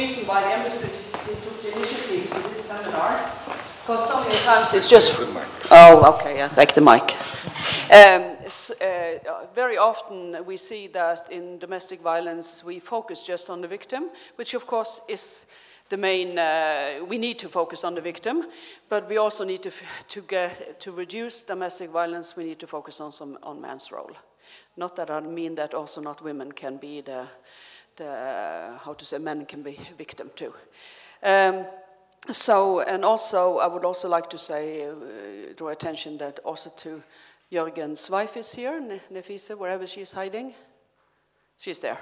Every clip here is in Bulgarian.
reason why the embassy took the initiative for this seminar, because so many times it's just... Oh, okay, I take the mic. Um, uh, very often we see that in domestic violence we focus just on the victim, which of course is the main, uh, we need to focus on the victim, but we also need to, to, get, to reduce domestic violence, we need to focus on, some, on man's role. Not that I mean that also not women can be the, the how to say, men can be victim too. Um, so, and also, I would also like to say, uh, draw attention that also to Jürgen's wife is here, Nefise, wherever she's hiding. She's there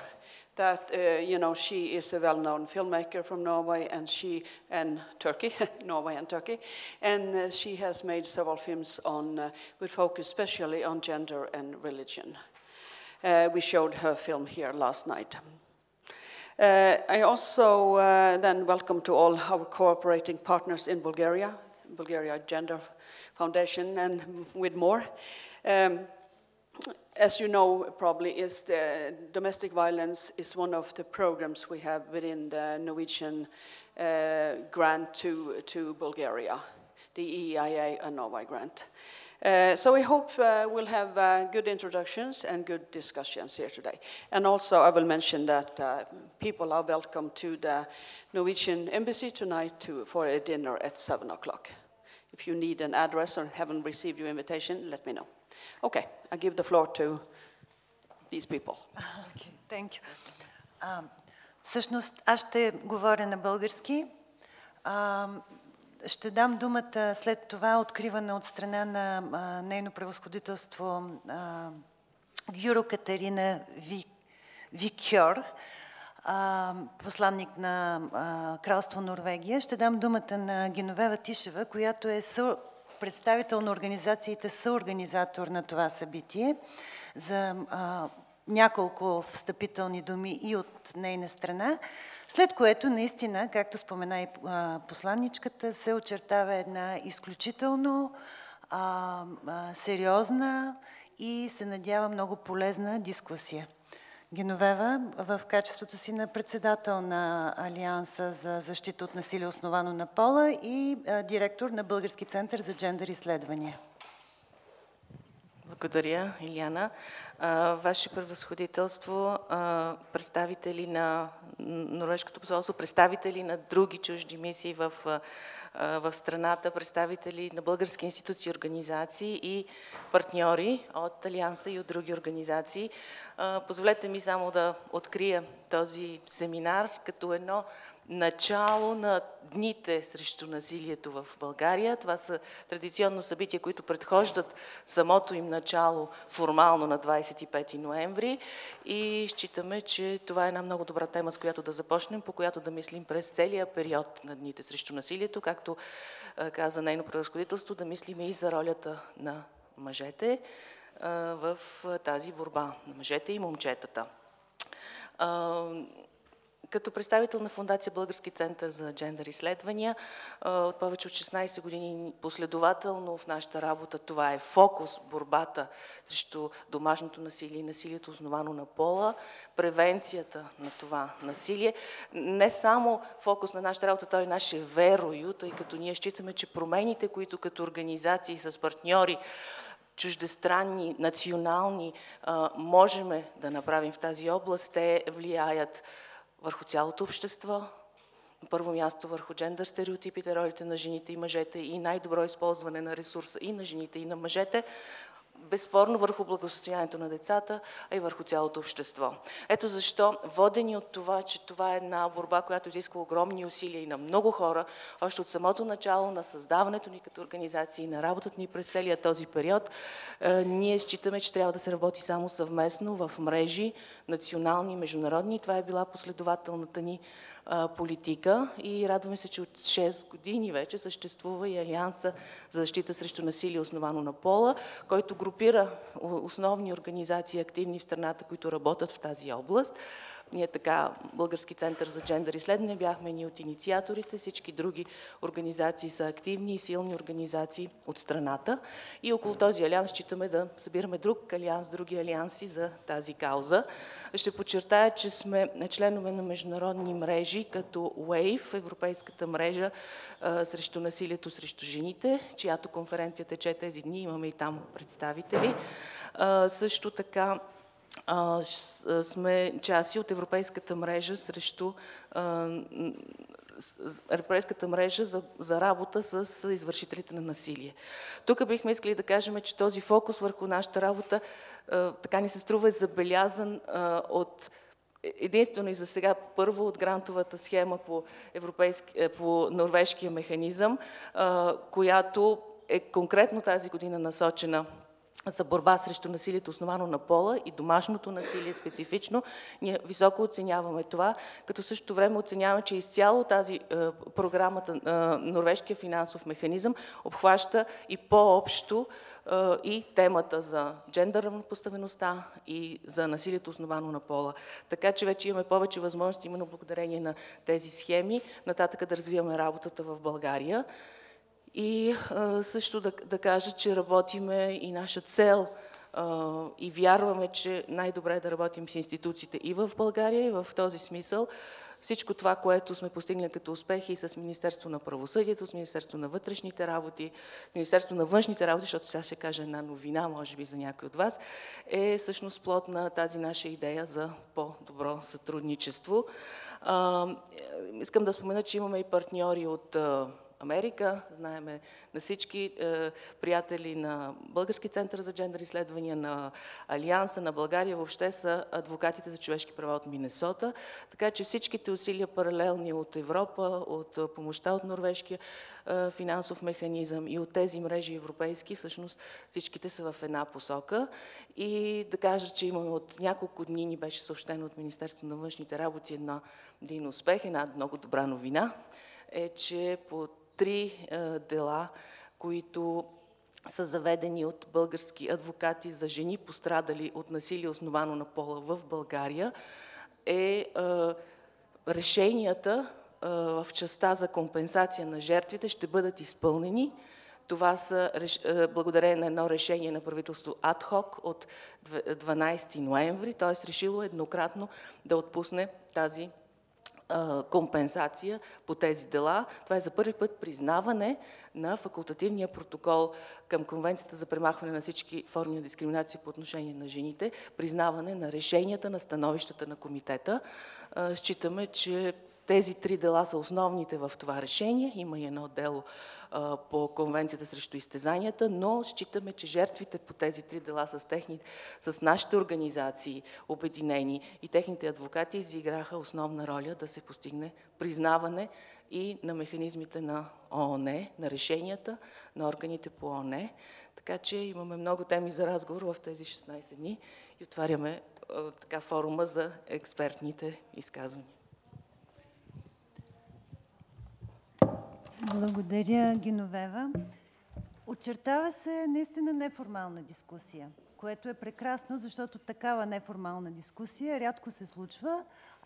that uh, you know she is a well-known filmmaker from Norway and she and Turkey, Norway and Turkey, and uh, she has made several films on uh, with focus especially on gender and religion. Uh, we showed her film here last night. Uh, I also uh, then welcome to all our cooperating partners in Bulgaria, Bulgaria Gender Foundation, and with more. Um, as you know, probably, is the domestic violence is one of the programs we have within the Norwegian uh, grant to, to Bulgaria, the EIA and Norway grant. Uh, so we hope uh, we'll have uh, good introductions and good discussions here today. And also I will mention that uh, people are welcome to the Norwegian Embassy tonight to, for a dinner at 7 o'clock. If you need an address or haven't received your invitation, let me know. Okay, I give the floor to these people. Okay, thank you. Um, всъщност, аз ще говоря на български. Um, ще дам думата след това откриване от страна на а, нейно превъзходителство а, Гюро Катерина Ви, Викьор, а, посланник на а, Кралство Норвегия. Ще дам думата на Геновева Тишева, която е съ, представител на организациите, съорганизатор на това събитие, за а, няколко встъпителни думи и от нейна страна, след което наистина, както спомена и посланничката, се очертава една изключително а, а, сериозна и се надява много полезна дискусия. Геновева в качеството си на председател на Алианса за защита от насилие основано на пола и директор на Български център за джендър изследвания. Благодаря, Иляна. Ваше превъзходителство, представители на Норвежкото посолство, представители на други чужди мисии в в страната представители на български институции, организации и партньори от Алианса и от други организации. Позволете ми само да открия този семинар като едно начало на дните срещу насилието в България. Това са традиционно събития, които предхождат самото им начало формално на 25 ноември и считаме, че това е една много добра тема, с която да започнем, по която да мислим през целия период на дните срещу насилието, както каза нейно превъзходителство, да мислим и за ролята на мъжете в тази борба, на мъжете и момчетата. Като представител на Фундация Български център за джендър изследвания, от повече от 16 години последователно в нашата работа това е фокус, борбата срещу домашното насилие и насилието основано на пола, превенцията на това насилие. Не само фокус на нашата работа, той е наше верою, тъй като ние считаме, че промените, които като организации с партньори чуждестранни, национални, можем да направим в тази област, те влияят върху цялото общество, на първо място върху джендър стереотипите, ролите на жените и мъжете и най-добро използване на ресурса и на жените и на мъжете, безспорно върху благосостоянието на децата, а и върху цялото общество. Ето защо, водени от това, че това е една борба, която изисква огромни усилия и на много хора, още от самото начало на създаването ни като организации на работата ни през целия този период, е, ние считаме, че трябва да се работи само съвместно в мрежи, национални и международни. Това е била последователната ни политика и радваме се, че от 6 години вече съществува и Алианса за защита срещу насилие, основано на пола, който групира основни организации, активни в страната, които работят в тази област. Ние така, Български център за джендър изследване, бяхме ни от инициаторите, всички други организации са активни и силни организации от страната. И около този алианс считаме да събираме друг алианс, други алианси за тази кауза. Ще подчертая, че сме членове на международни мрежи, като WAVE, Европейската мрежа срещу насилието срещу жените, чиято конференция тече тези дни, имаме и там представители. Също така сме части от Европейската мрежа срещу Европейската мрежа за, за работа с извършителите на насилие. Тук бихме искали да кажем, че този фокус върху нашата работа така ни се струва е забелязан от единствено и за сега първо от грантовата схема по, европейски, е, по норвежкия механизъм, която е конкретно тази година насочена за борба срещу насилието, основано на пола и домашното насилие специфично. Ние високо оценяваме това, като също време оценяваме, че изцяло тази е, програмата, е, Норвежкия финансов механизъм, обхваща и по-общо е, и темата за джендър равнопоставеността и за насилието, основано на пола. Така че вече имаме повече възможности, именно благодарение на тези схеми, нататък да развиваме работата в България. И също да, да кажа, че работиме и наша цел и вярваме, че най-добре е да работим с институциите и в България, и в този смисъл. Всичко това, което сме постигнали като успехи и с Министерство на правосъдието, с Министерство на вътрешните работи, Министерство на външните работи, защото сега ще кажа една новина, може би за някой от вас, е всъщност плод на тази наша идея за по-добро сътрудничество. Искам да спомена, че имаме и партньори от Америка. Знаеме на всички е, приятели на Български център за джендър изследвания, на Алианса, на България, въобще са адвокатите за човешки права от Миннесота. Така че всичките усилия паралелни от Европа, от помощта от норвежкия е, финансов механизъм и от тези мрежи европейски, всъщност всичките са в една посока. И да кажа, че имаме от няколко дни ни беше съобщено от Министерство на външните работи една, един успех, една много добра новина е, че по три е, дела, които са заведени от български адвокати за жени, пострадали от насилие, основано на пола в България, е, е решенията е, в частта за компенсация на жертвите ще бъдат изпълнени. Това са благодарение на едно решение на правителство адхок от 12 ноември, т.е. решило еднократно да отпусне тази компенсация по тези дела. Това е за първи път признаване на факултативния протокол към Конвенцията за премахване на всички форми на дискриминация по отношение на жените, признаване на решенията на становищата на комитета. Считаме, че тези три дела са основните в това решение. Има и едно дело по Конвенцията срещу изтезанията, но считаме, че жертвите по тези три дела с, техни, с нашите организации, обединени и техните адвокати изиграха основна роля да се постигне признаване и на механизмите на ООН, на решенията на органите по ООН. Така че имаме много теми за разговор в тези 16 дни и отваряме така форума за експертните изказвания. Благодаря, Геновева. Очертава се наистина неформална дискусия, което е прекрасно, защото такава неформална дискусия рядко се случва.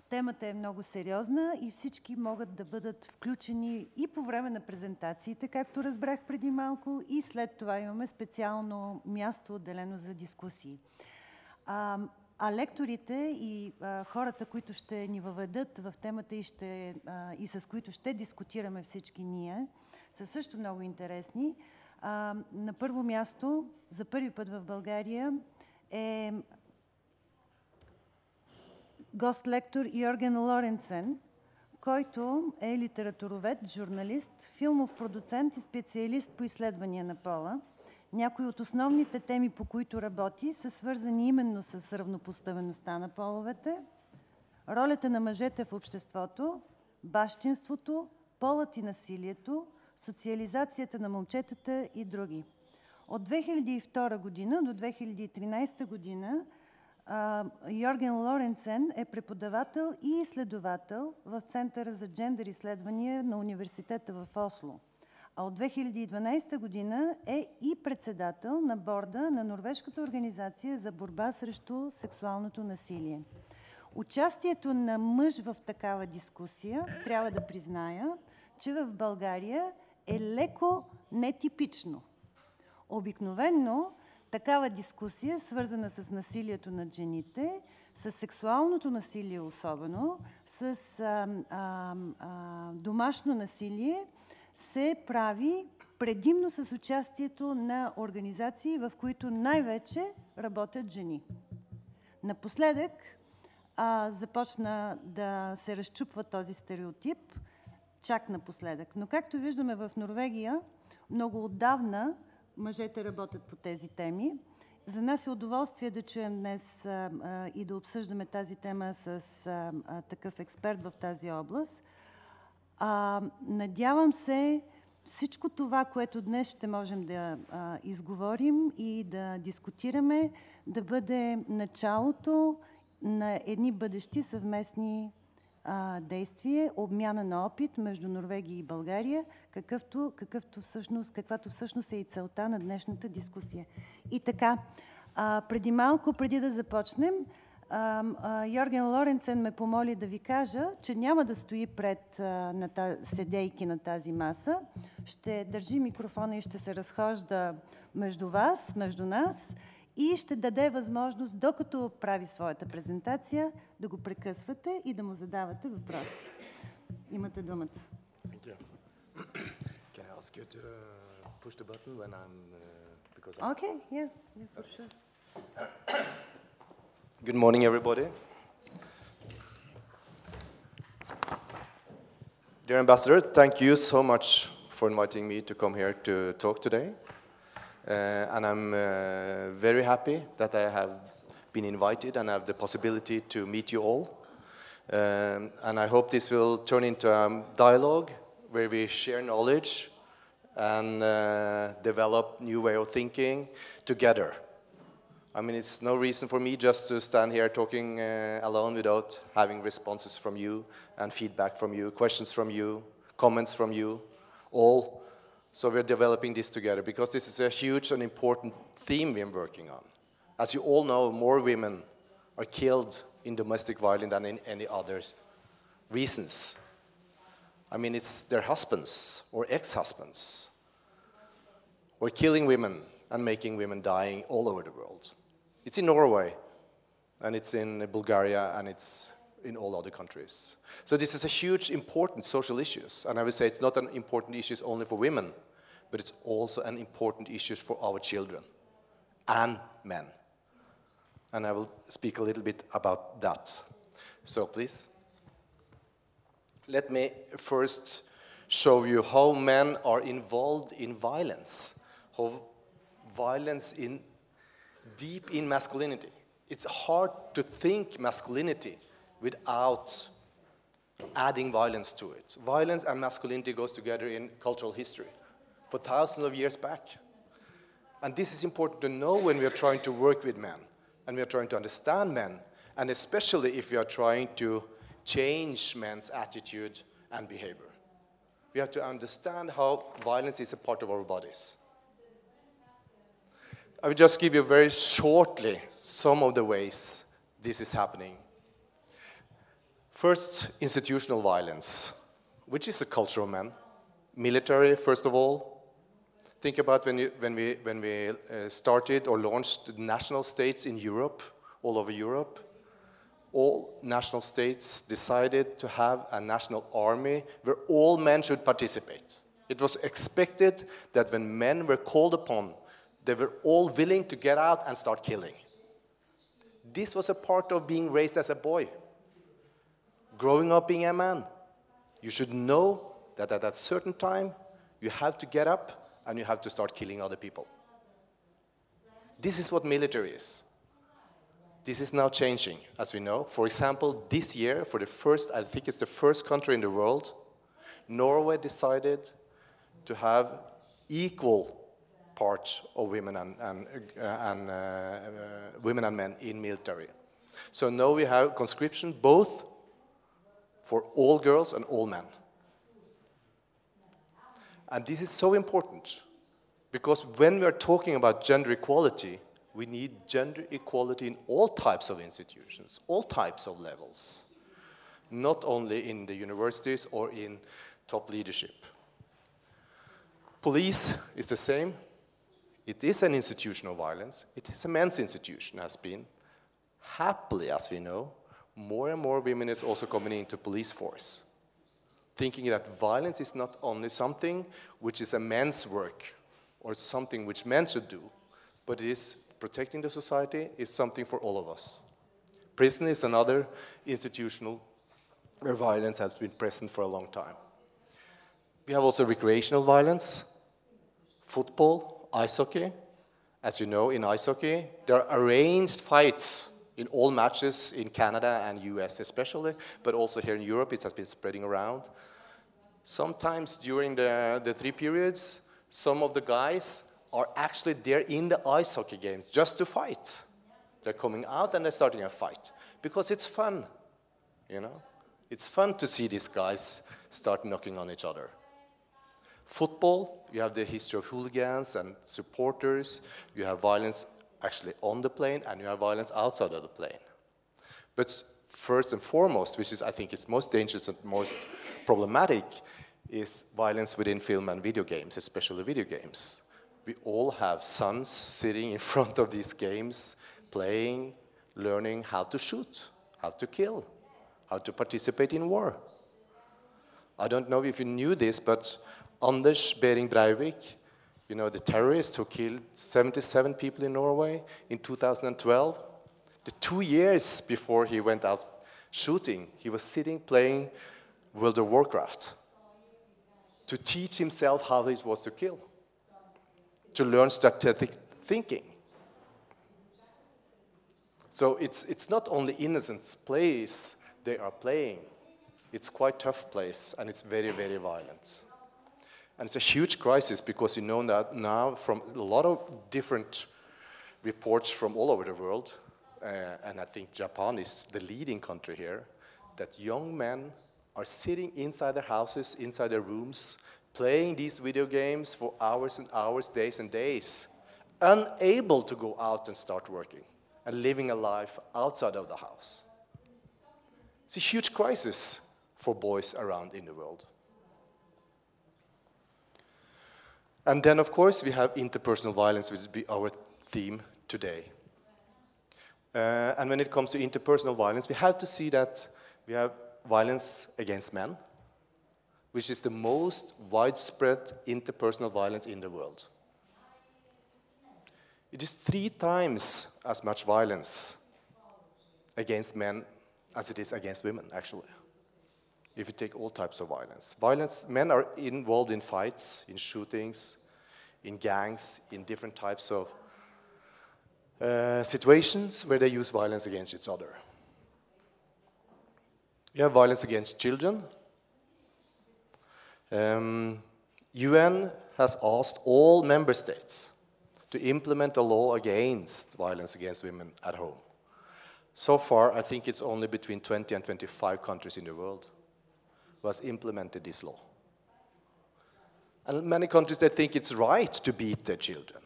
Темата е много сериозна и всички могат да бъдат включени и по време на презентациите, както разбрах преди малко, и след това имаме специално място отделено за дискусии. А лекторите и а, хората, които ще ни въведат в темата и, ще, а, и с които ще дискутираме всички ние, са също много интересни. А, на първо място, за първи път в България е гост-лектор Йорген Лоренцен, който е литературовед, журналист, филмов продуцент и специалист по изследвания на пола – някои от основните теми, по които работи, са свързани именно с равнопоставеността на половете, ролята на мъжете в обществото, бащинството, полът и насилието, социализацията на момчетата и други. От 2002 година до 2013 година Йорген Лоренцен е преподавател и изследовател в Центъра за джендър изследвания на университета в Осло а от 2012 година е и председател на борда на Норвежката организация за борба срещу сексуалното насилие. Участието на мъж в такава дискусия, трябва да призная, че в България е леко нетипично. Обикновенно такава дискусия, свързана с насилието над жените, с сексуалното насилие особено, с а, а, а, домашно насилие, се прави предимно с участието на организации, в които най-вече работят жени. Напоследък а, започна да се разчупва този стереотип, чак напоследък. Но както виждаме в Норвегия, много отдавна мъжете работят по тези теми. За нас е удоволствие да чуем днес а, а, и да обсъждаме тази тема с а, такъв експерт в тази област. А, надявам се всичко това, което днес ще можем да а, изговорим и да дискутираме, да бъде началото на едни бъдещи съвместни а, действие, обмяна на опит между Норвегия и България, какъвто, какъвто всъщност, каквато всъщност е и целта на днешната дискусия. И така, а, преди малко, преди да започнем, Йорген Лоренцен ме помоли да ви кажа, че няма да стои пред на та, седейки на тази маса. Ще държи микрофона и ще се разхожда между вас, между нас и ще даде възможност, докато прави своята презентация, да го прекъсвате и да му задавате въпроси. Имате думата. Can I ask you to uh, push the button when I'm uh, because I'm Okay, yeah, yeah, for sure. Good morning, everybody. Dear Ambassador, thank you so much for inviting me to come here to talk today. Uh, and I'm uh, very happy that I have been invited and have the possibility to meet you all. Um, and I hope this will turn into a dialogue where we share knowledge and uh, develop new way of thinking together. I mean, it's no reason for me just to stand here talking uh, alone without having responses from you and feedback from you, questions from you, comments from you, all. So we're developing this together because this is a huge and important theme we're working on. As you all know, more women are killed in domestic violence than in any other reasons. I mean, it's their husbands or ex-husbands or killing women and making women dying all over the world. It's in Norway, and it's in Bulgaria, and it's in all other countries. So this is a huge, important social issue, and I would say it's not an important issue only for women, but it's also an important issue for our children and men. And I will speak a little bit about that. So please. Let me first show you how men are involved in violence, how violence in deep in masculinity. It's hard to think masculinity without adding violence to it. Violence and masculinity goes together in cultural history for thousands of years back. And this is important to know when we are trying to work with men and we are trying to understand men, and especially if we are trying to change men's attitude and behavior. We have to understand how violence is a part of our bodies. I will just give you very shortly some of the ways this is happening. First, institutional violence, which is a culture of men. Military, first of all. Think about when, you, when we, when we uh, started or launched national states in Europe, all over Europe. All national states decided to have a national army where all men should participate. It was expected that when men were called upon they were all willing to get out and start killing. This was a part of being raised as a boy. Growing up being a man, you should know that at a certain time you have to get up and you have to start killing other people. This is what military is. This is now changing, as we know. For example, this year, for the first, I think it's the first country in the world, Norway decided to have equal parts of women and, and, uh, and uh, uh, women and men in military. So now we have conscription both for all girls and all men. And this is so important because when we are talking about gender equality, We need gender equality in all types of institutions, all types of levels, not only in the universities or in top leadership. Police is the same. It is an institutional violence. It is a men's institution, has been. Happily, as we know, more and more women is also coming into police force, thinking that violence is not only something which is a man's work or something which men should do, but it is protecting the society is something for all of us. Prison is another institutional where violence has been present for a long time. We have also recreational violence, football, ice hockey. As you know, in ice hockey, there are arranged fights in all matches in Canada and US especially, but also here in Europe it has been spreading around. Sometimes during the, the three periods, some of the guys are actually there in the ice hockey games just to fight. They're coming out and they're starting a fight because it's fun, you know? It's fun to see these guys start knocking on each other. Football, you have the history of hooligans and supporters, you have violence actually on the plane, and you have violence outside of the plane. But first and foremost, which is I think is most dangerous and most problematic, is violence within film and video games, especially video games. We all have sons sitting in front of these games, playing, learning how to shoot, how to kill, how to participate in war. I don't know if you knew this, but Anders Behring Breivik you know, the terrorist who killed 77 people in Norway in 2012. The two years before he went out shooting, he was sitting playing World of Warcraft to teach himself how it was to kill, to learn strategic thinking. So it's, it's not only innocent place they are playing, it's quite tough place and it's very, very violent. And it's a huge crisis because you know that now from a lot of different reports from all over the world, uh, and I think Japan is the leading country here, that young men are sitting inside their houses, inside their rooms, playing these video games for hours and hours, days and days, unable to go out and start working and living a life outside of the house. It's a huge crisis for boys around in the world. And then, of course, we have interpersonal violence, which will be our theme today. Uh, and when it comes to interpersonal violence, we have to see that we have violence against men, which is the most widespread interpersonal violence in the world. It is three times as much violence against men as it is against women, actually if you take all types of violence. Violence, men are involved in fights, in shootings, in gangs, in different types of uh, situations where they use violence against each other. You have violence against children. Um, UN has asked all member states to implement a law against violence against women at home. So far, I think it's only between 20 and 25 countries in the world who has implemented this law. And many countries, they think it's right to beat their children.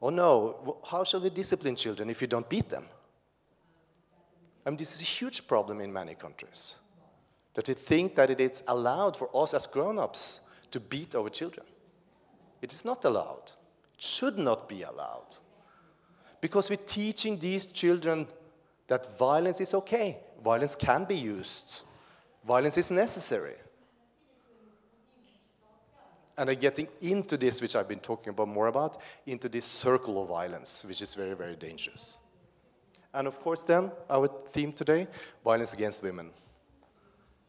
Oh no, how shall we discipline children if you don't beat them? I mean, this is a huge problem in many countries. That we think that it is allowed for us as grown-ups to beat our children. It is not allowed. It should not be allowed. Because we're teaching these children that violence is okay. Violence can be used Violence is necessary. And I'm getting into this, which I've been talking about more about, into this circle of violence, which is very, very dangerous. And of course, then, our theme today violence against women.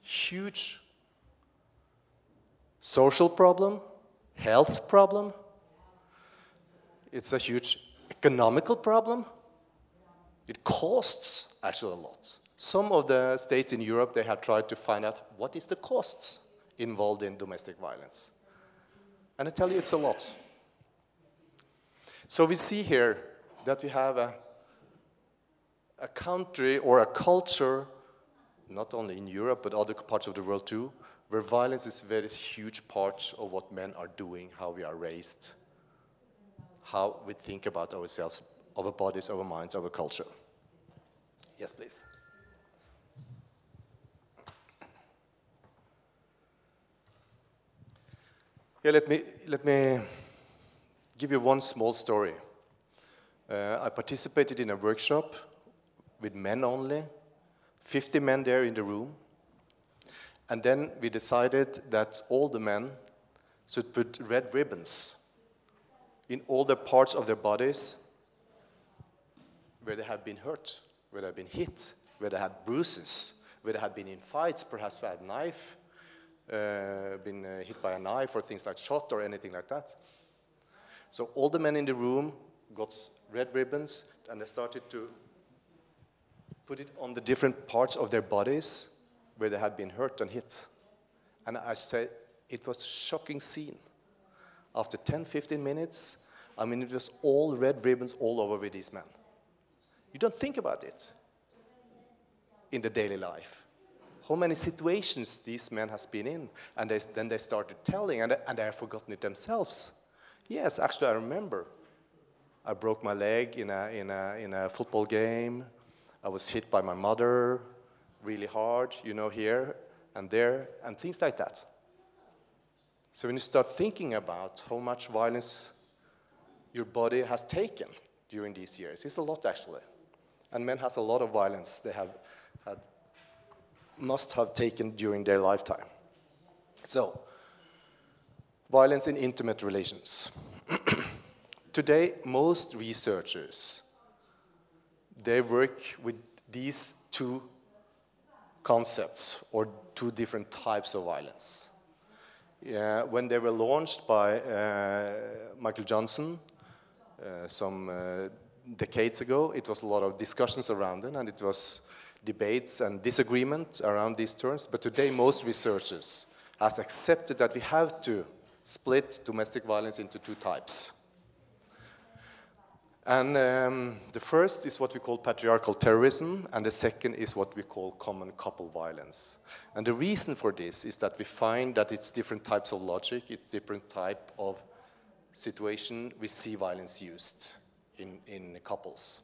Huge social problem, health problem, it's a huge economical problem. It costs actually a lot. Some of the states in Europe, they have tried to find out what is the costs involved in domestic violence. And I tell you, it's a lot. So we see here that we have a, a country or a culture, not only in Europe, but other parts of the world too, where violence is a very huge part of what men are doing, how we are raised, how we think about ourselves our bodies, our minds, our culture. Yes, please. Yeah, let me, let me give you one small story. Uh, I participated in a workshop with men only, 50 men there in the room. And then we decided that all the men should put red ribbons in all the parts of their bodies where they have been hurt, where they have been hit, where they had bruises, where they had been in fights, perhaps by a knife, uh, been uh, hit by a knife or things like shot or anything like that. So all the men in the room got red ribbons and they started to put it on the different parts of their bodies where they had been hurt and hit. And I said, it was a shocking scene. After 10, 15 minutes, I mean, it was all red ribbons all over with these men. You don't think about it in the daily life. How many situations these men has been in, and they, then they started telling, and, and they have forgotten it themselves. Yes, actually, I remember. I broke my leg in a, in, a, in a football game. I was hit by my mother really hard, you know, here and there, and things like that. So when you start thinking about how much violence your body has taken during these years, it's a lot actually. And men has a lot of violence they have had, must have taken during their lifetime. So, violence in intimate relations. Today, most researchers they work with these two concepts or two different types of violence. Yeah, when they were launched by uh, Michael Johnson uh, some uh, decades ago, it was a lot of discussions around it, and it was debates and disagreement around these terms. But today, most researchers has accepted that we have to split domestic violence into two types. And um, the first is what we call patriarchal terrorism, and the second is what we call common couple violence. And the reason for this is that we find that it's different types of logic, it's different type of situation we see violence used in, in couples.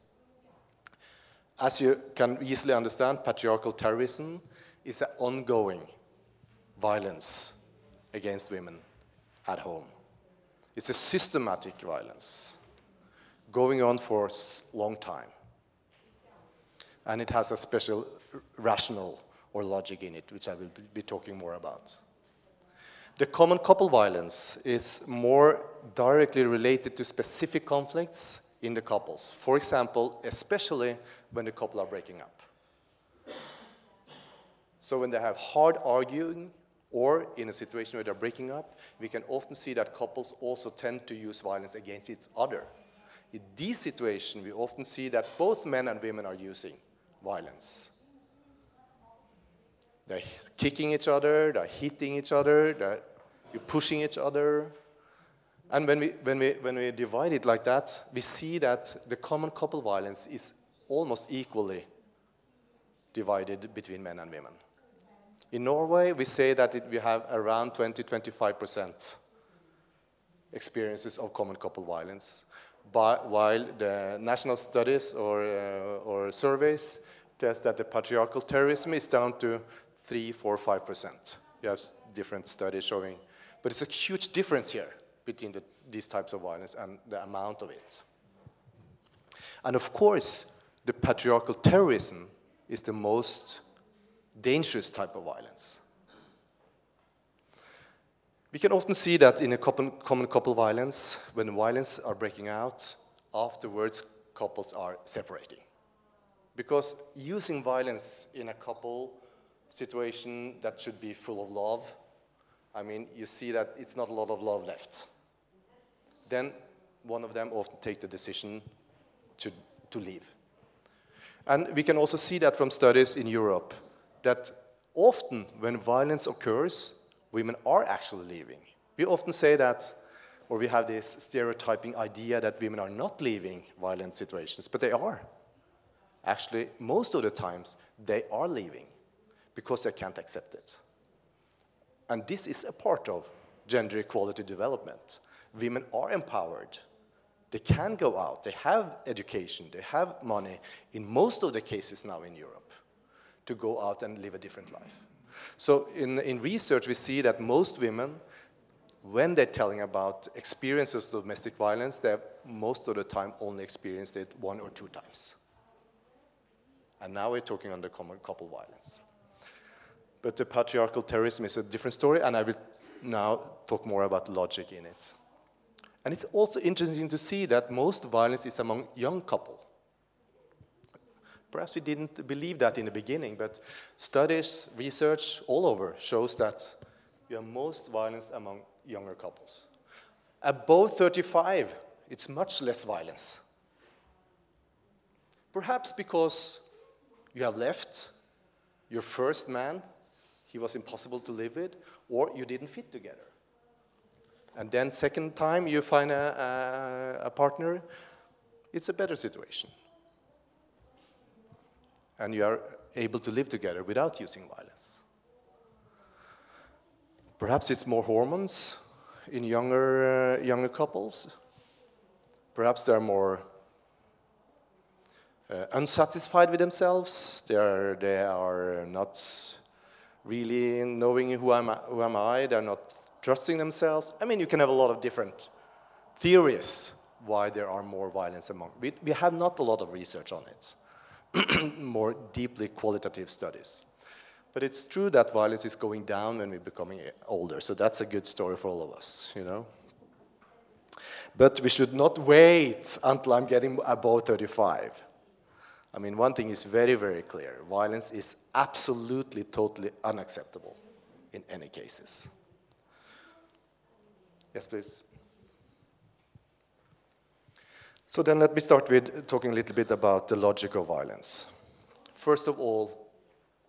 As you can easily understand, patriarchal terrorism is an ongoing violence against women at home. It's a systematic violence going on for a long time. And it has a special rational or logic in it, which I will be talking more about. The common couple violence is more directly related to specific conflicts in the couples. For example, especially when the couple are breaking up. So when they have hard arguing or in a situation where they're breaking up, we can often see that couples also tend to use violence against each other. In these situations, we often see that both men and women are using violence. They're kicking each other, they're hitting each other, they're pushing each other. And when we, when, we, when we divide it like that, we see that the common couple violence is almost equally divided between men and women. In Norway, we say that it, we have around 20 25% experiences of common couple violence, but while the national studies or, uh, or surveys test that the patriarchal terrorism is down to 3, 4, 5%. You have different studies showing. But it's a huge difference here between the, these types of violence and the amount of it. And of course, the patriarchal terrorism is the most dangerous type of violence. We can often see that in a couple, common couple violence, when violence are breaking out, afterwards couples are separating. Because using violence in a couple situation that should be full of love, I mean, you see that it's not a lot of love left. Then one of them often take the decision to, to leave. And we can also see that from studies in Europe that often when violence occurs, women are actually leaving. We often say that, or we have this stereotyping idea that women are not leaving violent situations, but they are. Actually, most of the times, they are leaving because they can't accept it. And this is a part of gender equality development. Women are empowered They can go out, they have education, they have money, in most of the cases now in Europe, to go out and live a different life. So in, in research, we see that most women, when they're telling about experiences of domestic violence, they have most of the time only experienced it one or two times. And now we're talking common couple violence. But the patriarchal terrorism is a different story, and I will now talk more about logic in it. And it's also interesting to see that most violence is among young couple. Perhaps we didn't believe that in the beginning, but studies, research all over shows that you have most violence among younger couples. Above 35, it's much less violence. Perhaps because you have left your first man, he was impossible to live with, or you didn't fit together. And then second time you find a, a, a partner, it's a better situation. And you are able to live together without using violence. Perhaps it's more hormones in younger, uh, younger couples. Perhaps they're more uh, unsatisfied with themselves. They are, they are not really knowing who am, I, who am I. They're not trusting themselves. I mean, you can have a lot of different theories why there are more violence among. We, we have not a lot of research on it, more deeply qualitative studies. But it's true that violence is going down when we're becoming eh, older, so that's a good story for all of us, you know. But we should not wait until I'm getting above 35. I mean, one thing is very, very clear. Violence is absolutely, totally unacceptable in any cases. Yes, please. So then let me start with talking a little bit about the logic of violence. First of all,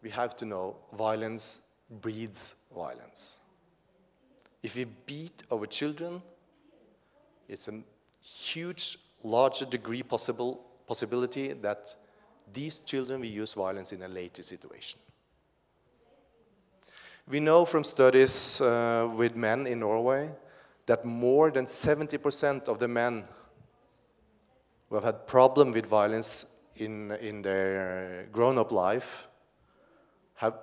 we have to know violence breeds violence. If we beat our children, it's a huge, larger degree possible possibility that these children will use violence in a later situation. We know from studies uh, with men in Norway that more than 70% of the men who have had problem with violence in, in their grown-up life have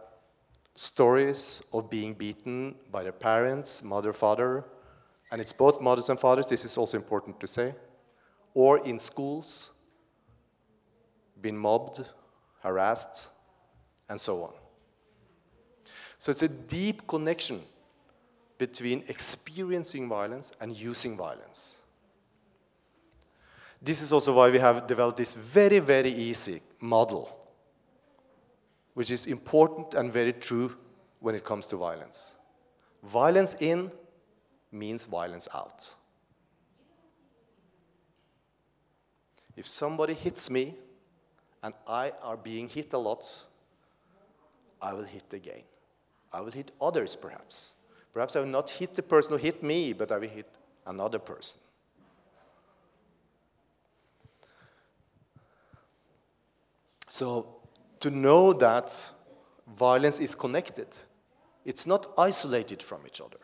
stories of being beaten by their parents, mother, father, and it's both mothers and fathers, this is also important to say, or in schools, been mobbed, harassed, and so on. So it's a deep connection between experiencing violence and using violence. This is also why we have developed this very, very easy model, which is important and very true when it comes to violence. Violence in means violence out. If somebody hits me, and I are being hit a lot, I will hit again. I will hit others perhaps. Perhaps I will not hit the person who hit me, but I will hit another person. So, to know that violence is connected, it's not isolated from each other.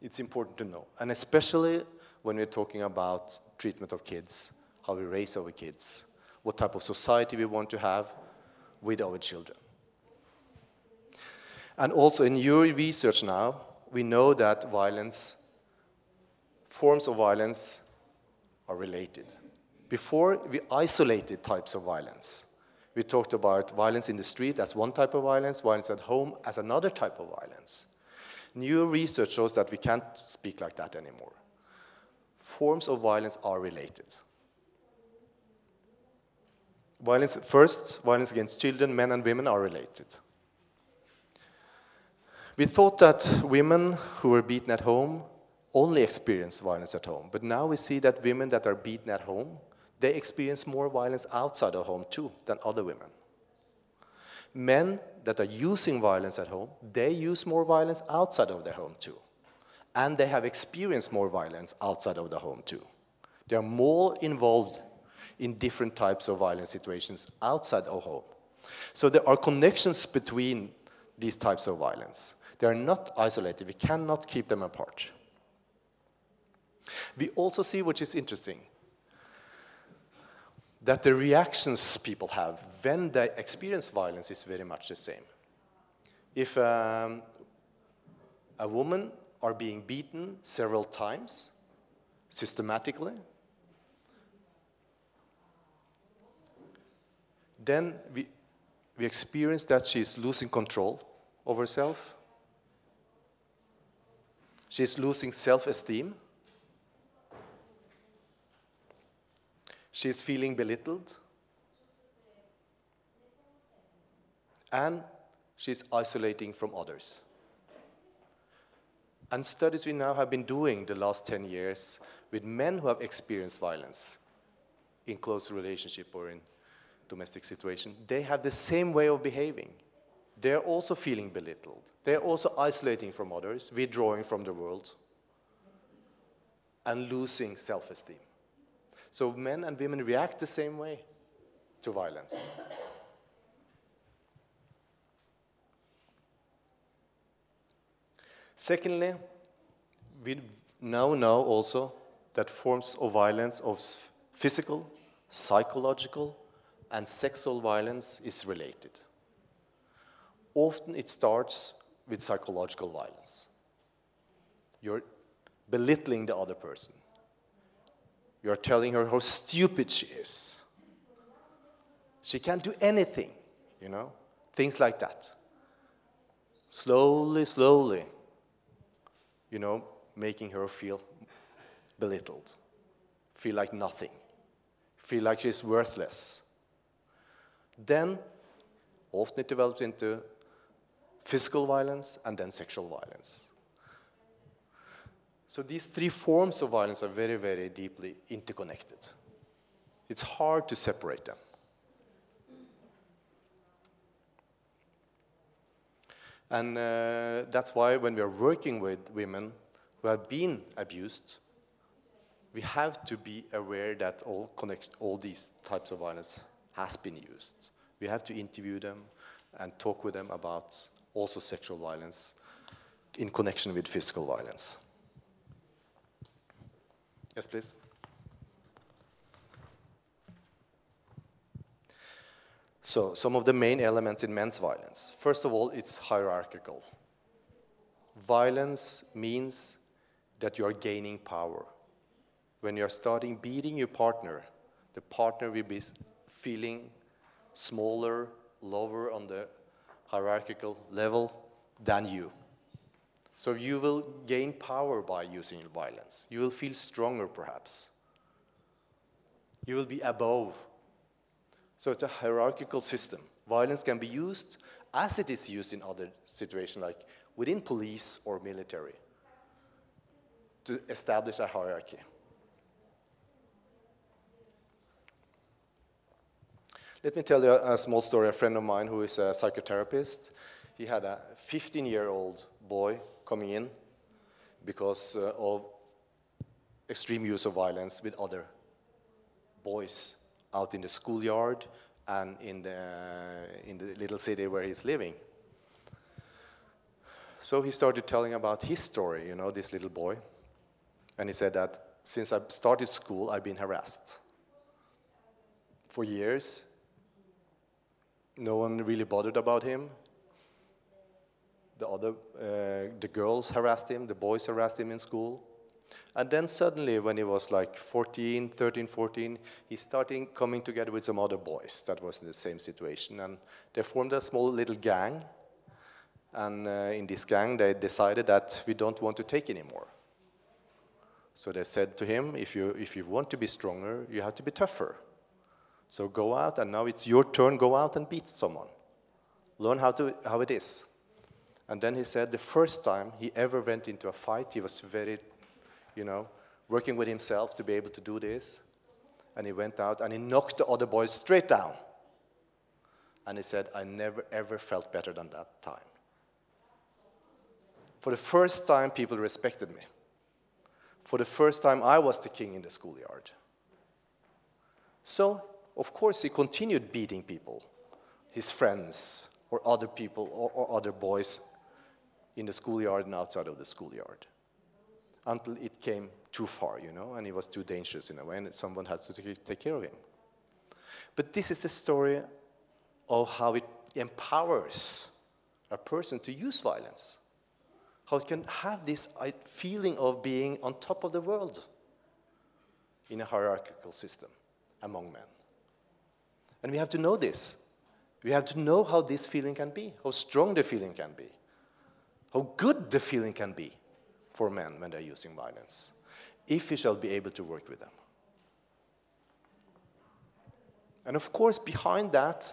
It's important to know, and especially when we're talking about treatment of kids how we raise our kids, what type of society we want to have with our children. And also in your research now, we know that violence, forms of violence are related. Before, we isolated types of violence. We talked about violence in the street as one type of violence, violence at home as another type of violence. New research shows that we can't speak like that anymore. Forms of violence are related. Violence, first, violence against children, men and women are related. We thought that women who were beaten at home only experienced violence at home, but now we see that women that are beaten at home, they experience more violence outside of home too than other women. Men that are using violence at home, they use more violence outside of their home too. And they have experienced more violence outside of the home too. They are more involved in different types of violent situations outside of home. So there are connections between these types of violence. They are not isolated. We cannot keep them apart. We also see, which is interesting, that the reactions people have when they experience violence is very much the same. If um, a woman are being beaten several times, systematically, then we, we experience that she's losing control of herself. She's losing self esteem. She's feeling belittled. And she's isolating from others. And studies we now have been doing the last 10 years with men who have experienced violence in close relationship or in domestic situation, they have the same way of behaving. They're also feeling belittled. They're also isolating from others, withdrawing from the world, and losing self esteem. So men and women react the same way to violence. Secondly, we now know also that forms of violence of physical, psychological, and sexual violence is related. Often it starts with psychological violence. You're belittling the other person. You're telling her how stupid she is. She can't do anything, you know? Things like that. Slowly, slowly, you know, making her feel belittled, feel like nothing, feel like she's worthless. Then, often it develops into physical violence and then sexual violence. So these three forms of violence are very, very deeply interconnected. It's hard to separate them. And uh, that's why when we are working with women who have been abused, we have to be aware that all, connect, all these types of violence has been used. We have to interview them and talk with them about also sexual violence in connection with physical violence. Yes, please. So, some of the main elements in men's violence. First of all, it's hierarchical. Violence means that you are gaining power. When you are starting beating your partner, the partner will be feeling smaller, lower on the hierarchical level than you. So you will gain power by using violence. You will feel stronger, perhaps. You will be above so it's a hierarchical system. Violence can be used as it is used in other situations, like within police or military, to establish a hierarchy. Let me tell you a, small story. A friend of mine who is a psychotherapist, he had a 15 year old boy coming in because uh, of extreme use of violence with other boys out in the schoolyard and in the, in the little city where he's living. So he started telling about his story, you know, this little boy. And he said that since I started school, I've been harassed. For years, no one really bothered about him. The other, uh, the girls harassed him, the boys harassed him in school. And then suddenly, when he was like 14, 13, 14, he started coming together with some other boys that was in the same situation. And they formed a small little gang. And uh, in this gang, they decided that we don't want to take anymore. So they said to him, if you, if you want to be stronger, you have to be tougher. So go out, and now it's your turn, go out and beat someone. Learn how, to, how it is. And then he said the first time he ever went into a fight, he was very you know, working with himself to be able to do this. And he went out and he knocked the other boys straight down. And he said, I never ever felt better than that time. For the first time, people respected me. For the first time, I was the king in the schoolyard. So, of course, he continued beating people, his friends, or other people, or, or other boys in the schoolyard and outside of the schoolyard until it came too far, you know, and he was too dangerous in a way, and someone had to take- take care of him. But this is the story of how it empowers a person to use violence. How it can have this uh, feeling of being on top of the world in a hierarchical system among men. And we have to know this. We have to know how this feeling can be, how strong the feeling can be, how good the feeling can be for men when they're using violence, if we shall be able to work with them. And of course, behind that,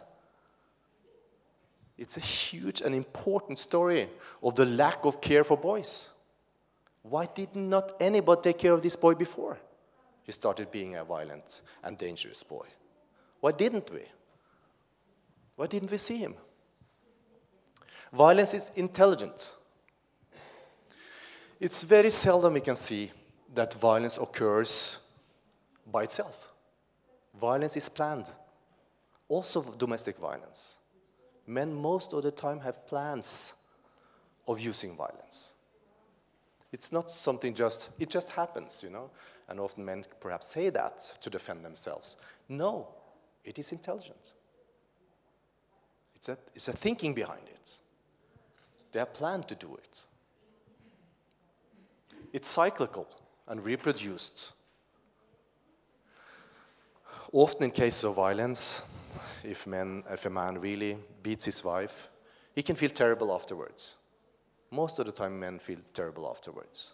it's a huge and important story of the lack of care for boys. Why did not anybody take care of this boy before he started being a violent and dangerous boy? Why didn't we? Why didn't we see him? Violence is intelligent. It's very seldom we can see that violence occurs by itself. Violence is planned, also domestic violence. Men, most of the time, have plans of using violence. It's not something just, it just happens, you know. And often men perhaps say that to defend themselves. No, it is intelligent. It's a, it's a thinking behind it. They have planned to do it. It's cyclical and reproduced. Often, in cases of violence, if, men, if a man really beats his wife, he can feel terrible afterwards. Most of the time, men feel terrible afterwards.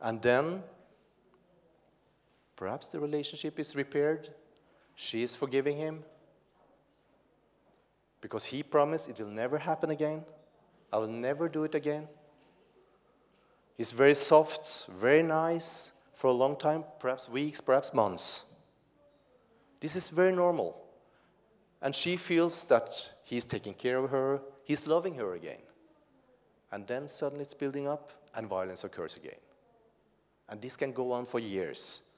And then, perhaps the relationship is repaired, she is forgiving him, because he promised it will never happen again. I will never do it again. He's very soft, very nice for a long time, perhaps weeks, perhaps months. This is very normal. And she feels that he's taking care of her, he's loving her again. And then suddenly it's building up and violence occurs again. And this can go on for years.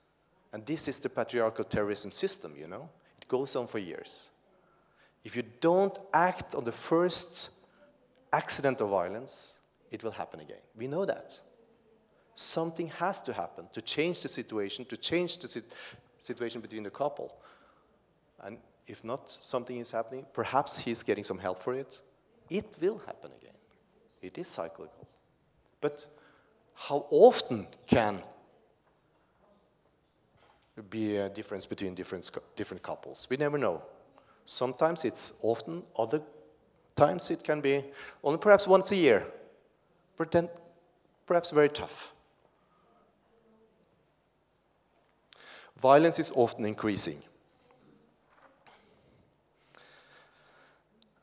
And this is the patriarchal terrorism system, you know? It goes on for years. If you don't act on the first accident of violence, it will happen again. We know that. Something has to happen to change the situation, to change the sit- situation between the couple. And if not something is happening, perhaps he's getting some help for it. It will happen again. It is cyclical. But how often can be a difference between different, different couples? We never know. Sometimes it's often, other times it can be only perhaps once a year, but then perhaps very tough. Violence is often increasing.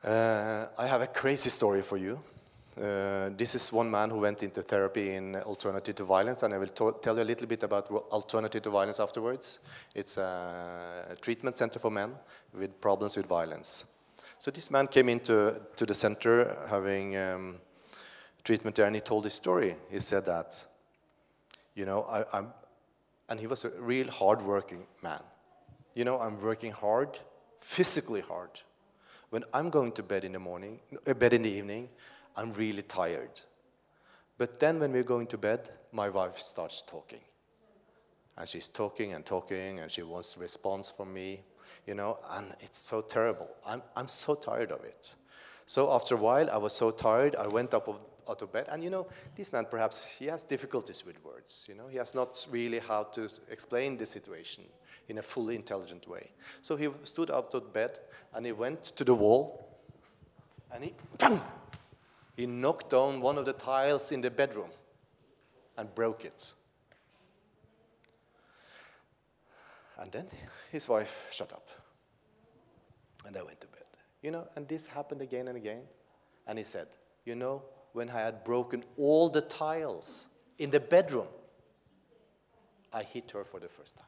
Uh, I have a crazy story for you. Uh, this is one man who went into therapy in alternative to violence, and I will tell you a little bit about alternative to violence afterwards. It's a, treatment center for men with problems with violence. So this man came into to the center having um, treatment there, and he told his story. He said that, you know, I, I'm, and he was a real hard-working man. You know, I'm working hard, physically hard. When I'm going to bed in the morning, uh, bed in the evening, I'm really tired. But then when we're going to bed, my wife starts talking. And she's talking and talking, and she wants a response from me, you know, and it's so terrible. I'm, I'm so tired of it. So after a while, I was so tired, I went up of, out of bed, and you know, this man perhaps he has difficulties with words. You know, he has not really how to explain the situation in a fully intelligent way. So he stood out of bed and he went to the wall, and he, bang, he knocked down one of the tiles in the bedroom and broke it. And then his wife shut up. And I went to bed. You know, and this happened again and again. And he said, You know, when I had broken all the tiles in the bedroom, I hit her for the first time.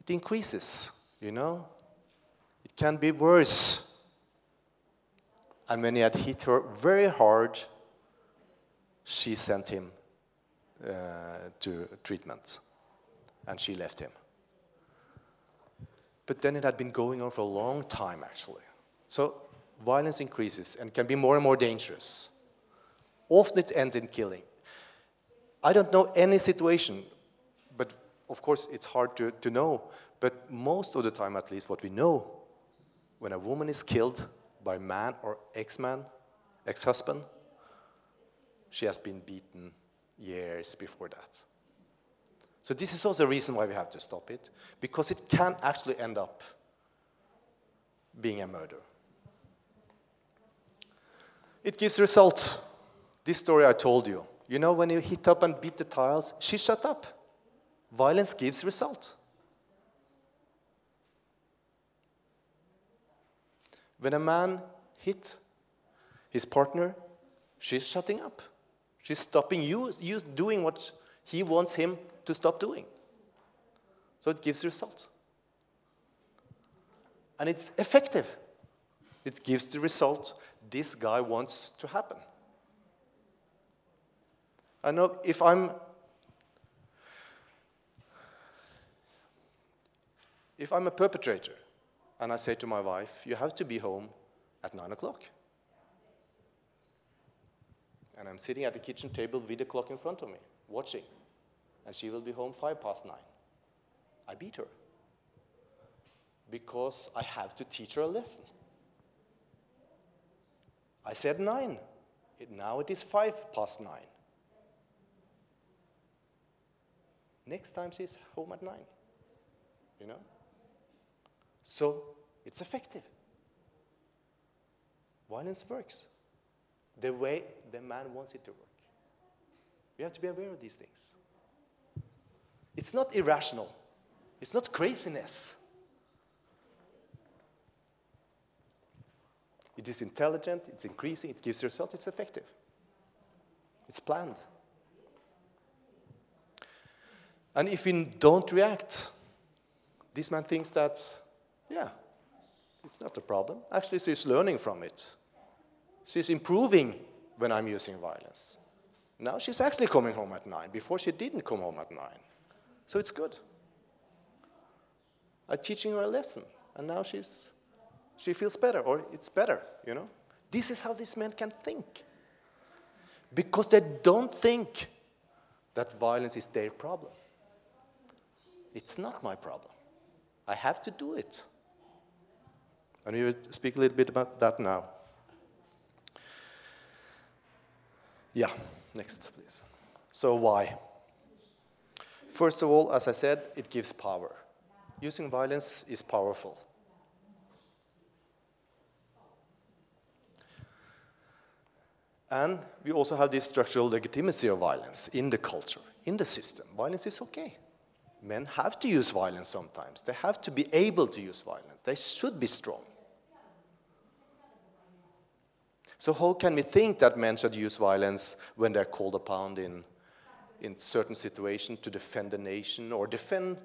It increases, you know. Can be worse. And when he had hit her very hard, she sent him uh, to treatment. And she left him. But then it had been going on for a long time, actually. So violence increases and can be more and more dangerous. Often it ends in killing. I don't know any situation, but of course it's hard to, to know. But most of the time, at least, what we know, when a woman is killed by man or ex-man, ex-husband, she has been beaten years before that. So this is also a reason why we have to stop it, because it can actually end up being a murder. It gives result. This story I told you. You know, when you hit up and beat the tiles, she shut up. Violence gives result. When a man hit his partner, she's shutting up. She's stopping you, you doing what he wants him to stop doing. So it gives result. And it's effective. It gives the result this guy wants to happen. I know if I'm if I'm a perpetrator and I say to my wife, you have to be home at nine o'clock. And I'm sitting at the kitchen table with the clock in front of me, watching. And she will be home five past nine. I beat her. Because I have to teach her a lesson. I said nine. It, now it is five past nine. Next time she's home at nine. You know? So it's effective. Violence works the way the man wants it to work. We have to be aware of these things. It's not irrational, it's not craziness. It is intelligent, it's increasing, it gives results, it's effective. It's planned. And if we don't react, this man thinks that, yeah, it's not a problem. Actually, she's learning from it. She's improving when I'm using violence. Now she's actually coming home at 9. Before she didn't come home at 9. So it's good. I'm teaching her a lesson, and now she's, she feels better, or it's better, you know? This is how these men can think. Because they don't think that violence is their problem. It's not my problem. I have to do it. And we will speak a little bit about that now. Yeah, next, please. So, why? First of all, as I said, it gives power. Using violence is powerful. And we also have this structural legitimacy of violence in the culture, in the system. Violence is okay. Men have to use violence sometimes. They have to be able to use violence. They should be strong. So, how can we think that men should use violence when they're called upon in, in certain situations to defend the nation or defend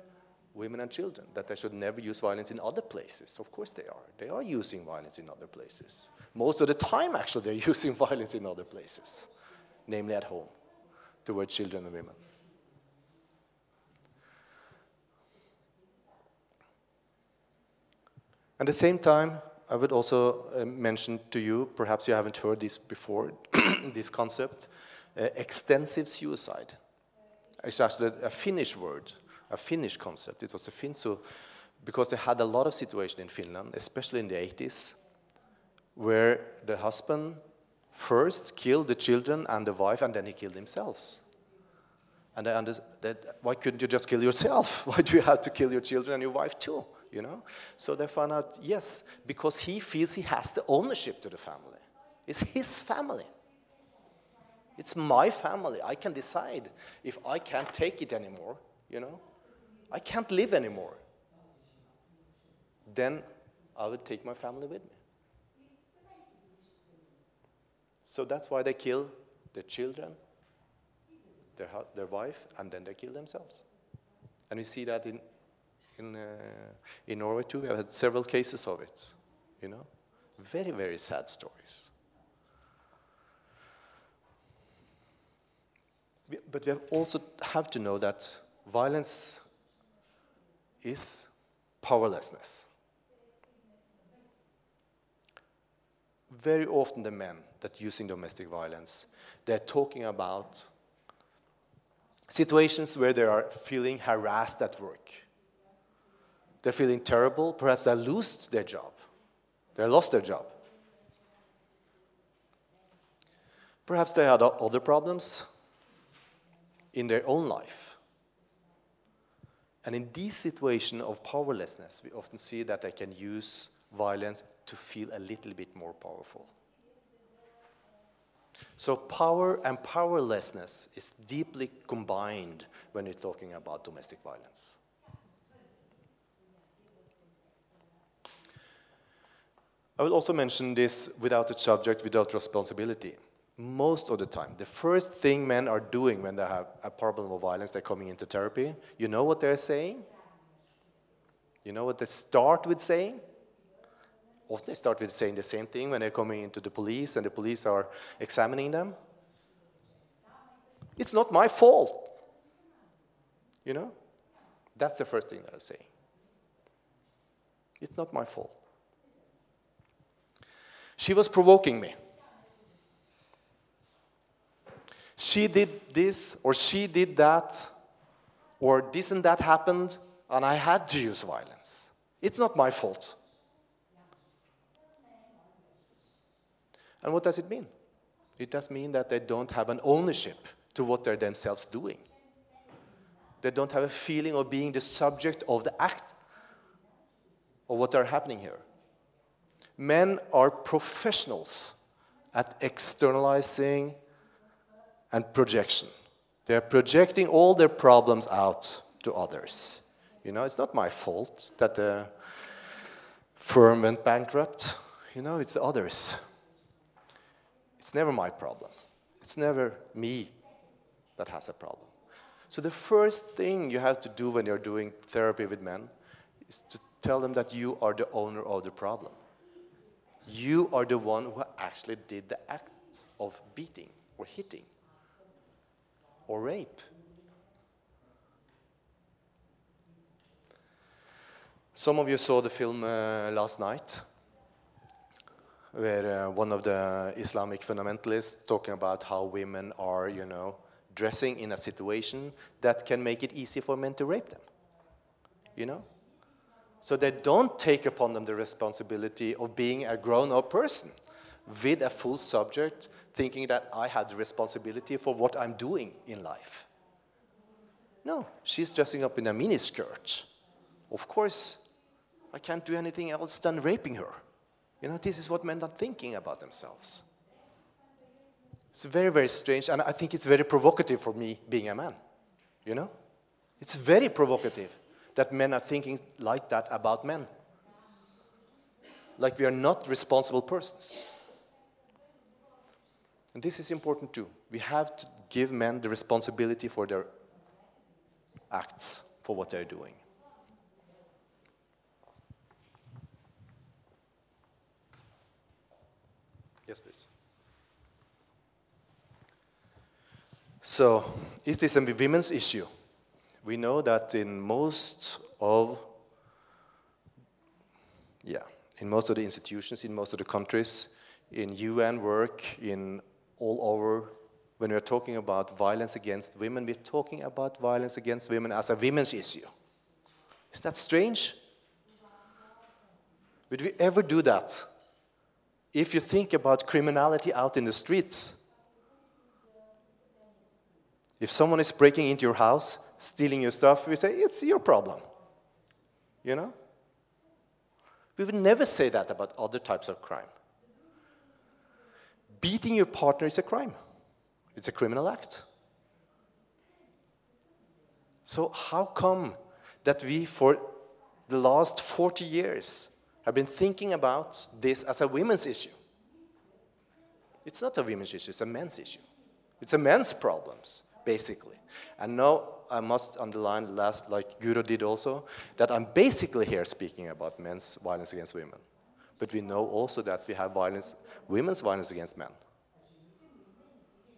women and children? That they should never use violence in other places? Of course, they are. They are using violence in other places. Most of the time, actually, they're using violence in other places, namely at home, towards children and women. At the same time, I would also uh, mention to you, perhaps you haven't heard this before, this concept, uh, extensive suicide. It's actually a Finnish word, a Finnish concept. It was a Finn, so because they had a lot of situations in Finland, especially in the 80s, where the husband first killed the children and the wife, and then he killed himself. And I understood, why couldn't you just kill yourself? Why do you have to kill your children and your wife too? You know? So they found out, yes, because he feels he has the ownership to the family. It's his family. It's my family. I can decide if I can't take it anymore, you know? I can't live anymore. Then I would take my family with me. So that's why they kill their children, their, their wife, and then they kill themselves. And we see that in in, uh, in Norway too. We have had several cases of it, you know. Very, very sad stories. But we have also have to know that violence is powerlessness. very often the men that using domestic violence, they're talking about situations where they are feeling harassed at work. They're feeling terrible. Perhaps they lost their job. They lost their job. Perhaps they had other problems in their own life. And in this situation of powerlessness, we often see that they can use violence to feel a little bit more powerful. So power and powerlessness is deeply combined when you're talking about domestic violence. I will also mention this without a subject, without responsibility. Most of the time, the first thing men are doing when they have a problem of violence, they're coming into therapy. You know what they're saying? You know what they start with saying? Often they start with saying the same thing when they're coming into the police and the police are examining them. It's not my fault. You know? That's the first thing that I say. It's not my fault. She was provoking me. She did this, or she did that, or this and that happened, and I had to use violence. It's not my fault. And what does it mean? It does mean that they don't have an ownership to what they're themselves doing. They don't have a feeling of being the subject of the act of what are happening here. Men are professionals at externalizing and projection. They are projecting all their problems out to others. You know, it's not my fault that the firm went bankrupt. You know, it's others. It's never my problem. It's never me that has a problem. So the first thing you have to do when you're doing therapy with men is to tell them that you are the owner of the problem. You are the one who actually did the act of beating or hitting or rape. Some of you saw the film uh, last night, where uh, one of the Islamic fundamentalists talking about how women are, you know, dressing in a situation that can make it easy for men to rape them. You know? So they don't take upon them the responsibility of being a grown up person with a full subject, thinking that I have the responsibility for what I'm doing in life. No, she's dressing up in a miniskirt. Of course, I can't do anything else than raping her. You know, this is what men are thinking about themselves. It's very, very strange, and I think it's very provocative for me being a man. You know? It's very provocative that men are thinking like that about men. Like we are not responsible persons. And this is important too. We have to give men the responsibility for their acts, for what they're doing. Yes, please. So, is this a women's issue? We know that in most of yeah, in most of the institutions, in most of the countries, in UN work, in all over, when we're talking about violence against women, we're talking about violence against women as a women's issue. Is that strange? Would we ever do that? If you think about criminality out in the streets, if someone is breaking into your house, stealing your stuff, we say, it's your problem. You know? We would never say that about other types of crime. Beating your partner is a crime, it's a criminal act. So, how come that we, for the last 40 years, have been thinking about this as a women's issue? It's not a women's issue, it's a men's issue. It's a men's problems, basically. And now I must underline last, like Guro did also, that I'm basically here speaking about men's violence against women. But we know also that we have violence, women's violence against men.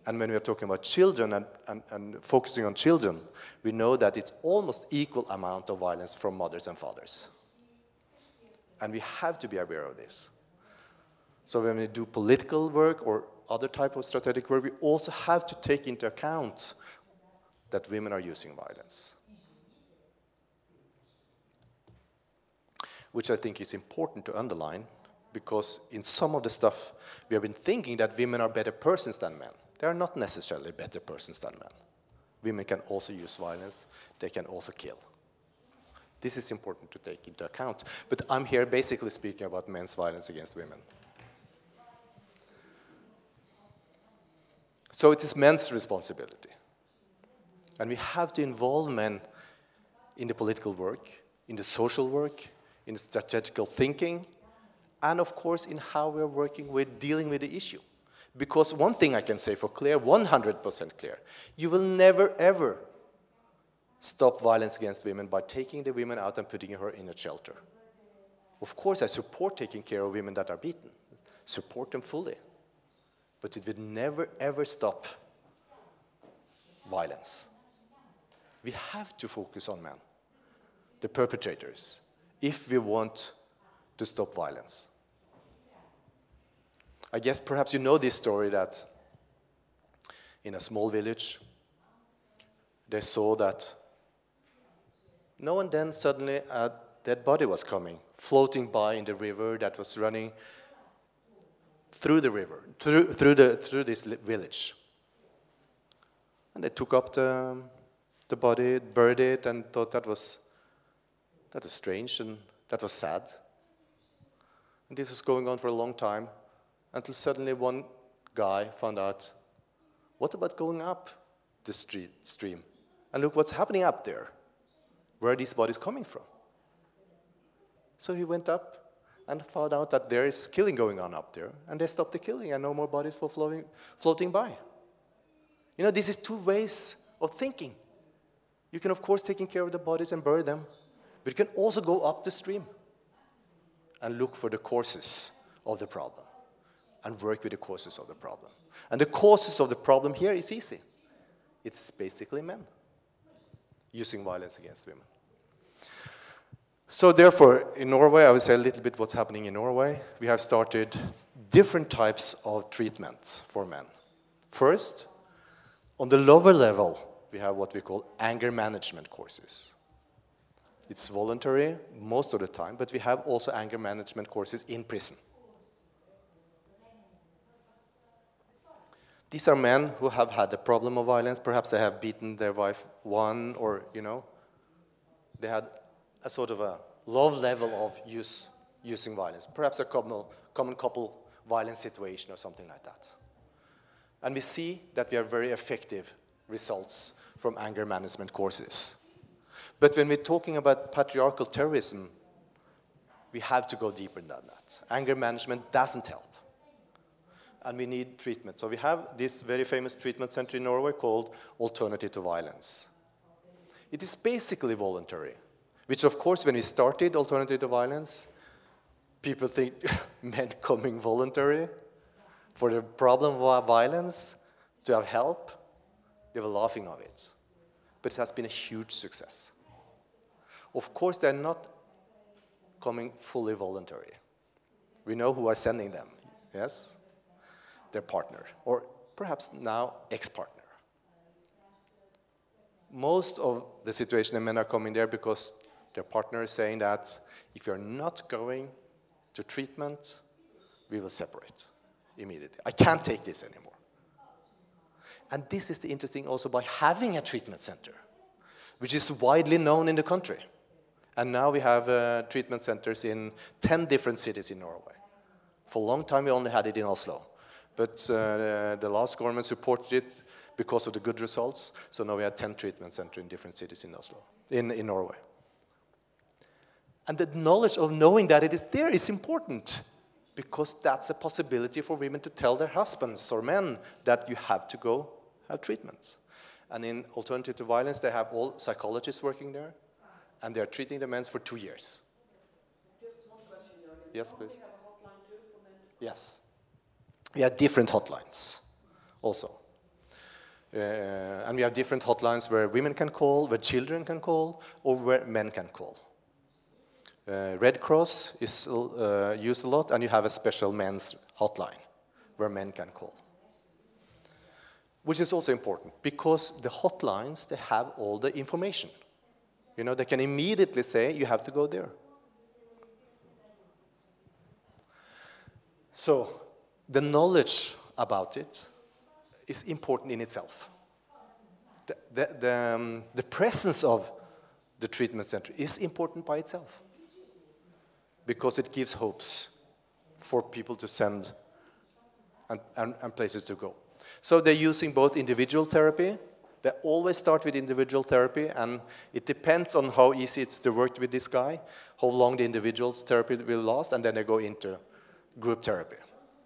And when we are talking about children and, and, and focusing on children, we know that it's almost equal amount of violence from mothers and fathers. And we have to be aware of this. So when we do political work or other type of strategic work, we also have to take into account that women are using violence. Which I think is important to underline because in some of the stuff we have been thinking that women are better persons than men. They are not necessarily better persons than men. Women can also use violence, they can also kill. This is important to take into account. But I'm here basically speaking about men's violence against women. So it is men's responsibility. And we have to involve men in the political work, in the social work, in the strategical thinking, and of course in how we're working with dealing with the issue. Because one thing I can say for clear, 100% clear, you will never ever stop violence against women by taking the women out and putting her in a shelter. Of course, I support taking care of women that are beaten, support them fully. But it will never ever stop violence. We have to focus on men, the perpetrators, if we want to stop violence. I guess perhaps you know this story that in a small village, they saw that no and then suddenly a dead body was coming, floating by in the river that was running through the river, through, through, the, through this village. And they took up the, the body, buried it, and thought that was, that was strange and that was sad. And this was going on for a long time until suddenly one guy found out what about going up the street, stream? And look what's happening up there. Where are these bodies coming from? So he went up and found out that there is killing going on up there, and they stopped the killing, and no more bodies were floating, floating by. You know, this is two ways of thinking. You can, of course, take care of the bodies and bury them, but you can also go up the stream and look for the causes of the problem and work with the causes of the problem. And the causes of the problem here is easy. It's basically men using violence against women. So therefore, in Norway, I will say a little bit what's happening in Norway. We have started different types of treatments for men. First, on the lower level, we have what we call anger management courses. It's voluntary most of the time, but we have also anger management courses in prison. These are men who have had a problem of violence. Perhaps they have beaten their wife one, or, you know, they had a sort of a low level of use, using violence. Perhaps a common, common couple violence situation or something like that. And we see that we have very effective results from anger management courses. But when we're talking about patriarchal terrorism, we have to go deeper than that. Anger management doesn't help and we need treatment. So we have this very famous treatment center in Norway called Alternative to Violence. It is basically voluntary, which of course when we started Alternative to Violence, people think men coming voluntary for the problem of violence to have help. They were laughing of it. But it has been a huge success. Of course, they're not coming fully voluntary. We know who are sending them, yes? their partner, or perhaps now ex-partner. Most of the situation men are coming there because their partner is saying that if you're not going to treatment, we will separate immediately. I can't take this anymore. And this is the interesting also by having a treatment center, which is widely known in the country. And now we have uh, treatment centers in 10 different cities in Norway. For a long time, we only had it in Oslo. But uh, the last government supported it because of the good results. So now we have 10 treatment centers in different cities in Oslo, in, in Norway. And the knowledge of knowing that it is there is important because that's a possibility for women to tell their husbands or men that you have to go have treatments. And in Alternative to Violence, they have all psychologists working there, and they're treating the men for two years. Question, Yes, please. We have a hotline too for men? Yes. We have different hotlines also. Uh, and we have different hotlines where women can call, where children can call, or where men can call. Uh, Red Cross is uh, used a lot, and you have a special men's hotline where men can call. Which is also important because the hotlines, they have all the information. You know, they can immediately say, you have to go there. So, the knowledge about it is important in itself. The, the, the, um, the presence of the treatment center is important by itself because it gives hopes for people to send and, and, and places to go. So they're using both individual therapy, they always start with individual therapy, and it depends on how easy it's to work with this guy, how long the individual therapy will last, and then they go into group therapy.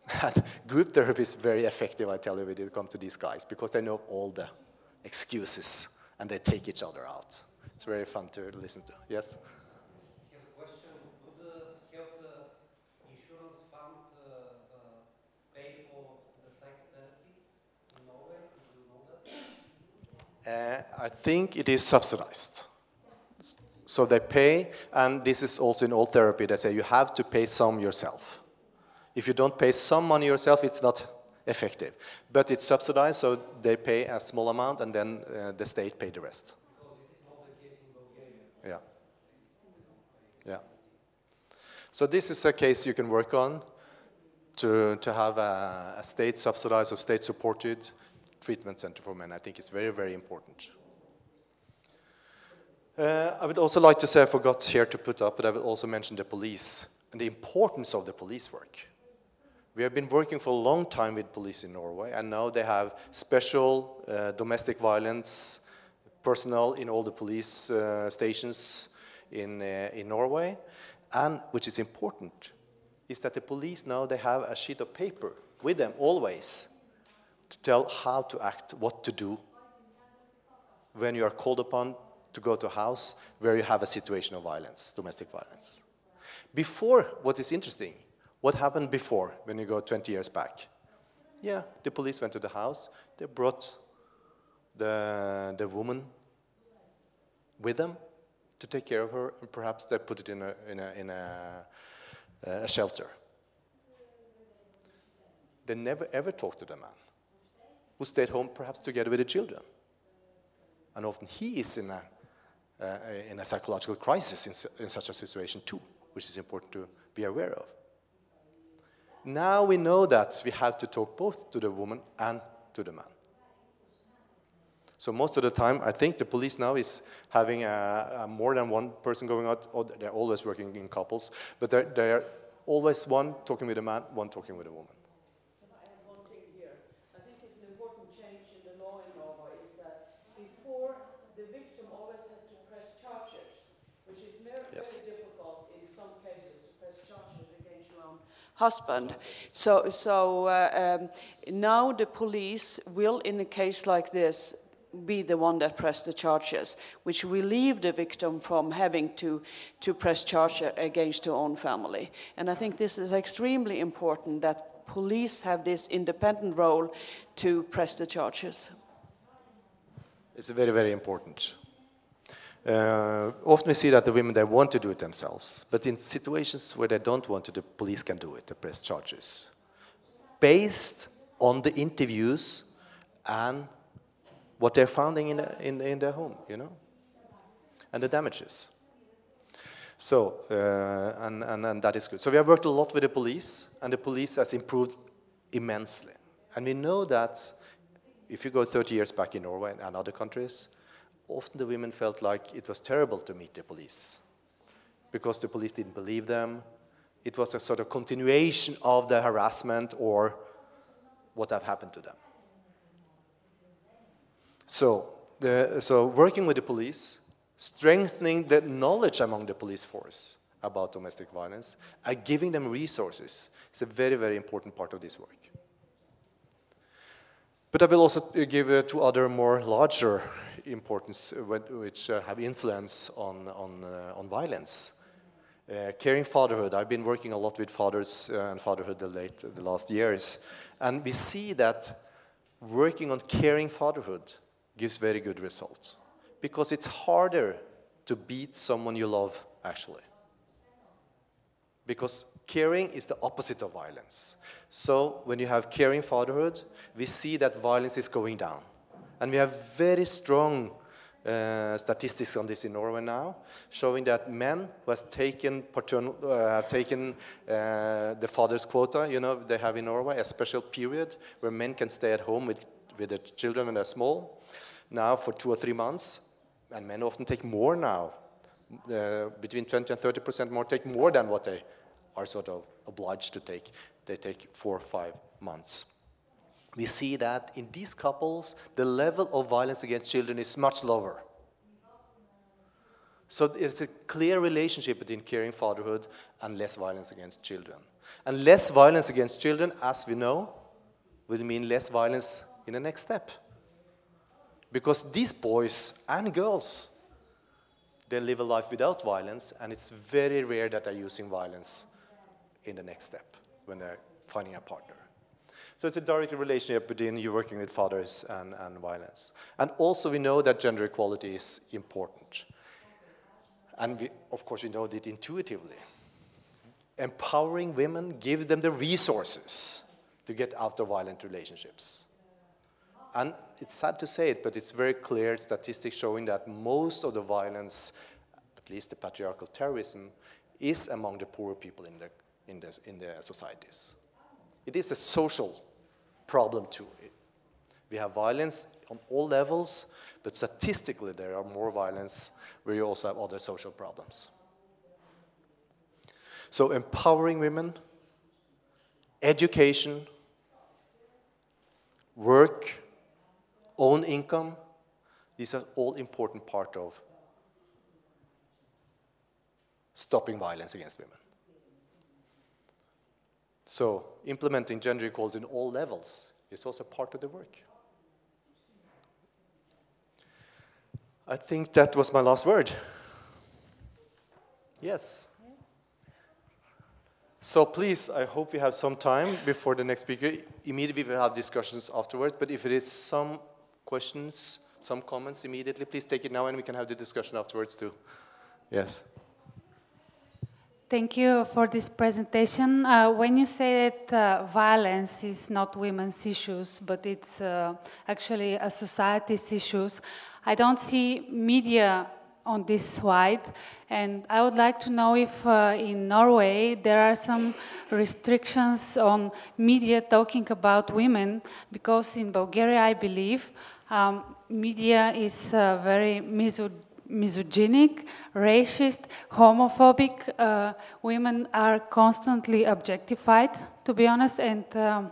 And group therapy is very effective, I tell you, when it comes to these guys, because they know all the excuses and they take each other out. It's very fun to listen to. Yes? I have a question. Would the health uh, insurance fund uh, uh, pay for the psychotherapy in Norway? Do you know that? Uh, I think it is subsidized. So they pay, and this is also in all therapy, they say you have to pay some yourself. If you don't pay some money yourself, it's not effective. But it's subsidized, so they pay a small amount, and then uh, the state pay the rest. Yeah. Yeah. So this is a case you can work on to, to have a, a state subsidized or state supported treatment center for men. I think it's very, very important. Uh, I would also like to say, I forgot here to put up, but I will also mention the police and the importance of the police work. We have been working for a long time with police in Norway, and now they have special uh, domestic violence personnel in all the police uh, stations in, uh, in Norway. And which is important, is that the police now they have a sheet of paper with them always to tell how to act, what to do when you are called upon to go to a house where you have a situation of violence, domestic violence. Before, what is interesting, what happened before when you go 20 years back? Yeah, the police went to the house, they brought the, the woman with them to take care of her, and perhaps they put it in a, in a, in a, a shelter. They never ever talked to the man who stayed home, perhaps together with the children. And often he is in a, uh, in a psychological crisis in, su- in such a situation too, which is important to be aware of. Now we know that we have to talk both to the woman and to the man. So most of the time, I think the police now is having a, a more than one person going out. They're always working in couples, but they're, they're always one talking with a man, one talking with a woman. Can I add one thing here? I think it's an important change in the law in Norway is that before the victim always had to press charges, which is very, Yes. very difficult in some cases to press charges against your own husband. So, so uh, um, now the police will, in a case like this, be the one that press the charges, which relieve the victim from having to, to press charges against her own family. And I think this is extremely important that police have this independent role to press the charges. It's very, very important. Uh, often we see that the women they want to do it themselves, but in situations where they don't want to, the police can do it, the press charges, based on the interviews and what they're finding in, in, in their home, you know, and the damages. So, uh, and, and, and that is good. So we have worked a lot with the police, and the police has improved immensely. And we know that if you go 30 years back in Norway and other countries, often the women felt like it was terrible to meet the police because the police didn't believe them. It was a sort of continuation of the harassment or what have happened to them. So, the, so working with the police, strengthening the knowledge among the police force about domestic violence, and giving them resources is a very, very important part of this work. But I will also give uh, two other more larger importance uh, which uh, have influence on, on, uh, on violence. Uh, caring fatherhood. I've been working a lot with fathers uh, and fatherhood the, late, the last years. And we see that working on caring fatherhood gives very good results. Because it's harder to beat someone you love, actually. because caring is the opposite of violence. So when you have caring fatherhood, we see that violence is going down. And we have very strong uh, statistics on this in Norway now, showing that men who taken paternal, uh, have taken uh, the father's quota, you know, they have in Norway a special period where men can stay at home with, with their children when they're small, now for two or three months, and men often take more now, uh, between 20 and 30 percent more, take more than what they are sort of obliged to take. They take four or five months. We see that in these couples, the level of violence against children is much lower. So it's a clear relationship between caring fatherhood and less violence against children. And less violence against children, as we know, will mean less violence in the next step. Because these boys and girls, they live a life without violence, and it's very rare that they're using violence in the next step when they're finding a partner. So it's a direct relationship between you working with fathers and, and violence. And also we know that gender equality is important. And we, of course we know that intuitively. Empowering women, give them the resources to get out of violent relationships. And it's sad to say it, but it's very clear statistics showing that most of the violence, at least the patriarchal terrorism, is among the poorer people in the, in the, in the societies. It is a social problem too. We have violence on all levels, but statistically there are more violence where you also have other social problems. So empowering women, education, work, own income, these are all important part of stopping violence against women. So implementing gender equality in all levels is also part of the work. I think that was my last word. Yes. So please, I hope we have some time before the next speaker. Immediately we will have discussions afterwards, but if it is some questions, some comments immediately, please take it now and we can have the discussion afterwards too. Yes. Thank you for this presentation. Uh, when you say that uh, violence is not women's issues, but it's uh, actually a society's issues, I don't see media on this slide, and I would like to know if uh, in Norway there are some restrictions on media talking about women, because in Bulgaria, I believe, um, media is uh, very misogynist misogynic, racist, homophobic. Uh, women are constantly objectified, to be honest, and um,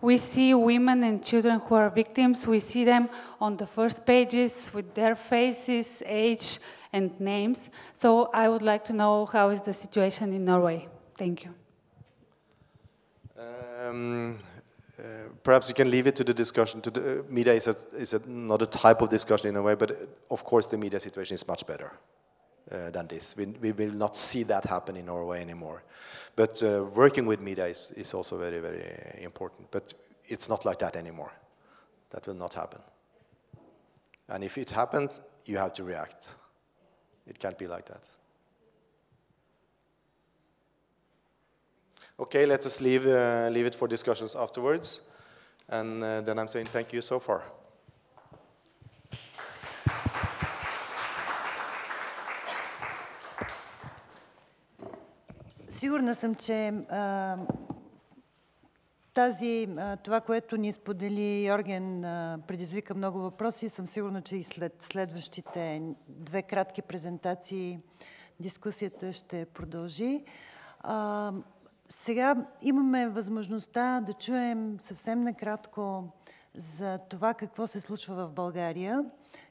we see women and children who are victims, we see them on the first pages with their faces, age, and names. So I would like to know how is the situation in Norway. Thank you. Um, perhaps you can leave it to the discussion. To the uh, media is, a, is another type of discussion in a way, but uh, of course the media situation is much better uh, than this. We, we, will not see that happen in Norway anymore. But uh, working with media is, is also very, very important. But it's not like that anymore. That will not happen. And if it happens, you have to react. It can't be like that. Okay, let us leave, uh, leave it for discussions afterwards. And uh, then I'm saying thank you so far. Сигурна съм, че а, тази, а, това, което ни сподели Йорген, а, предизвика много въпроси. Съм сигурна, че и след следващите две кратки презентации дискусията ще продължи. А, сега имаме възможността да чуем съвсем накратко за това какво се случва в България.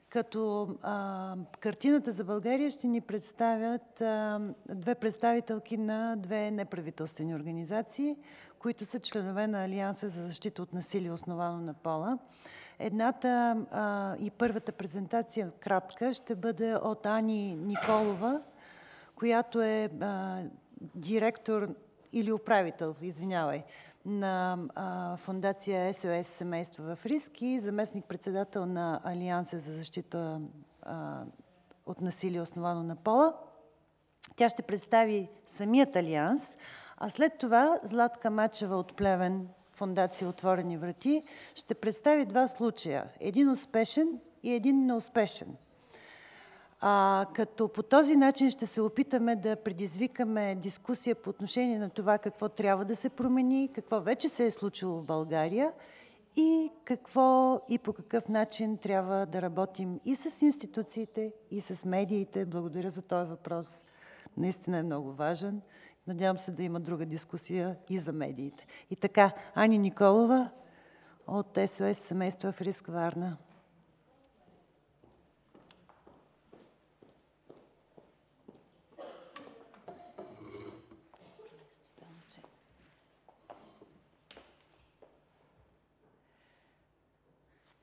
Като а, картината за България ще ни представят а, две представителки на две неправителствени организации, които са членове на Алианса за защита от насилие, основано на пола. Едната а, и първата презентация, кратка, ще бъде от Ани Николова, която е а, директор или управител, извинявай, на а, фундация СОС Семейства в риск и заместник-председател на Алианса за защита а, от насилие, основано на пола. Тя ще представи самият Алианс, а след това Златка Мачева от Плевен, Фундация Отворени врати, ще представи два случая. Един успешен и един неуспешен. А, като по този начин ще се опитаме да предизвикаме дискусия по отношение на това какво трябва да се промени, какво вече се е случило в България и какво и по какъв начин трябва да работим и с институциите, и с медиите. Благодаря за този въпрос. Наистина е много важен. Надявам се да има друга дискусия и за медиите. И така, Ани Николова от СОС Семейства в риск Варна.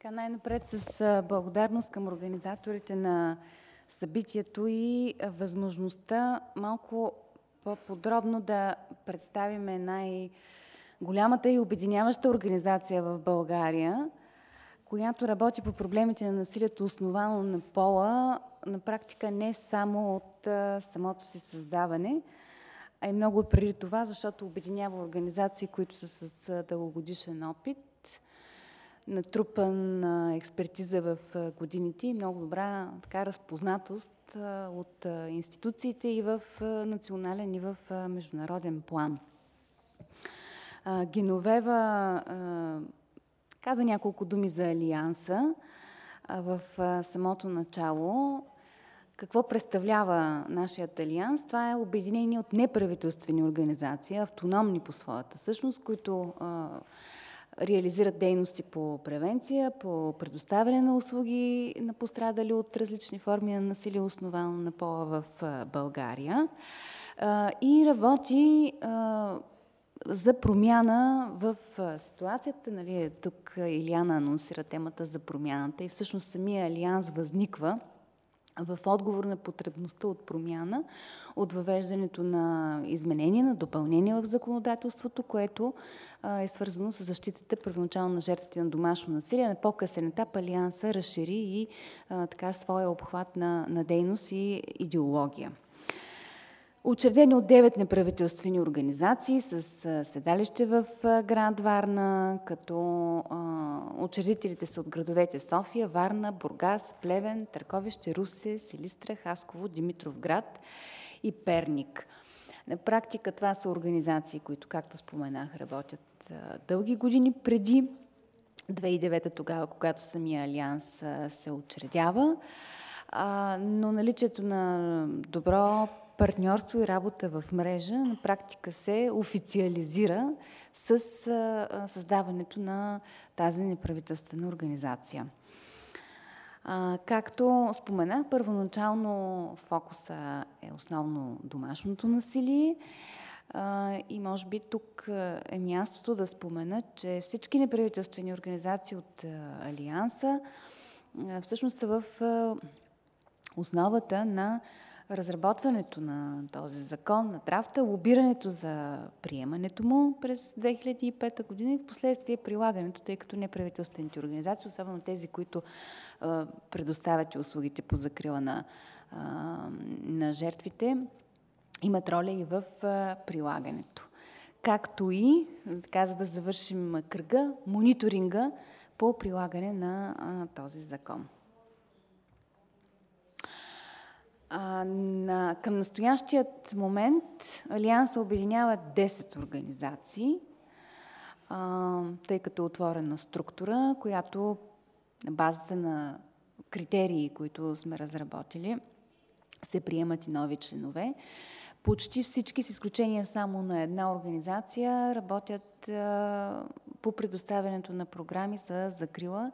Така най-напред с благодарност към организаторите на събитието и възможността малко по-подробно да представиме най-голямата и обединяваща организация в България, която работи по проблемите на насилието, основано на пола, на практика не само от самото си създаване, а и много преди това, защото обединява организации, които са с дългогодишен опит натрупан експертиза в годините и много добра така, разпознатост от институциите и в национален и в международен план. Геновева каза няколко думи за Алианса в самото начало. Какво представлява нашият Алианс? Това е обединение от неправителствени организации, автономни по своята същност, които реализират дейности по превенция, по предоставяне на услуги на пострадали от различни форми на насилие, основано на пола в България. И работи за промяна в ситуацията. Нали, тук Илиана анонсира темата за промяната и всъщност самия Алианс възниква в отговор на потребността от промяна, от въвеждането на изменения, на допълнения в законодателството, което е свързано с защитата първоначално на жертвите на домашно насилие. На по-късен етап Алианса разшири и а, така своя обхват на, на дейност и идеология. Учредени от 9 неправителствени организации с седалище в град Варна, като учредителите са от градовете София, Варна, Бургас, Плевен, Търковище, Русе, Силистра, Хасково, Димитров град и Перник. На практика това са организации, които, както споменах, работят дълги години преди 2009 тогава, когато самия Алианс се учредява. Но наличието на добро партньорство и работа в мрежа на практика се официализира с създаването на тази неправителствена организация. Както споменах, първоначално фокуса е основно домашното насилие. И може би тук е мястото да спомена, че всички неправителствени организации от Алианса всъщност са в основата на разработването на този закон, на драфта, лобирането за приемането му през 2005 година и в последствие прилагането, тъй като неправителствените организации, особено тези, които а, предоставят услугите по закрила на, а, на жертвите, имат роля и в а, прилагането. Както и, така за да завършим кръга, мониторинга по прилагане на а, този закон. На, към настоящият момент Алианса обединява 10 организации, а, тъй като е отворена структура, която на базата на критерии, които сме разработили, се приемат и нови членове. Почти всички, с изключение само на една организация, работят по предоставянето на програми за закрила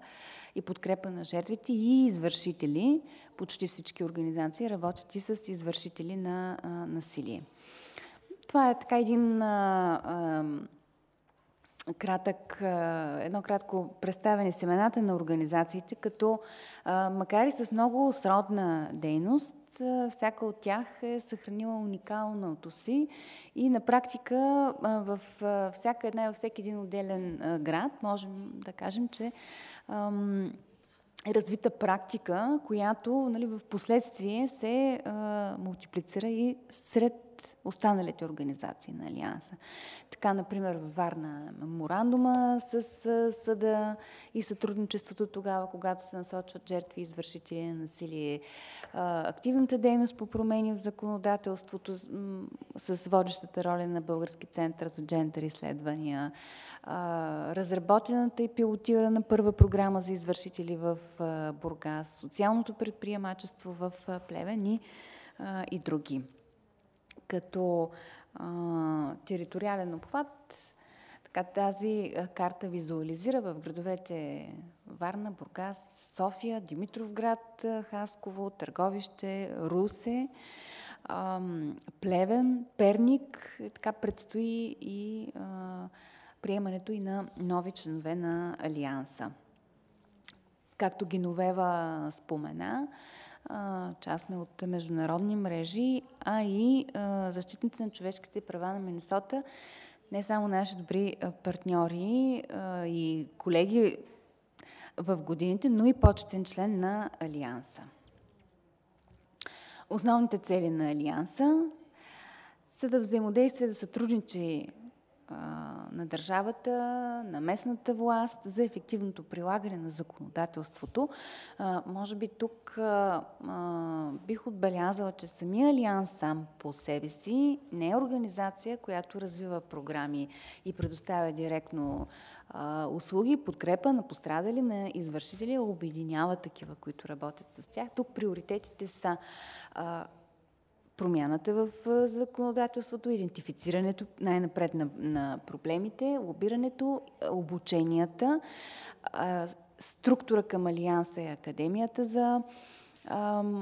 и подкрепа на жертвите и извършители. Почти всички организации работят и с извършители на а, насилие. Това е така един а, а, кратък, едно кратко представяне семената на организациите, като макар и с много сродна дейност, всяка от тях е съхранила уникалното си. И на практика в всяка една и във всеки един отделен град можем да кажем, че е развита практика, която нали, в последствие се мултиплицира и сред останалите организации на Алианса. Така, например, във Варна меморандума с съда и сътрудничеството тогава, когато се насочват жертви и извършители на насилие, активната дейност по промени в законодателството с водещата роля на Български център за джендър изследвания, разработената и пилотирана първа програма за извършители в Бургас, социалното предприемачество в Плевен и други като а, териториален обхват, така тази карта визуализира в градовете Варна, Бургас, София, Димитровград, Хасково, Търговище, Русе, а, Плевен, Перник. Така предстои и а, приемането и на нови членове на Алианса. Както Геновева спомена, част сме от международни мрежи, а и защитници на човешките права на Миннесота, не само наши добри партньори и колеги в годините, но и почетен член на Алианса. Основните цели на Алианса са да взаимодейства да сътрудничи на държавата, на местната власт за ефективното прилагане на законодателството. Може би тук бих отбелязала, че самия Алианс сам по себе си не е организация, която развива програми и предоставя директно услуги, подкрепа на пострадали, на извършители, обединява такива, които работят с тях. Тук приоритетите са промяната в законодателството, идентифицирането най-напред на, на проблемите, лобирането, обученията, структура към Алианса е Академията за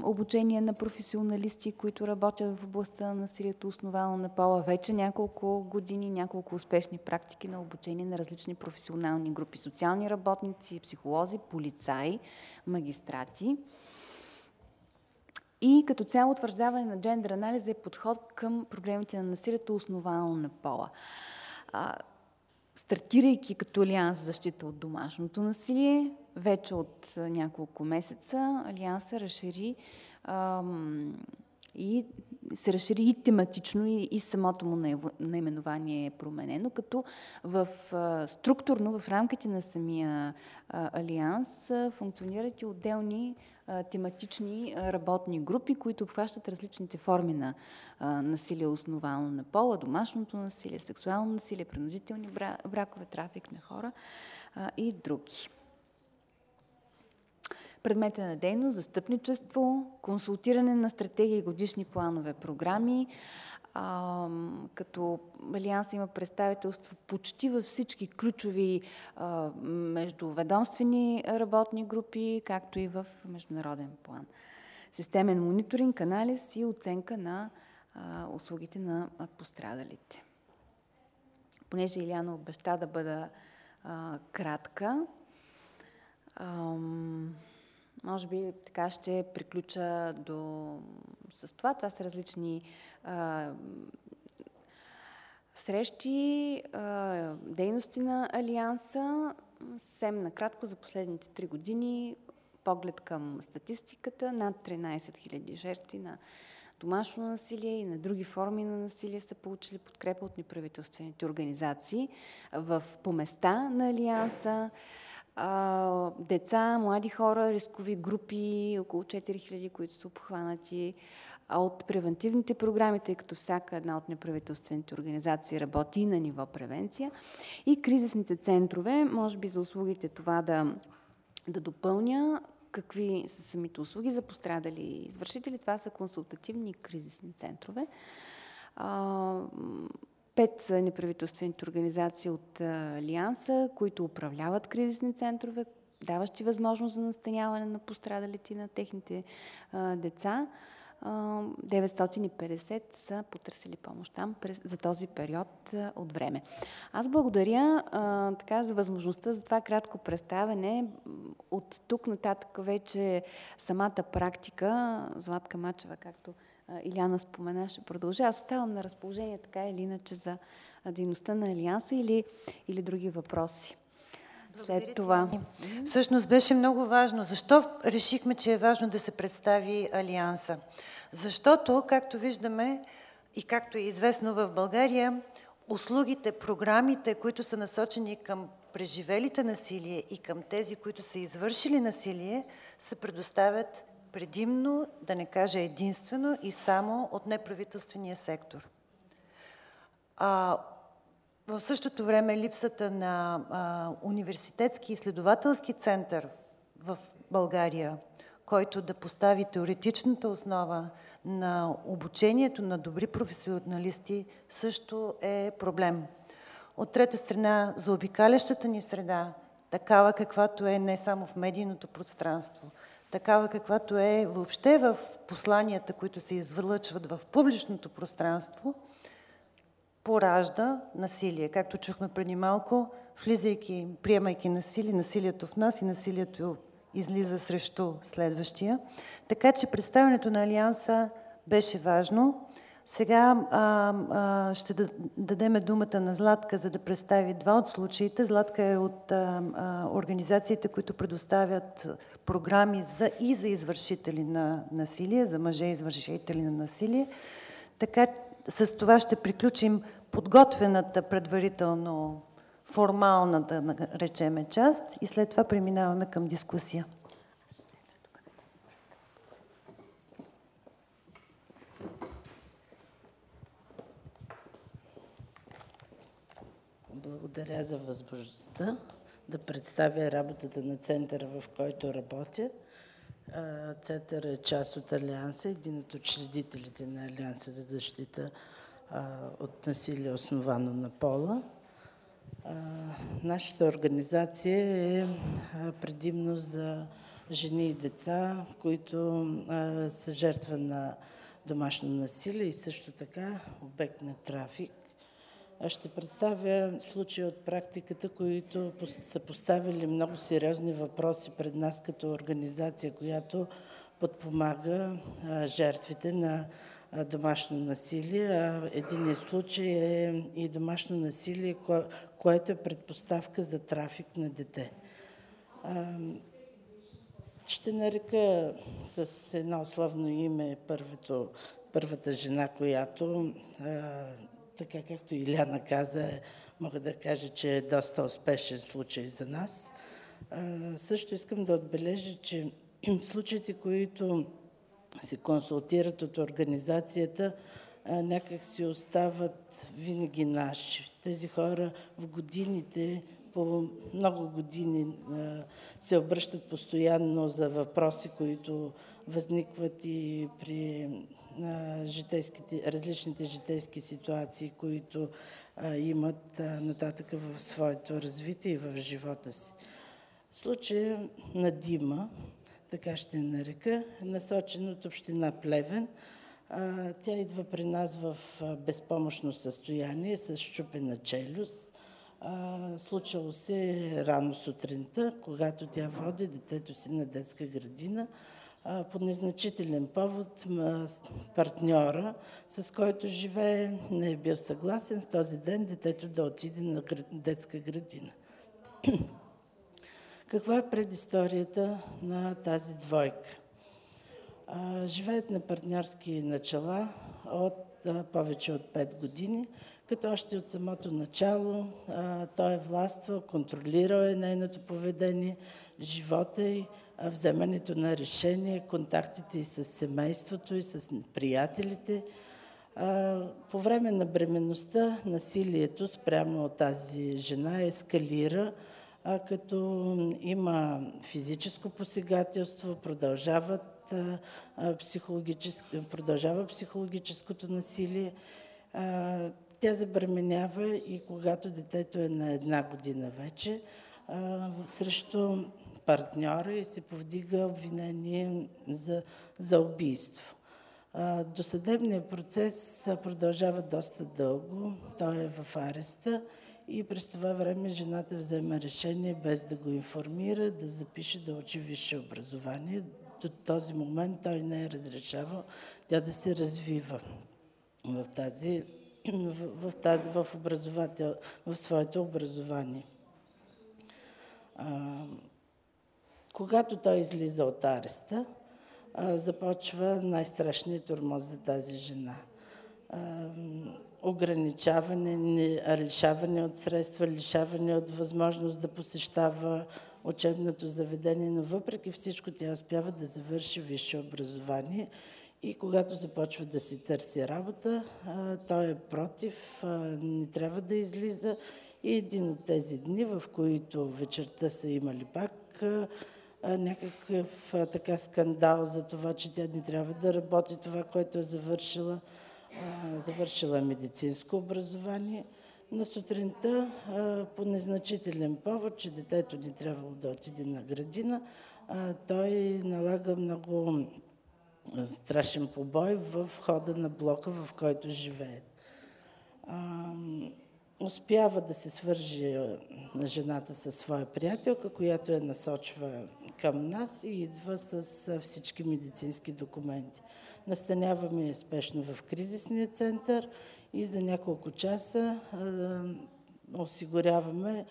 обучение на професионалисти, които работят в областта на насилието, основано на пола. Вече няколко години, няколко успешни практики на обучение на различни професионални групи. Социални работници, психолози, полицаи, магистрати. И като цяло утвърждаване на джендър анализа е подход към проблемите на насилието, основано на пола. А, стартирайки като Алианс за защита от домашното насилие, вече от няколко месеца Алианса разшири ам, и се разшири и тематично, и, и самото му наименование е променено, като в, а, структурно в рамките на самия а, Алианс а, функционират и отделни тематични работни групи, които обхващат различните форми на насилие, основано на пола, домашното насилие, сексуално насилие, принудителни бракове, трафик на хора и други. Предмета на дейност, застъпничество, консултиране на стратегии и годишни планове, програми, като Алианс има представителство почти във всички ключови а, междуведомствени работни групи, както и в международен план. Системен мониторинг, анализ и оценка на услугите на пострадалите. Понеже Иляна обеща да бъда кратка, може би така ще приключа до... с това. Това са различни а, срещи, а, дейности на Алианса. Съвсем накратко за последните три години поглед към статистиката. Над 13 000 жертви на домашно насилие и на други форми на насилие са получили подкрепа от неправителствените организации в, по места на Алианса деца, млади хора, рискови групи, около 4000, които са обхванати от превентивните програми, тъй като всяка една от неправителствените организации работи на ниво превенция. И кризисните центрове, може би за услугите това да, да допълня, какви са самите услуги за пострадали извършители. Това са консултативни кризисни центрове пет неправителствените организации от Алианса, които управляват кризисни центрове, даващи възможност за настаняване на пострадалите на техните а, деца. 950 са потърсили помощ там през, за този период а, от време. Аз благодаря а, така, за възможността за това кратко представене. От тук нататък вече самата практика, Златка Мачева, както Иляна спомена, ще продължа. Аз оставам на разположение така или иначе за дейността на Алианса или, или други въпроси. след това. Всъщност беше много важно. Защо решихме, че е важно да се представи Алианса? Защото, както виждаме и както е известно в България, услугите, програмите, които са насочени към преживелите насилие и към тези, които са извършили насилие, се предоставят предимно, да не кажа единствено и само от неправителствения сектор. А, в същото време липсата на а, университетски изследователски център в България, който да постави теоретичната основа на обучението на добри професионалисти, също е проблем. От трета страна, за обикалящата ни среда, такава каквато е не само в медийното пространство, такава каквато е въобще в посланията, които се извлъчват в публичното пространство, поражда насилие. Както чухме преди малко, влизайки, приемайки насилие, насилието в нас и насилието излиза срещу следващия. Така че представянето на Алианса беше важно. Сега а, а, ще дадем думата на Златка, за да представи два от случаите. Златка е от а, а, организациите, които предоставят програми за, и за извършители на насилие, за мъже извършители на насилие. Така с това ще приключим подготвената предварително формална, да речеме, част и след това преминаваме към дискусия. Благодаря за възможността да представя работата на центъра, в който работя. Център е част от Алианса, един от учредителите на Алианса за защита от насилие, основано на пола. Нашата организация е предимно за жени и деца, които са жертва на домашно насилие и също така обект на трафик. Ще представя случаи от практиката, които са поставили много сериозни въпроси пред нас като организация, която подпомага жертвите на домашно насилие. Единият случай е и домашно насилие, което е предпоставка за трафик на дете. Ще нарека с едно условно име първото, първата жена, която така както Иляна каза, мога да кажа, че е доста успешен случай за нас. Също искам да отбележа, че случаите, които се консултират от организацията, някак си остават винаги наши. Тези хора в годините, по много години се обръщат постоянно за въпроси, които възникват и при житейските, различните житейски ситуации, които имат нататък в своето развитие и в живота си. Случая на Дима, така ще нарека, е насочен от община Плевен. Тя идва при нас в безпомощно състояние с щупена челюст. случало се рано сутринта, когато тя води детето си на детска градина по незначителен повод партньора, с който живее, не е бил съгласен в този ден детето да отиде на детска градина. Каква е предисторията на тази двойка? Живеят на партньорски начала от повече от 5 години, като още от самото начало той е властвал, контролирал е нейното поведение, живота й, вземането на решение, контактите и с семейството, и с приятелите. По време на бременността насилието спрямо тази жена ескалира, като има физическо посегателство, продължават психологическо, продължава психологическото насилие. Тя забременява и когато детето е на една година вече, срещу партньора и се повдига обвинение за, за убийство. Досъдебният процес продължава доста дълго. Той е в ареста и през това време жената взема решение без да го информира, да запише да учи висше образование. До този момент той не е разрешавал тя да се развива в тази в, в, тази, в, образовател, в своето образование. Когато той излиза от ареста, започва най-страшният тормоз за тази жена. Ограничаване, не- лишаване от средства, лишаване от възможност да посещава учебното заведение, но въпреки всичко тя успява да завърши висше образование и когато започва да си търси работа, той е против, не трябва да излиза и един от тези дни, в които вечерта са имали пак някакъв така скандал за това, че тя не трябва да работи това, което е завършила, завършила медицинско образование. На сутринта по незначителен повод, че детето ни трябвало да отиде на градина, той налага много страшен побой в хода на блока, в който живеят. Успява да се свържи а, жената със своя приятелка, която я насочва към нас и идва с всички медицински документи. Настаняваме я спешно в кризисния център и за няколко часа осигуряваме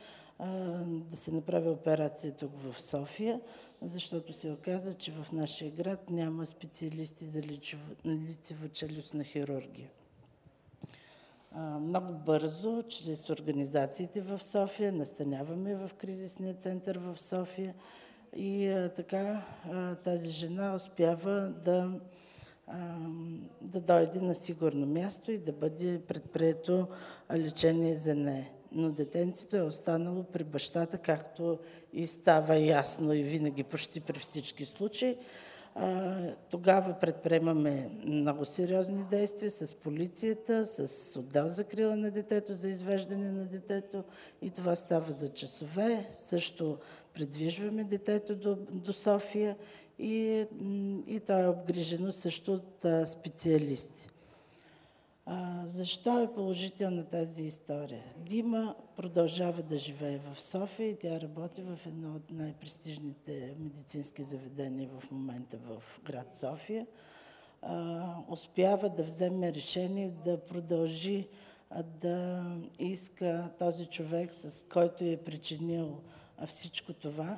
да се направи операция тук в София, защото се оказа, че в нашия град няма специалисти за лицево-челюстна хирургия. Много бързо, чрез организациите в София, настаняваме в кризисния център в София и а, така а, тази жена успява да, а, да дойде на сигурно място и да бъде предприето лечение за нея. Но детенцето е останало при бащата, както и става ясно и винаги почти при всички случаи. А, Тогава предприемаме много сериозни действия с полицията, с отдел за крила на детето, за извеждане на детето и това става за часове. Също придвижваме детето до, до София и, и то е обгрижено също от специалисти. А, защо е положителна тази история? Дима продължава да живее в София и тя работи в едно от най-престижните медицински заведения в момента в град София. А, успява да вземе решение да продължи да иска този човек, с който е причинил всичко това,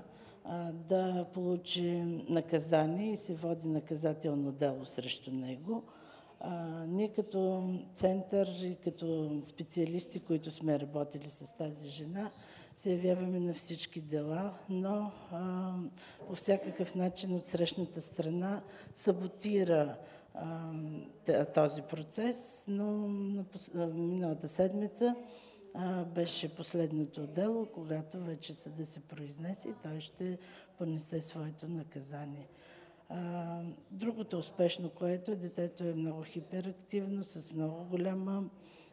да получи наказание и се води наказателно дело срещу него. Ние като център и като специалисти, които сме работили с тази жена, се явяваме на всички дела, но по всякакъв начин от срещната страна саботира този процес, но миналата седмица беше последното дело, когато вече съда се произнесе и той ще понесе своето наказание. А, другото успешно, което е, детето е много хиперактивно, с много голяма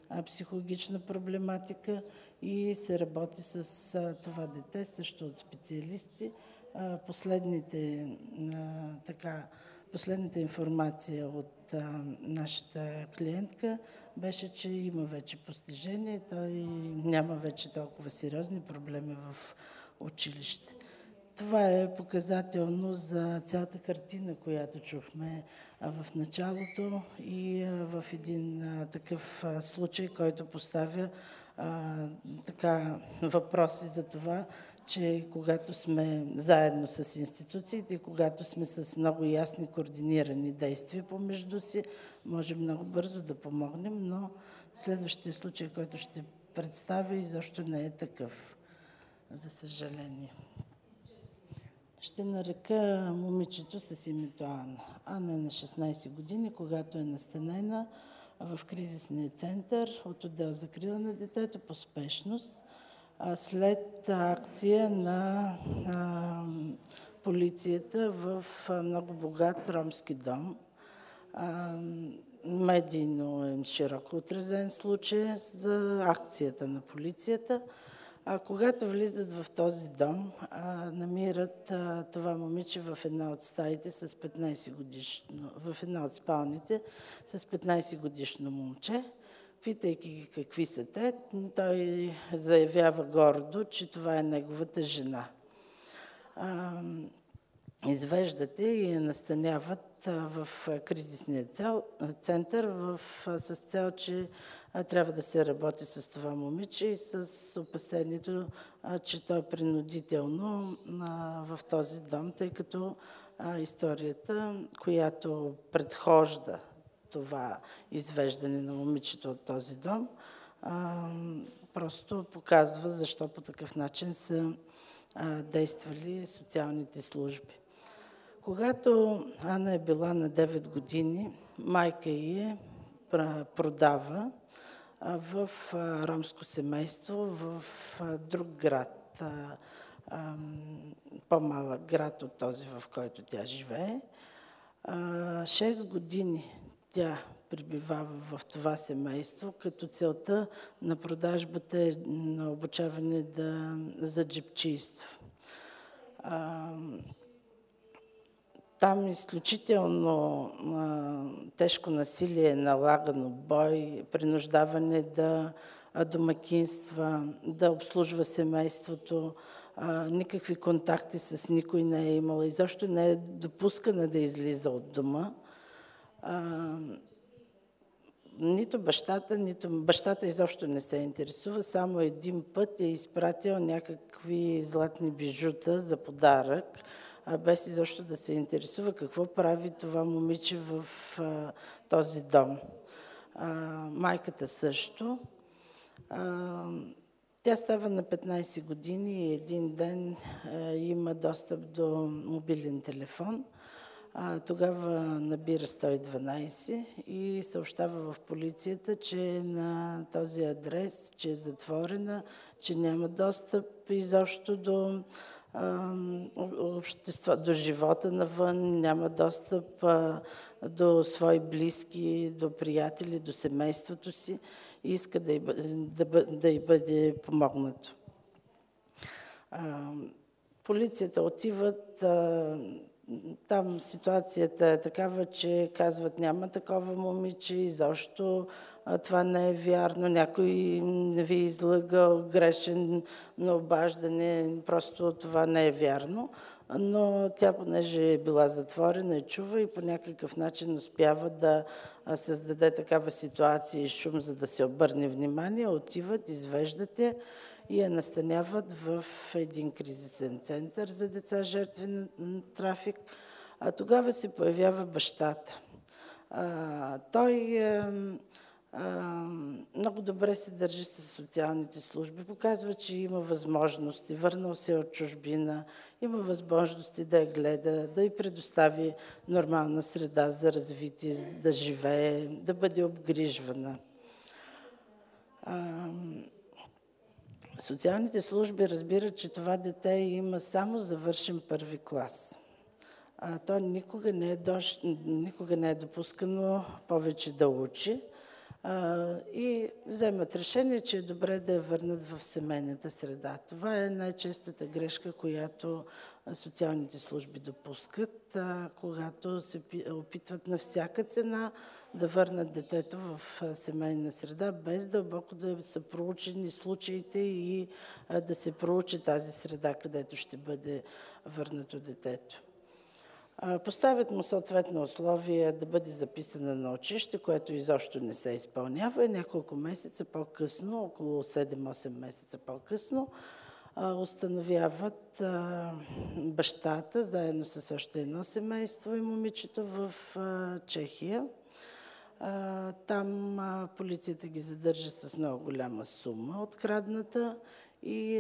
а, психологична проблематика и се работи с а, това дете, също от специалисти. А, последните, а, така, последната информация от нашата клиентка беше, че има вече постижение, той няма вече толкова сериозни проблеми в училище. Това е показателно за цялата картина, която чухме в началото и в един такъв случай, който поставя така въпроси за това, че когато сме заедно с институциите, когато сме с много ясни координирани действия помежду си, може много бързо да помогнем, но следващия случай, който ще представя, изобщо не е такъв, за съжаление. Ще нарека момичето с името Ана. Ана е на 16 години, когато е настанена в кризисния център от отдел за крила на детето по спешност след акция на полицията в много богат ромски дом. Медийно е широко отразен случай за акцията на полицията. А когато влизат в този дом, намират това момиче в една от стаите с 15 годишно, в една от спалните с 15 годишно момче. Питайки ги какви са те, той заявява гордо, че това е неговата жена. Извеждате и я настаняват в кризисния център в, с цел, че трябва да се работи с това момиче и с опасението, че то е принудително в този дом, тъй като историята, която предхожда това извеждане на момичето от този дом, просто показва защо по такъв начин са действали социалните служби. Когато Ана е била на 9 години, майка й е продава в ромско семейство в друг град, по-малък град от този, в който тя живее. Шест години тя пребивава в това семейство, като целта на продажбата е на обучаване да, за джипчийство. Там изключително а, тежко насилие е налагано, бой, принуждаване да домакинства, да обслужва семейството, а, никакви контакти с никой не е имала, изобщо не е допускана да излиза от дома. Нито бащата, нито бащата изобщо не се интересува, само един път е изпратил някакви златни бижута за подарък, а без изобщо да се интересува какво прави това момиче в а, този дом. А, майката също. А, тя става на 15 години и един ден а, има достъп до мобилен телефон. А, тогава набира 112 и съобщава в полицията, че е на този адрес, че е затворена, че няма достъп изобщо до общество, до живота навън, няма достъп а, до свои близки, до приятели, до семейството си и иска да й, да, да й бъде помогнато. А, полицията отиват, а, там ситуацията е такава, че казват няма такова момиче, изобщо това не е вярно, някой не ви е излъгал, грешен на обаждане, просто това не е вярно. Но тя, понеже е била затворена, е чува и по някакъв начин успява да създаде такава ситуация и шум, за да се обърне внимание, отиват, извеждате и я настаняват в един кризисен център за деца жертви на трафик. А тогава се появява бащата. А, той а, а, много добре се държи с социалните служби, показва, че има възможности, върнал се от чужбина, има възможности да я гледа, да й предостави нормална среда за развитие, да живее, да бъде обгрижвана. А, Социалните служби разбират, че това дете има само завършен първи клас. А, то никога не, е дош... никога не е допускано повече да учи а, и вземат решение, че е добре да я върнат в семейната среда. Това е най-честата грешка, която социалните служби допускат, когато се опитват на всяка цена да върнат детето в семейна среда, без дълбоко да са проучени случаите и да се проучи тази среда, където ще бъде върнато детето. Поставят му съответно условия да бъде записана на училище, което изобщо не се изпълнява. И няколко месеца по-късно, около 7-8 месеца по-късно, установяват бащата, заедно с още едно семейство и момичето в Чехия. Там полицията ги задържа с много голяма сума открадната и,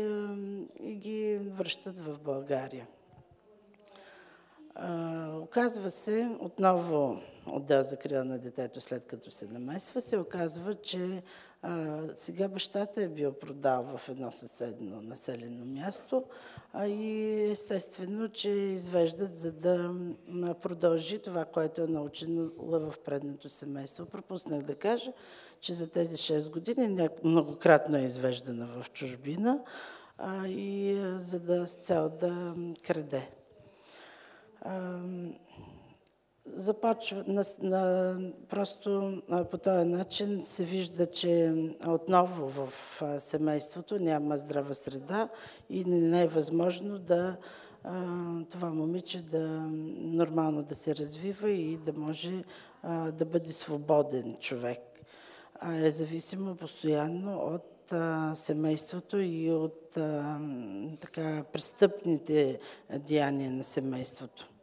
и ги връщат в България. Оказва се, отново отдел за крила на детето, след като се намесва, се оказва, че а, сега бащата е бил продал в едно съседно населено място а, и естествено, че извеждат, за да продължи това, което е научено в предното семейство. Пропуснах да кажа, че за тези 6 години многократно е извеждана в чужбина а, и а, за да с цел да краде започва на, на, просто по този начин се вижда, че отново в семейството няма здрава среда и не е възможно да това момиче да нормално да се развива и да може да бъде свободен човек. Е зависимо постоянно от семейството и от така, престъпните деяния на семейството.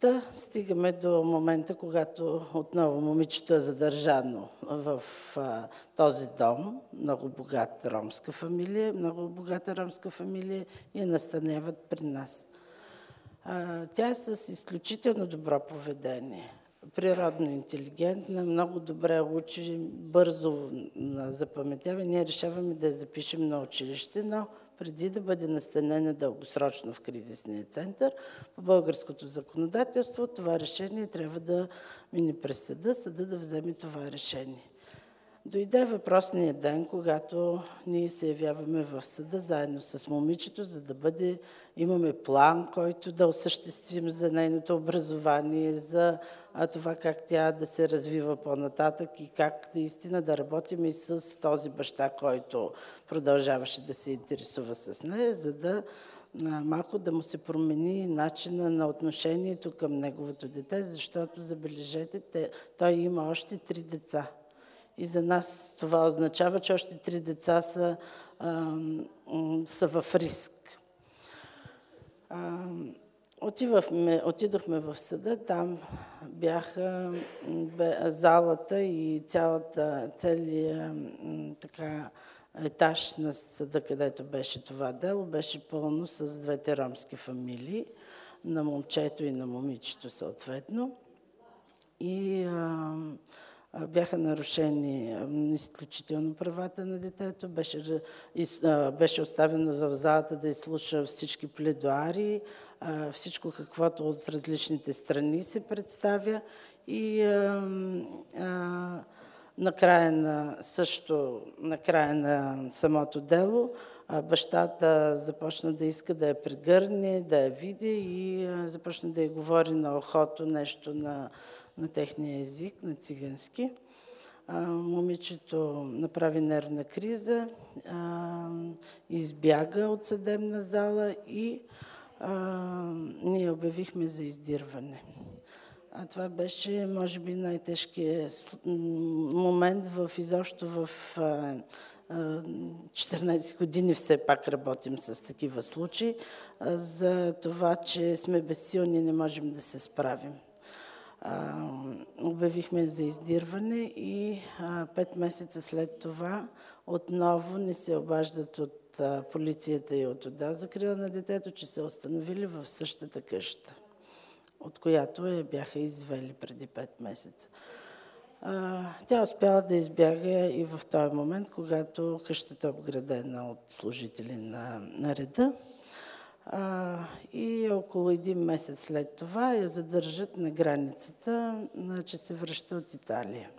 Да, стигаме до момента, когато отново момичето е задържано в а, този дом, много богата ромска фамилия, много богата ромска фамилия и я настаняват при нас. А, тя е с изключително добро поведение, природно интелигентна, много добре учи, бързо запаметява. Ние решаваме да я запишем на училище, но преди да бъде настанена дългосрочно в кризисния център. По българското законодателство това решение трябва да мине през съда, съда да вземе това решение. Дойде въпросния ден, когато ние се явяваме в съда заедно с момичето, за да бъде, имаме план, който да осъществим за нейното образование, за това как тя да се развива по-нататък и как наистина да работим и с този баща, който продължаваше да се интересува с нея, за да малко да му се промени начина на отношението към неговото дете, защото, забележете, той има още три деца – и за нас това означава, че още три деца са, а, са в риск. А, отивахме, отидохме в съда, там бяха бе, залата и цялата, целият така, етаж на съда, където беше това дело, беше пълно с двете ромски фамилии, на момчето и на момичето съответно. И а, бяха нарушени изключително правата на детето. Беше, беше оставено в залата да изслуша всички пледуари, всичко каквото от различните страни се представя. И а, а, накрая на, също накрая на самото дело, бащата започна да иска да я прегърне, да я види и започна да я говори на охото нещо на на техния език, на цигански. Момичето направи нервна криза, избяга от съдебна зала и ние обявихме за издирване. А това беше, може би, най-тежкият момент в изобщо в 14 години все пак работим с такива случаи, за това, че сме безсилни, не можем да се справим обявихме за издирване и пет месеца след това отново не се обаждат от полицията и от ОДА закрила на детето, че се установили в същата къща, от която я бяха извели преди пет месеца. Тя успяла да избяга и в този момент, когато къщата е обградена от служители на, на реда. И около един месец след това я задържат на границата, че се връща от Италия.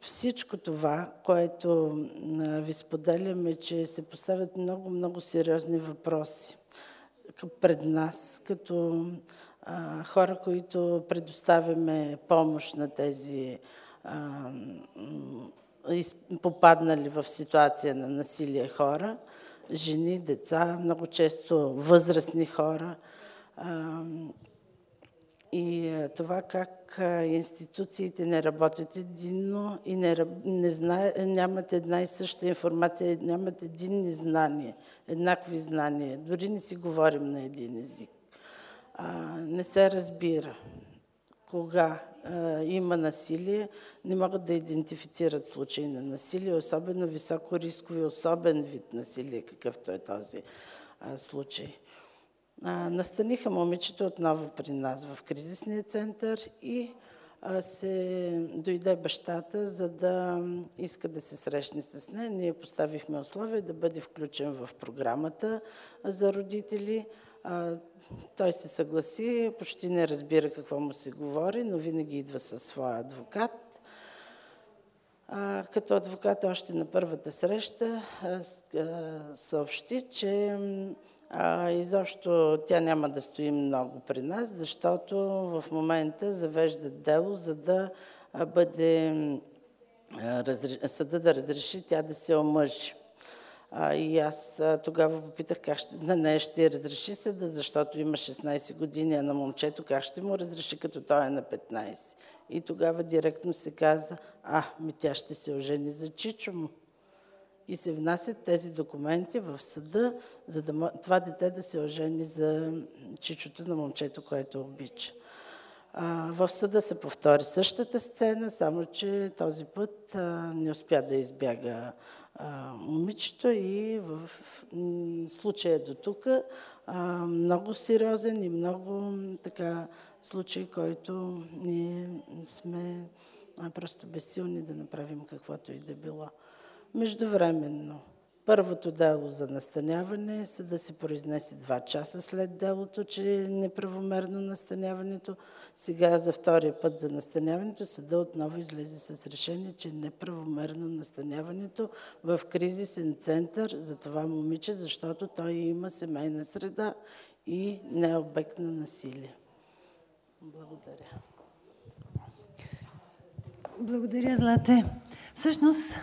Всичко това, което ви споделяме, че се поставят много, много сериозни въпроси пред нас, като хора, които предоставяме помощ на тези попаднали в ситуация на насилие хора – жени, деца, много често възрастни хора. И това как институциите не работят единно и не, не знае, нямат една и съща информация, нямат единни знания, еднакви знания. Дори не си говорим на един език. Не се разбира кога има насилие, не могат да идентифицират случаи на насилие, особено високо рискови, особен вид насилие, какъвто е този случай. настаниха момичето отново при нас в кризисния център и се дойде бащата, за да иска да се срещне с нея. Ние поставихме условие да бъде включен в програмата за родители. Той се съгласи, почти не разбира какво му се говори, но винаги идва със своя адвокат. А, като адвокат още на първата среща а, съобщи, че а, изобщо тя няма да стои много при нас, защото в момента завеждат дело, за да бъде съда да разреши тя да се омъжи. А, и аз а, тогава попитах как ще, на нея ще разреши съда, защото има 16 години, а на момчето как ще му разреши, като той е на 15. И тогава директно се каза, а, ми тя ще се ожени за чичо му. И се внасят тези документи в съда, за да това дете да се ожени за чичото на момчето, което обича. А, в съда се повтори същата сцена, само че този път а, не успя да избяга момичето и в случая до тук много сериозен и много така случай, който ние сме просто безсилни да направим каквото и да било. Междувременно, първото дело за настаняване, съда се произнесе два часа след делото, че е неправомерно настаняването. Сега за втория път за настаняването съда отново излезе с решение, че е неправомерно настаняването в кризисен център за това момиче, защото той има семейна среда и не е обект на насилие. Благодаря. Благодаря, Злате. Всъщност,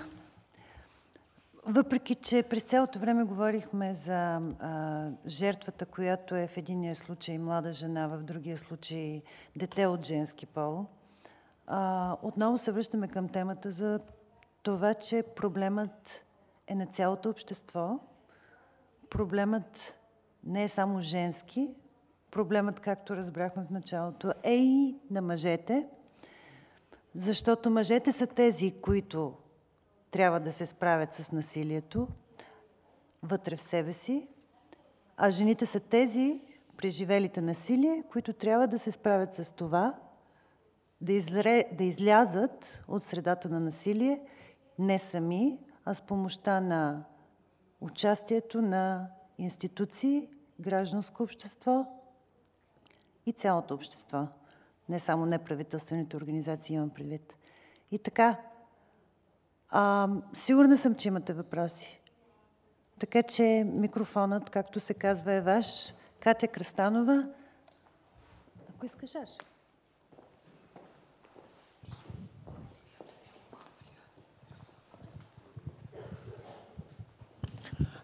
въпреки, че през цялото време говорихме за а, жертвата, която е в единия случай млада жена, в другия случай дете от женски пол, а, отново се връщаме към темата за това, че проблемът е на цялото общество. Проблемът не е само женски, проблемът, както разбрахме в началото, е и на мъжете, защото мъжете са тези, които трябва да се справят с насилието вътре в себе си, а жените са тези, преживелите насилие, които трябва да се справят с това, да, излре, да излязат от средата на насилие не сами, а с помощта на участието на институции, гражданско общество и цялото общество. Не само неправителствените организации имам предвид. И така, а, сигурна съм, че имате въпроси. Така че микрофонът, както се казва, е ваш. Катя Кръстанова. Ако искаш, аз.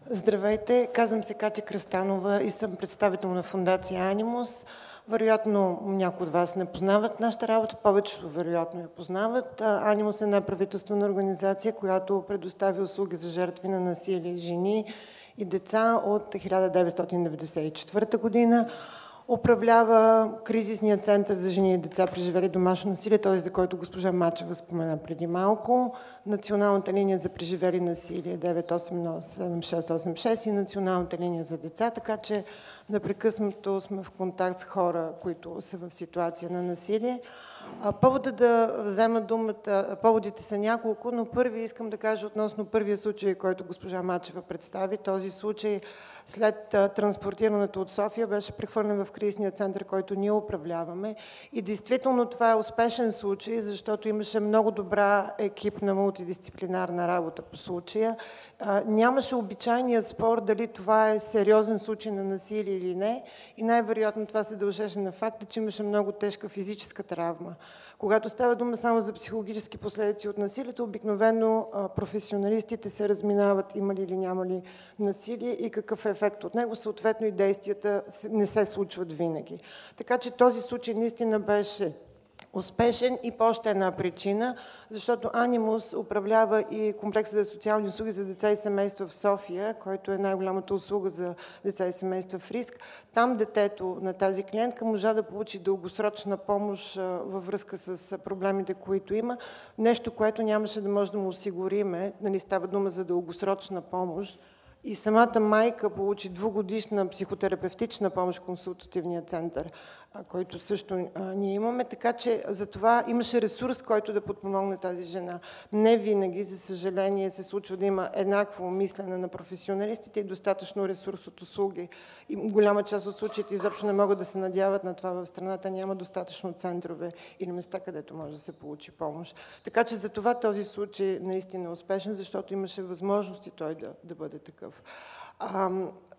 Здравейте, казвам се Катя Кръстанова и съм представител на фундация Анимус. Вероятно някои от вас не познават нашата работа, повечето вероятно я познават. Анимус е една правителствена организация, която предоставя услуги за жертви на насилие, жени и деца от 1994 година. Управлява кризисния център за жени и деца, преживели домашно насилие, този за който госпожа Мачева спомена преди малко. Националната линия за преживели насилие 9807686 и Националната линия за деца, така че Непрекъснато сме в контакт с хора, които са в ситуация на насилие. Повода да взема думата, поводите са няколко, но първи искам да кажа относно първия случай, който госпожа Мачева представи. Този случай след транспортирането от София беше прехвърлен в кризисния център, който ние управляваме. И действително това е успешен случай, защото имаше много добра екип на мултидисциплинарна работа по случая. Нямаше обичайния спор дали това е сериозен случай на насилие или не. И най-вероятно това се дължеше на факта, че имаше много тежка физическа травма. Когато става дума само за психологически последици от насилието, обикновено професионалистите се разминават има ли или няма ли насилие и какъв е ефект от него. Съответно и действията не се случват винаги. Така че този случай наистина беше успешен и по още една причина, защото Анимус управлява и комплекса за социални услуги за деца и семейства в София, който е най-голямата услуга за деца и семейства в риск. Там детето на тази клиентка можа да получи дългосрочна помощ във връзка с проблемите, които има. Нещо, което нямаше да може да му осигуриме. Нали, става дума за дългосрочна помощ и самата майка получи двугодишна психотерапевтична помощ в консултативния център, който също ние имаме, така че за това имаше ресурс, който да подпомогне тази жена. Не винаги, за съжаление, се случва да има еднакво мислене на професионалистите и достатъчно ресурс от услуги. И голяма част от случаите изобщо не могат да се надяват на това в страната. Няма достатъчно центрове или места, където може да се получи помощ. Така че за това този случай наистина е успешен, защото имаше възможности той да, да бъде такъв.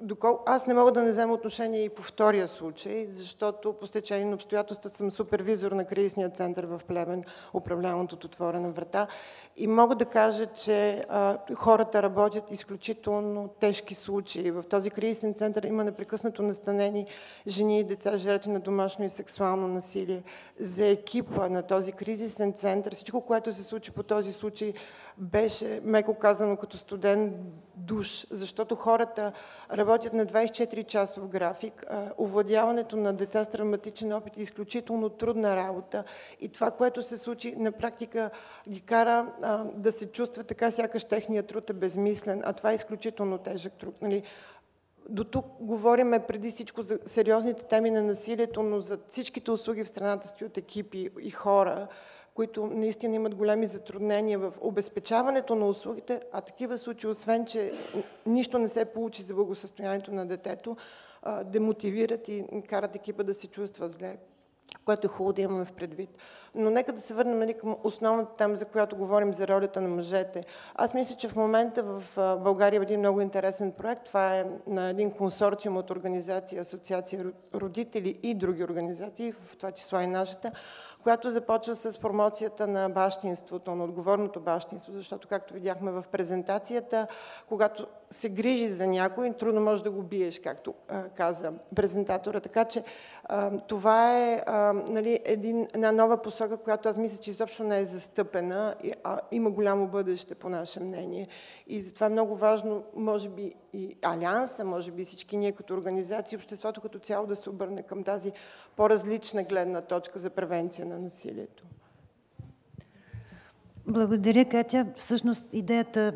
Докол... Аз не мога да не взема отношение и по втория случай, защото по стечение на обстоятелства съм супервизор на кризисния център в Плевен, управляван от отворена врата. И мога да кажа, че а, хората работят изключително тежки случаи. В този кризисен център има непрекъснато настанени жени и деца, жертви на домашно и сексуално насилие. За екипа на този кризисен център, всичко, което се случи по този случай, беше, меко казано, като студен душ, защото хората работят на 24-часов график. Овладяването на деца с травматичен опит е изключително трудна работа и това, което се случи, на практика ги кара да се чувства така, сякаш техният труд е безмислен, а това е изключително тежък труд. Нали? До тук говориме преди всичко за сериозните теми на насилието, но за всичките услуги в страната стоят екипи и хора, които наистина имат големи затруднения в обезпечаването на услугите, а такива случаи, освен че нищо не се получи за благосъстоянието на детето, демотивират и карат екипа да се чувства зле което е хубаво да имаме в предвид. Но нека да се върнем нали, към основната тема, за която говорим за ролята на мъжете. Аз мисля, че в момента в България е един много интересен проект. Това е на един консорциум от организации, асоциация родители и други организации, в това число и нашата, която започва с промоцията на бащинството, на отговорното бащинство, защото, както видяхме в презентацията, когато се грижи за някой, трудно можеш да го биеш, както каза презентатора. Така че това е нали, един, една нова посока, която аз мисля, че изобщо не е застъпена, а има голямо бъдеще, по наше мнение. И затова е много важно, може би, и Алианса, може би всички ние като организации, обществото като цяло да се обърне към тази по-различна гледна точка за превенция на насилието. Благодаря, Катя. Всъщност идеята,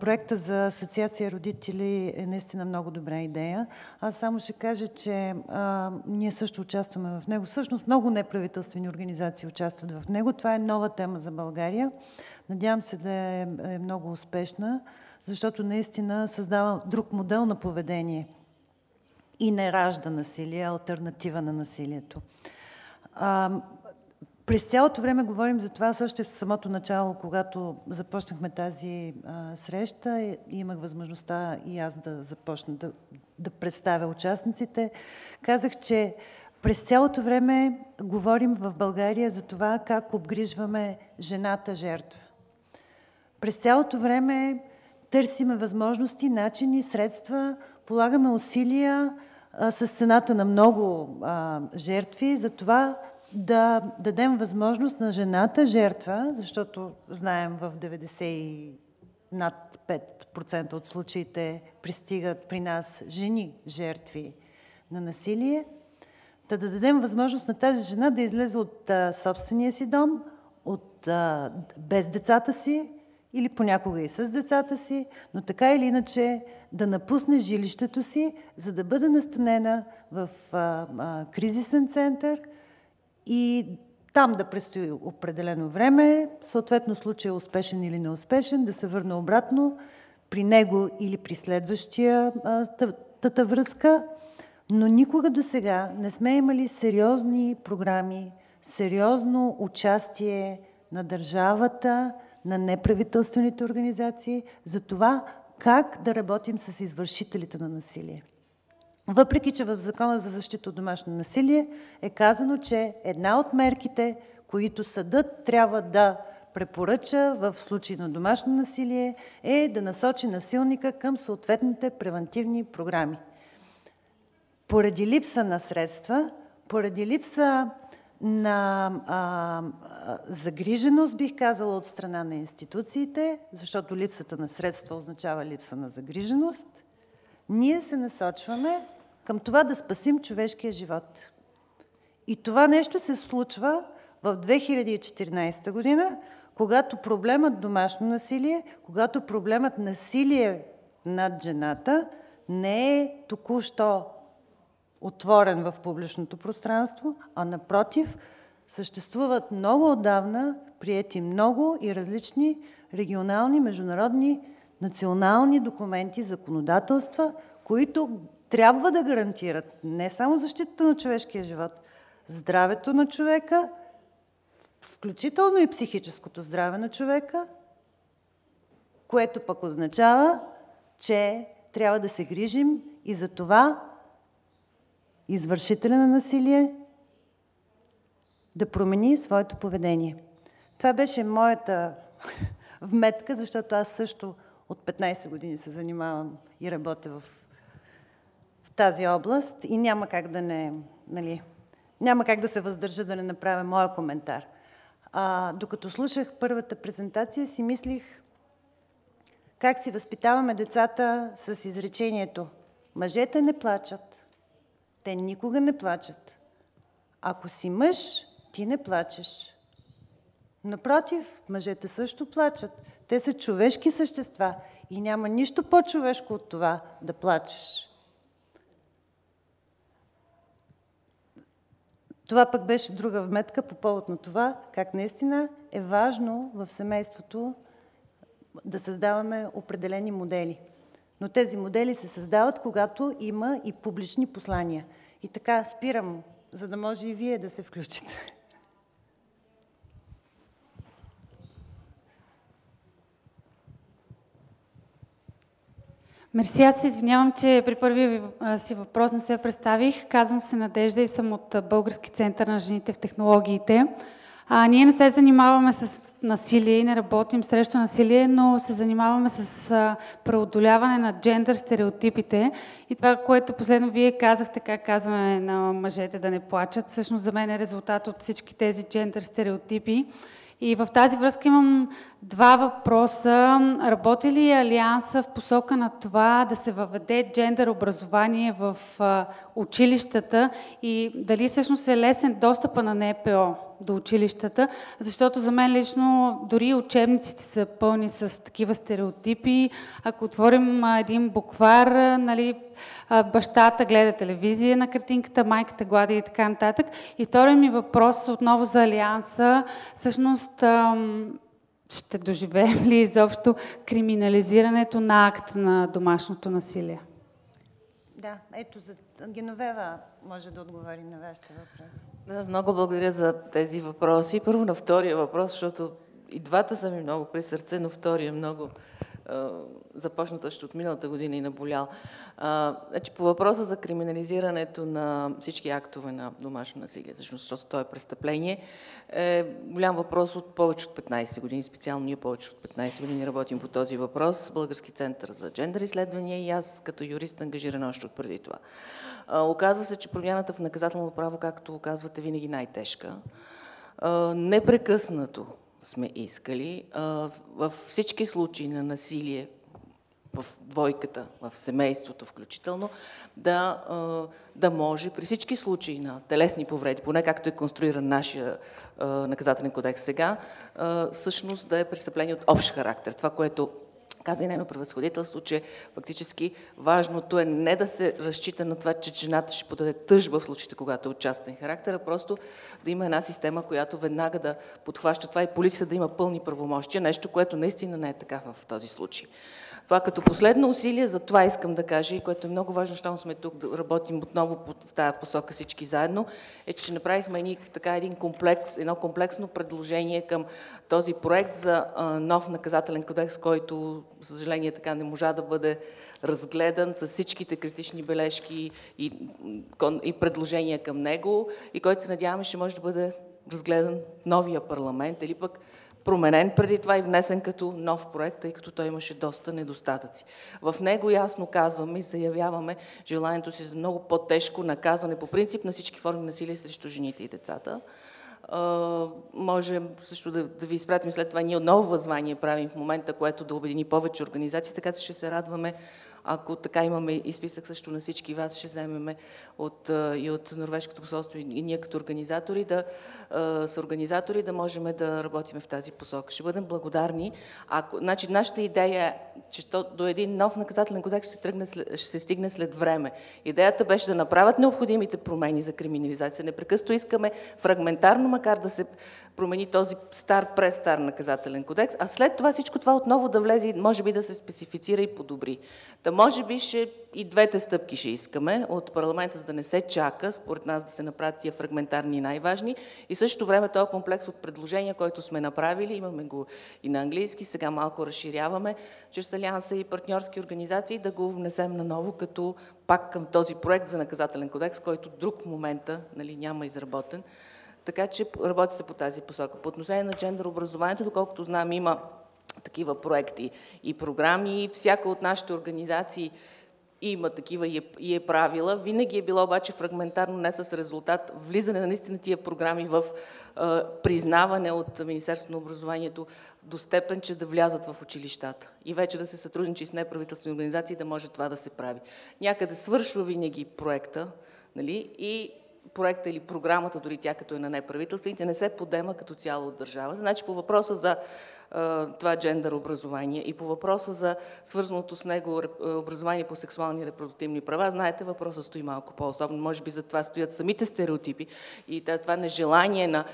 проекта за асоциация родители е наистина много добра идея. Аз само ще кажа, че а, ние също участваме в него. Всъщност много неправителствени организации участват в него. Това е нова тема за България. Надявам се да е, е много успешна, защото наистина създава друг модел на поведение и не ражда насилие, альтернатива на насилието. А, през цялото време говорим за това, също в самото начало, когато започнахме тази а, среща, имах възможността и аз да започна да, да представя участниците. Казах, че през цялото време говорим в България за това как обгрижваме жената жертва. През цялото време търсиме възможности, начини, средства, полагаме усилия а, с цената на много а, жертви за това да дадем възможност на жената жертва, защото знаем в 90 и над 5% от случаите пристигат при нас жени жертви на насилие, да, да дадем възможност на тази жена да излезе от а, собствения си дом, от, а, без децата си или понякога и с децата си, но така или иначе да напусне жилището си, за да бъде настанена в а, а, кризисен център – и там да престои определено време, съответно случай е успешен или неуспешен, да се върне обратно при него или при следващия тата връзка, но никога до сега не сме имали сериозни програми, сериозно участие на държавата, на неправителствените организации за това как да работим с извършителите на насилие. Въпреки, че в Закона за защита от домашно насилие е казано, че една от мерките, които съдът трябва да препоръча в случай на домашно насилие, е да насочи насилника към съответните превентивни програми. Поради липса на средства, поради липса на а, загриженост, бих казала, от страна на институциите, защото липсата на средства означава липса на загриженост, ние се насочваме към това да спасим човешкия живот. И това нещо се случва в 2014 година, когато проблемът домашно насилие, когато проблемът насилие над жената не е току-що отворен в публичното пространство, а напротив, съществуват много отдавна приети много и различни регионални, международни, национални документи, законодателства, които трябва да гарантират не само защитата на човешкия живот, здравето на човека, включително и психическото здраве на човека, което пък означава, че трябва да се грижим и за това извършителя на насилие да промени своето поведение. Това беше моята вметка, защото аз също от 15 години се занимавам и работя в, в тази област и няма как да не, нали, няма как да се въздържа да не направя моя коментар. А, докато слушах първата презентация, си мислих как си възпитаваме децата с изречението Мъжете не плачат. Те никога не плачат. Ако си мъж, ти не плачеш. Напротив, мъжете също плачат. Те са човешки същества и няма нищо по-човешко от това да плачеш. Това пък беше друга вметка по повод на това, как наистина е важно в семейството да създаваме определени модели. Но тези модели се създават, когато има и публични послания. И така спирам, за да може и вие да се включите. Мерси, аз се извинявам, че при първия ви си въпрос не се представих. Казвам се Надежда и съм от Български център на жените в технологиите. А, ние не се занимаваме с насилие и не работим срещу насилие, но се занимаваме с а, преодоляване на джендър стереотипите. И това, което последно вие казахте, как казваме на мъжете да не плачат, всъщност за мен е резултат от всички тези джендър стереотипи. И в тази връзка имам два въпроса. Работи ли Алианса в посока на това да се въведе джендър образование в училищата и дали всъщност е лесен достъпа на НПО до училищата? Защото за мен лично дори учебниците са пълни с такива стереотипи. Ако отворим един буквар, нали, бащата гледа телевизия на картинката, майката глади и така нататък. И вторият ми въпрос отново за Алианса. Всъщност, ще доживеем ли изобщо криминализирането на акт на домашното насилие? Да, ето за Геновева може да отговори на вашите въпроси. Аз много благодаря за тези въпроси. Първо на втория въпрос, защото и двата са ми много при сърце, но втория много започнат още от миналата година и наболял. А, значи, по въпроса за криминализирането на всички актове на домашно насилие, защото то е престъпление, е голям въпрос от повече от 15 години. Специално ние повече от 15 години работим по този въпрос. Български център за джендър изследвания и аз като юрист ангажиран още от преди това. А, оказва се, че промяната в наказателното право, както казвате, винаги най-тежка. непрекъснато сме искали във всички случаи на насилие в двойката, в семейството включително, да, да може при всички случаи на телесни повреди, поне както е конструиран нашия наказателен кодекс сега, всъщност да е престъпление от общ характер. Това, което каза и нейно превъзходителство, че фактически важното е не да се разчита на това, че жената ще подаде тъжба в случаите, когато е участен характер, а просто да има една система, която веднага да подхваща това и полицията да има пълни правомощия, нещо, което наистина не е така в този случай. Това като последно усилие, за това искам да кажа и което е много важно, защото сме тук да работим отново в тази посока всички заедно, е, че направихме едни, така, един комплекс, едно комплексно предложение към този проект за нов наказателен кодекс, който, за съжаление, така не можа да бъде разгледан с всичките критични бележки и, и предложения към него и който се надяваме ще може да бъде разгледан в новия парламент. Или пък променен преди това и внесен като нов проект, тъй като той имаше доста недостатъци. В него ясно казваме и заявяваме желанието си за много по-тежко наказване по принцип на всички форми насилие срещу жените и децата. Можем също да, да ви изпратим след това. Ние отново възвание правим в момента, което да обедини повече организации, така че ще се радваме ако така имаме и списък също на всички вас, ще вземеме от, и от Норвежкото посолство и ние като организатори да, с организатори да можем да работим в тази посока. Ще бъдем благодарни. Ако, значи, нашата идея е, че то, до един нов наказателен кодекс ще, тръгне, ще се стигне след време. Идеята беше да направят необходимите промени за криминализация. Непрекъсто искаме фрагментарно, макар да се промени този стар, престар наказателен кодекс, а след това всичко това отново да влезе и може би да се специфицира и подобри. Да може би ще и двете стъпки ще искаме от парламента, за да не се чака, според нас да се направят тия фрагментарни най-важни. И също време този комплекс от предложения, който сме направили, имаме го и на английски, сега малко разширяваме, чрез Алианса и партньорски организации, да го внесем наново като пак към този проект за наказателен кодекс, който друг в момента нали, няма изработен. Така че работи се по тази посока. По отношение на джендър образованието, доколкото знам, има такива проекти и програми. Всяка от нашите организации има такива е, и е правила. Винаги е било обаче фрагментарно, не с резултат, влизане на наистина тия програми в признаване от Министерството на образованието до степен, че да влязат в училищата. И вече да се сътрудничи с неправителствени организации, да може това да се прави. Някъде свършва винаги проекта, нали? и проекта или програмата, дори тя като е на неправителствените, не се подема като цяло от държавата. Значи по въпроса за това джендър образование и по въпроса за свързаното с него образование по сексуални и репродуктивни права, знаете, въпросът стои малко по-особено. Може би за това стоят самите стереотипи и това нежелание на,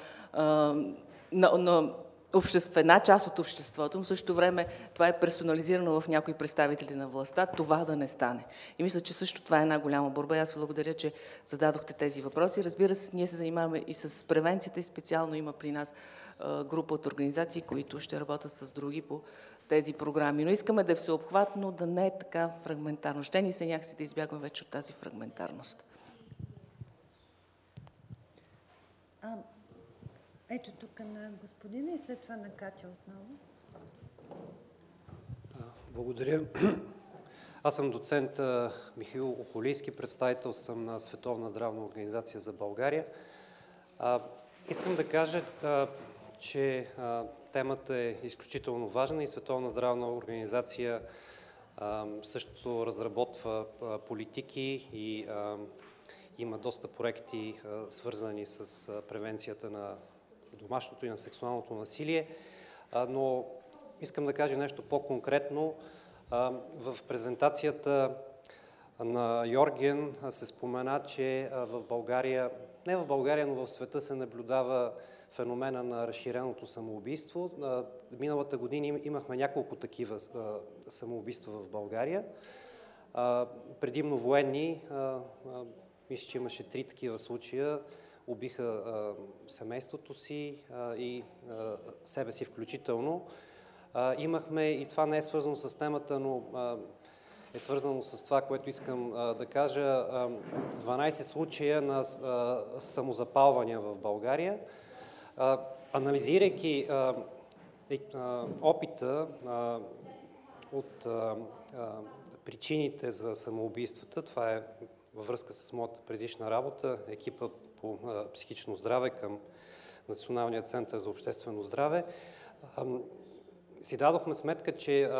на, на обществ, една част от обществото, но в същото време това е персонализирано в някои представители на властта, това да не стане. И мисля, че също това е една голяма борба. Аз ви благодаря, че зададохте тези въпроси. Разбира се, ние се занимаваме и с превенцията и специално има при нас група от организации, които ще работят с други по тези програми. Но искаме да е всеобхватно, да не е така фрагментарно. Ще ни се някакси да избягваме вече от тази фрагментарност. А, ето тук на господина и след това на Катя отново. Благодаря. Аз съм доцент Михаил Околийски, представител съм на Световна здравна организация за България. Искам да кажа, че а, темата е изключително важна и Световна здравна организация а, също разработва а, политики и а, има доста проекти, а, свързани с а, превенцията на домашното и на сексуалното насилие. А, но искам да кажа нещо по-конкретно. В презентацията на Йорген се спомена, че в България, не в България, но в света се наблюдава феномена на разширеното самоубийство. Миналата година имахме няколко такива самоубийства в България. Предимно военни, мисля, че имаше три такива случая, убиха семейството си и себе си включително. Имахме, и това не е свързано с темата, но е свързано с това, което искам да кажа, 12 случая на самозапалвания в България. Анализирайки е, опита от причините за самоубийствата, това е във връзка с моята предишна работа, екипа по психично здраве към Националния център за обществено здраве, си дадохме сметка, че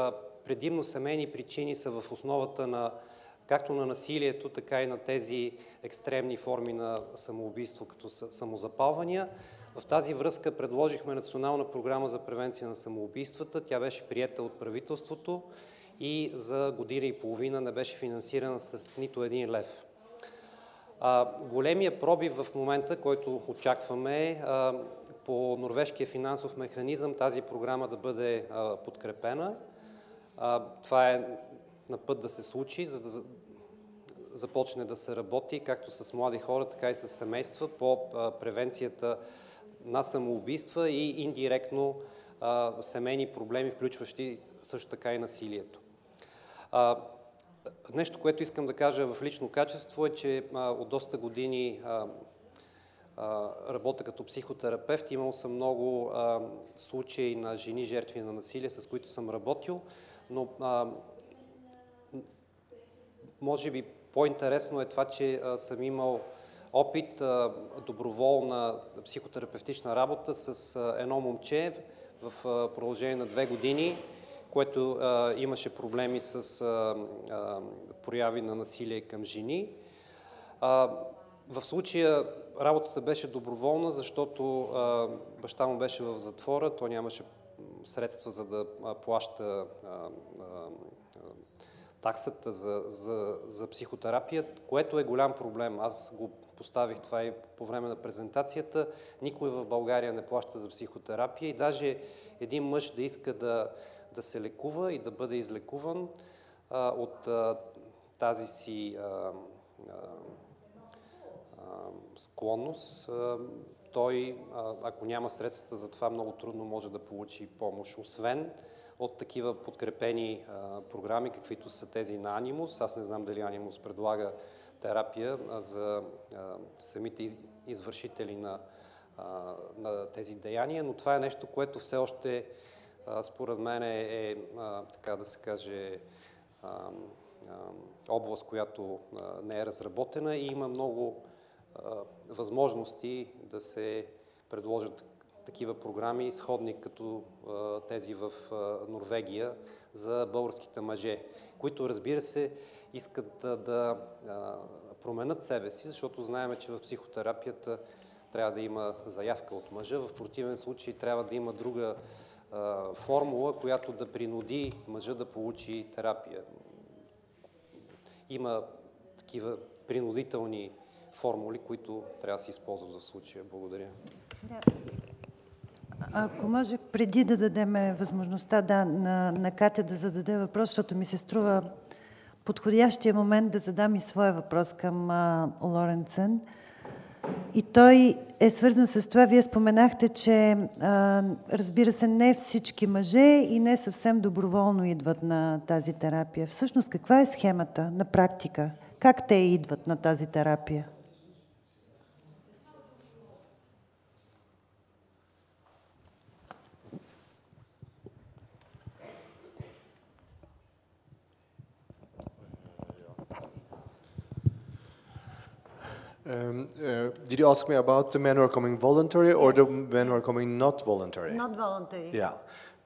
предимно семейни причини са в основата на както на насилието, така и на тези екстремни форми на самоубийство, като самозапалвания. В тази връзка предложихме национална програма за превенция на самоубийствата. Тя беше приета от правителството и за година и половина не беше финансирана с нито един лев. А, големия пробив в момента, който очакваме е по норвежкия финансов механизъм тази програма да бъде а, подкрепена. А, това е на път да се случи, за да започне да се работи както с млади хора, така и с семейства по превенцията на самоубийства и индиректно а, семейни проблеми, включващи също така и насилието. А, нещо, което искам да кажа в лично качество е, че а, от доста години а, а, работя като психотерапевт. Имал съм много а, случаи на жени жертви на насилие, с които съм работил, но а, може би по-интересно е това, че а, съм имал опит, доброволна психотерапевтична работа с едно момче в продължение на две години, което имаше проблеми с прояви на насилие към жени. В случая работата беше доброволна, защото баща му беше в затвора, той нямаше средства за да плаща таксата за, за, за психотерапия, което е голям проблем. Аз го поставих това и по време на презентацията. Никой в България не плаща за психотерапия и даже един мъж да иска да, да се лекува и да бъде излекуван, а, от а, тази си а, а, склонност, а, той, ако няма средствата за това, много трудно може да получи помощ. Освен от такива подкрепени а, програми, каквито са тези на Анимус. Аз не знам дали Анимус предлага терапия за самите из, извършители на, на тези деяния, но това е нещо, което все още според мен е, е така да се каже, област, която не е разработена и има много възможности да се предложат такива програми, сходни като тези в Норвегия за българските мъже, които разбира се искат да, да променят себе си, защото знаем, че в психотерапията трябва да има заявка от мъжа, в противен случай трябва да има друга а, формула, която да принуди мъжа да получи терапия. Има такива принудителни формули, които трябва да се използват в случая. Благодаря. Да. Ако може, преди да дадем възможността да, на, на Катя да зададе въпрос, защото ми се струва подходящия момент да задам и своя въпрос към а, Лоренцен. И той е свързан с това, вие споменахте, че а, разбира се, не всички мъже и не съвсем доброволно идват на тази терапия. Всъщност, каква е схемата на практика? Как те идват на тази терапия? Um, uh, did you ask me about the men who are coming voluntary or the men who are coming not voluntary? Not voluntary. Yeah.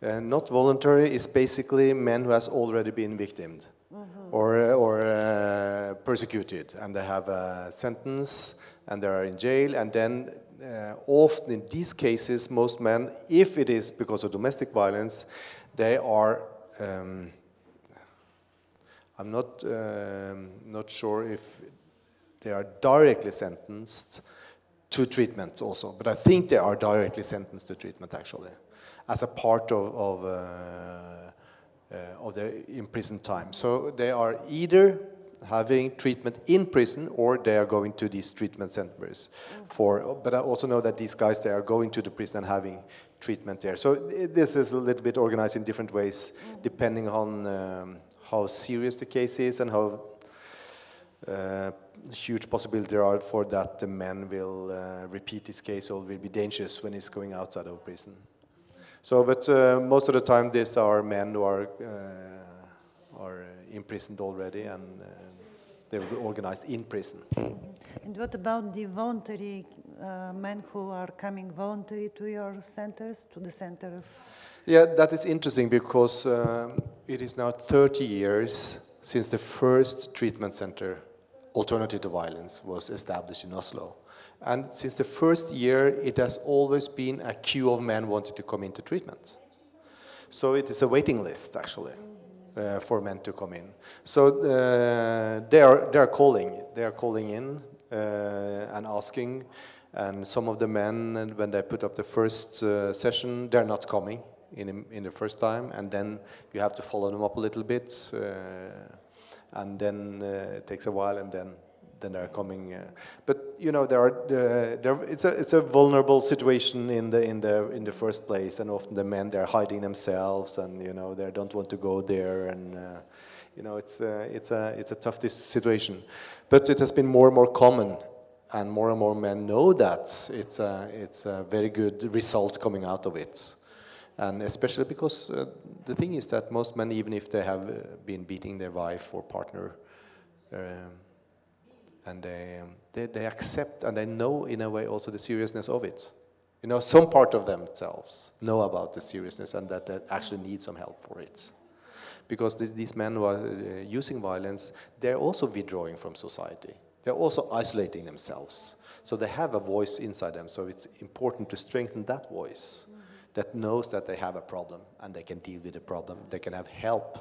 Uh, not voluntary is basically men who has already been victimed or, uh, or uh, persecuted and they have a sentence and they are in jail and then uh, often in these cases most men if it is because of domestic violence they are um, I'm not um, not sure if they are directly sentenced to treatment also. But I think they are directly sentenced to treatment actually, as a part of, of, uh, uh, of their imprisoned time. So they are either having treatment in prison or they are going to these treatment centers for but i also know that these guys they are going to the prison and having treatment there so this is a little bit organized in different ways depending on um, how serious the case is and how uh, huge possibility there are for that the man will uh, repeat his case or will be dangerous when he's going outside of prison. So, but uh, most of the time these are men who are, uh, are imprisoned already and uh, they will be organized in prison. And what about the voluntary uh, men who are coming voluntary to your centers, to the center of? Yeah, that is interesting because um, it is now 30 years since the first treatment center alternative to violence was established in Oslo. And since the first year, it has always been a queue of men wanting to come into treatment. So it is a waiting list, actually, uh, for men to come in. So uh, they, are, they are calling, they are calling in uh, and asking. And some of the men, when they put up the first uh, session, they're not coming in, in the first time. And then you have to follow them up a little bit uh, and then uh, it takes a while, and then then they're coming. Uh, but you know, there are there, it's a it's a vulnerable situation in the in the in the first place, and often the men they're hiding themselves, and you know they don't want to go there, and uh, you know it's uh, it's a it's a tough situation. But it has been more and more common. And more and more men know that it's a, it's a very good result coming out of it and especially because uh, the thing is that most men, even if they have uh, been beating their wife or partner, um, and they, um, they, they accept and they know in a way also the seriousness of it. You know, some part of themselves know about the seriousness and that they actually need some help for it. Because th these men who are uh, using violence, they're also withdrawing from society. They're also isolating themselves. So they have a voice inside them. So it's important to strengthen that voice that knows that they have a problem and they can deal with the problem, they can have help,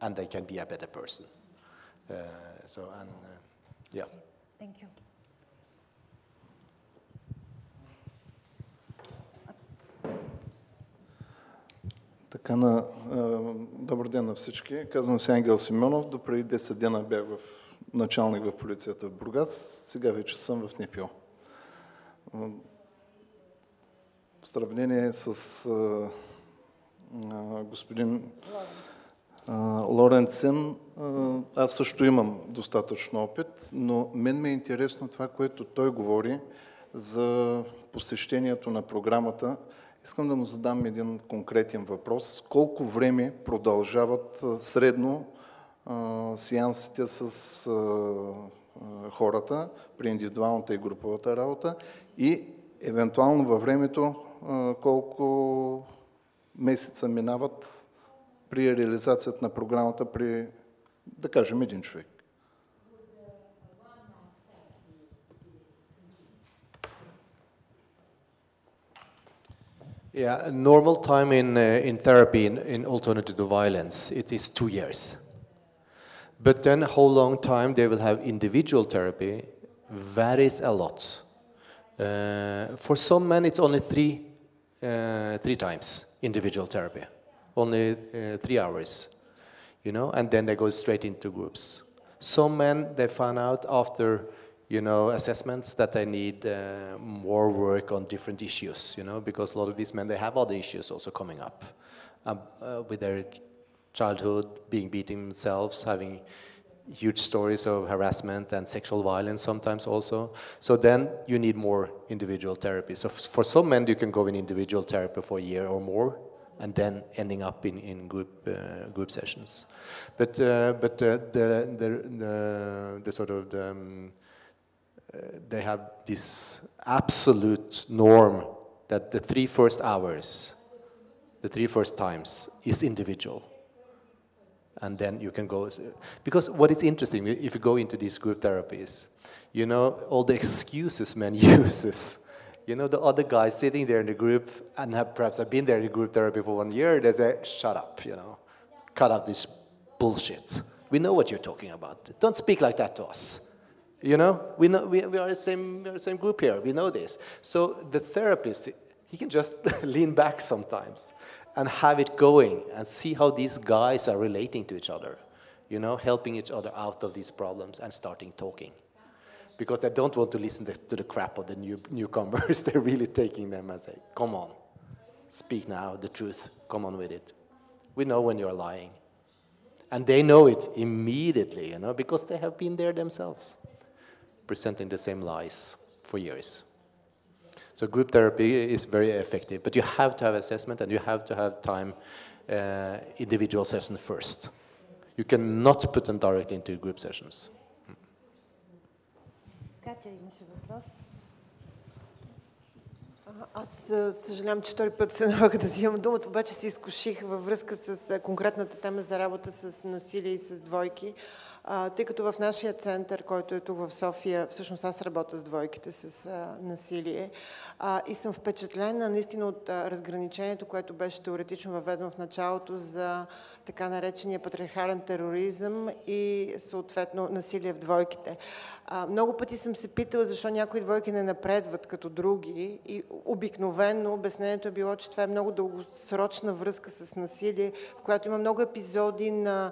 and they can be a better person. Uh, so, and uh, yeah. Thank you. Така на, а, добър ден на всички. Казвам се Ангел Симеонов. До преди 10 дена бях в началник в полицията в Бургас. Сега вече съм в НПО. В сравнение с а, а, господин а, Лоренцен, аз също имам достатъчно опит, но мен ме е интересно това, което той говори за посещението на програмата. Искам да му задам един конкретен въпрос. Колко време продължават средно а, сеансите с а, хората при индивидуалната и груповата работа и евентуално във времето колко месеца минават при реализацията на програмата при, да кажем, един човек? Yeah, normal time in, uh, in therapy in, in alternative to violence, it is two years. But then how long time they will have individual therapy varies a lot. Uh, for some men, it's only three, uh, three times individual therapy, only uh, three hours, you know, and then they go straight into groups. Some men, they find out after you know, assessments that they need uh, more work on different issues, you know, because a lot of these men, they have other issues also coming up um, with their childhood, being beaten themselves, having huge stories of harassment and sexual violence sometimes also. So then you need more individual therapy. So for some men, you can go in individual therapy for a year or more, and then ending up in, in group, uh, group sessions. But, uh, but uh, the, the, the, the sort of the, um, uh, they have this absolute norm that the three first hours, the three first times, is individual. And then you can go. Because what is interesting, if you go into these group therapies, you know, all the excuses men uses. You know, the other guys sitting there in the group and have perhaps have been there in the group therapy for one year, they say, shut up, you know, cut out this bullshit. We know what you're talking about. Don't speak like that to us. You know, we, know, we, we, are the same, we are the same group here. We know this. So the therapist, he can just lean back sometimes and have it going and see how these guys are relating to each other. You know, helping each other out of these problems and starting talking. Because they don't want to listen to the crap of the new, newcomers. They're really taking them and say, come on, speak now, the truth, come on with it. We know when you're lying. And they know it immediately, you know, because they have been there themselves presenting the same lies for years. So group therapy is very effective, but you have to have assessment and you have to have time uh, individual session first. You cannot put them directly into group sessions. Катя имаше въпрос. Аз а, съжалявам, че втори път се налага да взимам думата, обаче се изкуших във връзка с а, конкретната тема за работа с насилие и с двойки. Тъй като в нашия център, който е тук в София, всъщност аз работя с двойките с а, насилие а, и съм впечатлена наистина от а, разграничението, което беше теоретично въведено в началото за така наречения патриархален тероризъм и съответно насилие в двойките. Много пъти съм се питала защо някои двойки не напредват като други и обикновено обяснението е било, че това е много дългосрочна връзка с насилие, в която има много епизоди на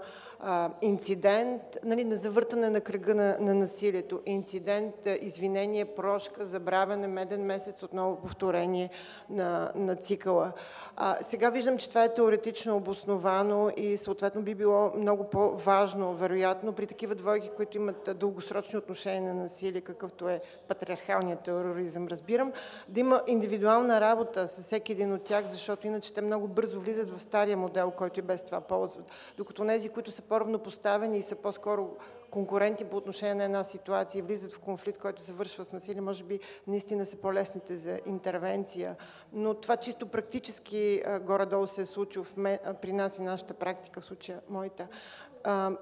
инцидент, нали, на завъртане на кръга на, на насилието. Инцидент, извинение, прошка, забравяне, меден месец, отново повторение на, на цикъла. А, сега виждам, че това е теоретично обосновано и съответно би било много по-важно, вероятно, при такива двойки, които имат дългосрочни отношения на насилие, какъвто е патриархалният тероризъм, разбирам, да има индивидуална работа с всеки един от тях, защото иначе те много бързо влизат в стария модел, който и без това ползват. Докато тези, които са по-равнопоставени и са по-скоро конкуренти по отношение на една ситуация и влизат в конфликт, който завършва с насилие, може би наистина са по-лесните за интервенция. Но това чисто практически горе-долу се е случило в мен, при нас и нашата практика, в случая моята.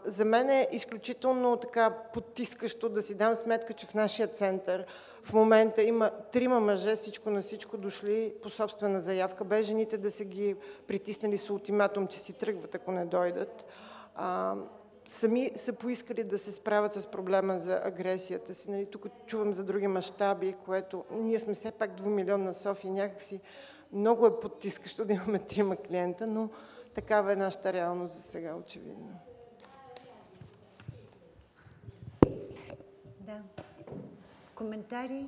За мен е изключително така потискащо да си дам сметка, че в нашия център в момента има трима мъже, всичко на всичко дошли по собствена заявка, без жените да се ги притиснали с ултиматум, че си тръгват, ако не дойдат сами са поискали да се справят с проблема за агресията си. Нали, тук чувам за други мащаби, което ние сме все пак двумилионна София, някакси Много е потискащо да имаме трима клиента, но такава е нашата реалност за сега, очевидно. Да. Коментари?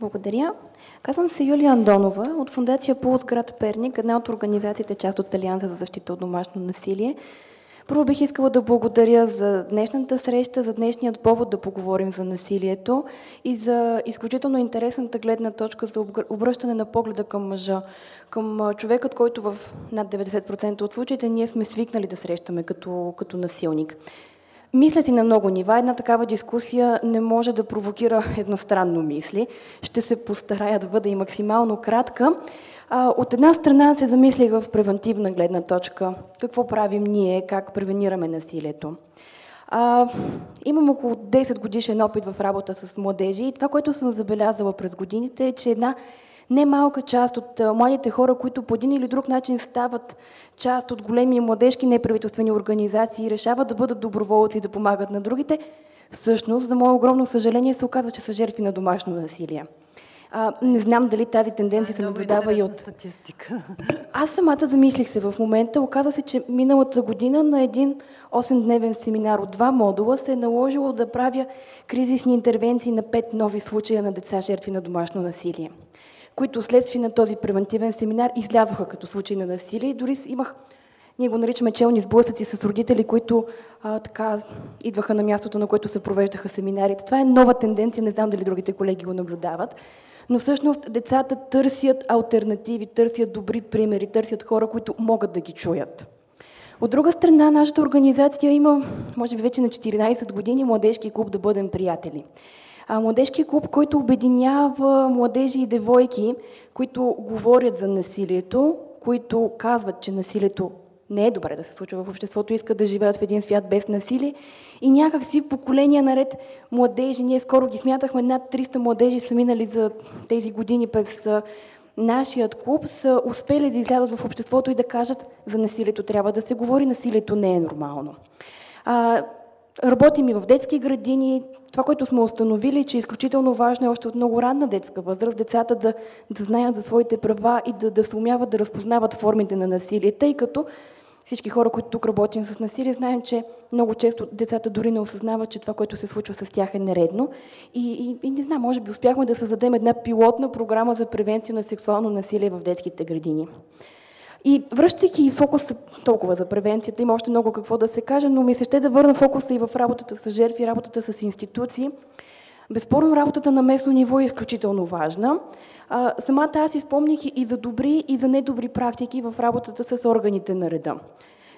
Благодаря. Казвам се Юлия Андонова от Фундация Пулс град Перник, една от организациите, част от Алианса за защита от домашно насилие. Първо бих искала да благодаря за днешната среща, за днешният повод да поговорим за насилието и за изключително интересната гледна точка за обръщане на погледа към мъжа, към човекът, който в над 90% от случаите ние сме свикнали да срещаме като, като насилник. Мисля си на много нива. Една такава дискусия не може да провокира едностранно мисли. Ще се постарая да бъда и максимално кратка. От една страна се замислих в превентивна гледна точка. Какво правим ние, как превенираме насилието. Имам около 10 годишен опит в работа с младежи и това, което съм забелязала през годините е, че една немалка част от младите хора, които по един или друг начин стават част от големи младежки неправителствени организации и решават да бъдат доброволци и да помагат на другите, всъщност, за мое огромно съжаление, се оказва, че са жертви на домашно насилие. А, не знам дали тази тенденция се наблюдава и от... статистика. Аз самата замислих се в момента. Оказа се, че миналата година на един 8-дневен семинар от два модула се е наложило да правя кризисни интервенции на пет нови случая на деца жертви на домашно насилие които следствие на този превентивен семинар излязоха като случай на насилие. И дори имах, ние го наричаме челни сблъсъци с родители, които а, така идваха на мястото, на което се провеждаха семинарите. Това е нова тенденция, не знам дали другите колеги го наблюдават. Но всъщност децата търсят альтернативи, търсят добри примери, търсят хора, които могат да ги чуят. От друга страна, нашата организация има, може би вече на 14 години, младежки клуб да бъдем приятели младежки клуб, който обединява младежи и девойки, които говорят за насилието, които казват, че насилието не е добре да се случва в обществото, искат да живеят в един свят без насилие. И някак си поколения наред младежи, ние скоро ги смятахме, над 300 младежи са минали за тези години през нашият клуб, са успели да излязат в обществото и да кажат за насилието трябва да се говори, насилието не е нормално. А, Работим и в детски градини. Това, което сме установили, че е изключително важно е още от много ранна детска възраст децата да, да знаят за своите права и да, да се умяват да разпознават формите на насилие, тъй като всички хора, които тук работим с насилие, знаем, че много често децата дори не осъзнават, че това, което се случва с тях е нередно. И, и, и не знам, може би успяхме да създадем една пилотна програма за превенция на сексуално насилие в детските градини. И връщайки фокуса толкова за превенцията, има още много какво да се каже, но ми се ще да върна фокуса и в работата с жертви, работата с институции. Безспорно работата на местно ниво е изключително важна. А, самата аз изпомних и за добри, и за недобри практики в работата с органите на реда.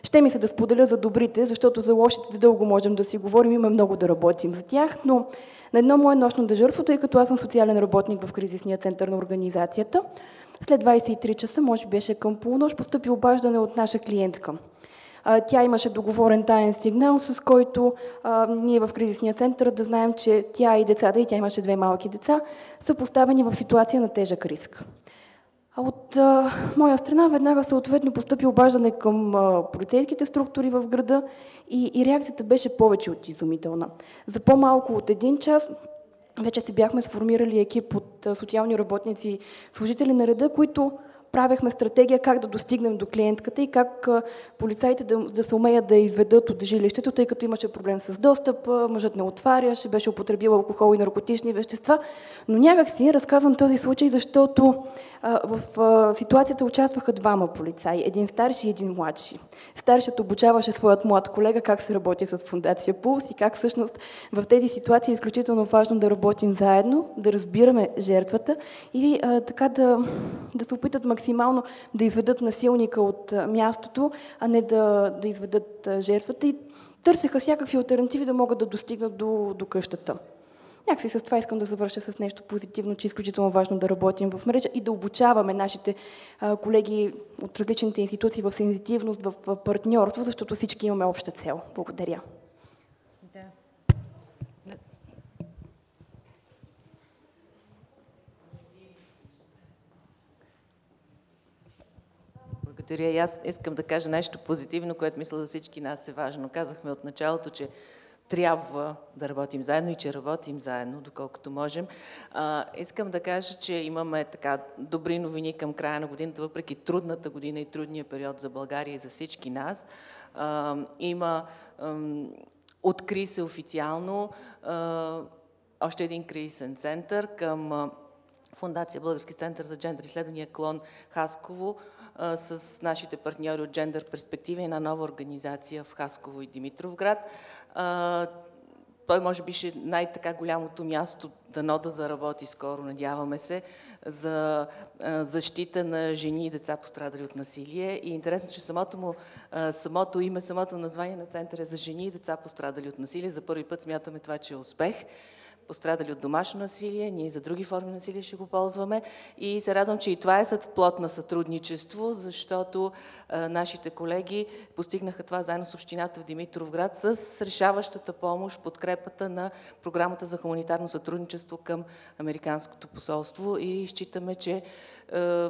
Ще ми се да споделя за добрите, защото за лошите дълго можем да си говорим, има много да работим за тях, но на едно мое нощно дежурство, тъй като аз съм социален работник в кризисния център на организацията, след 23 часа, може би беше към полунощ, поступи обаждане от наша клиентка. Тя имаше договорен таен сигнал, с който а, ние в кризисния център да знаем, че тя и децата, и тя имаше две малки деца, са поставени в ситуация на тежък риск. А от а, моя страна веднага съответно поступи обаждане към а, полицейските структури в града и, и реакцията беше повече от изумителна. За по-малко от един час вече си бяхме сформирали екип от социални работници, служители на реда, които правехме стратегия как да достигнем до клиентката и как полицаите да, да се умеят да изведат от жилището, тъй като имаше проблем с достъп, мъжът не отваряше, беше употребил алкохол и наркотични вещества. Но някак си разказвам този случай, защото в ситуацията участваха двама полицаи, един старши и един младши. Старшият обучаваше своят млад колега как се работи с фундация Пулс и как всъщност в тези ситуации е изключително важно да работим заедно, да разбираме жертвата и а, така да, да се опитат максимално да изведат насилника от мястото, а не да, да изведат жертвата и търсеха всякакви альтернативи да могат да достигнат до, до къщата. Някакси с това искам да завърша с нещо позитивно, че е изключително важно да работим в мрежа и да обучаваме нашите колеги от различните институции в сензитивност, в партньорство, защото всички имаме обща цел. Благодаря. Благодаря. И аз искам да кажа нещо позитивно, което мисля за всички нас е важно. Казахме от началото, че трябва да работим заедно и че работим заедно, доколкото можем. А, искам да кажа, че имаме така добри новини към края на годината, въпреки трудната година и трудния период за България и за всички нас. А, има, ам, откри се официално а, още един кризисен център към Фундация Български център за джендър изследвания клон Хасково а, с нашите партньори от Перспектива и една нова организация в Хасково и Димитровград. А, той може би ще е най-така голямото място дано да заработи скоро, надяваме се, за защита на жени и деца пострадали от насилие. И интересно, че самото му, самото име, самото название на центъра е за жени и деца пострадали от насилие. За първи път смятаме това, че е успех пострадали от домашно насилие, ние за други форми насилие ще го ползваме. И се радвам, че и това е съд плод на сътрудничество, защото а, нашите колеги постигнаха това заедно с общината в Димитровград с решаващата помощ, подкрепата на програмата за хуманитарно сътрудничество към Американското посолство. И считаме, че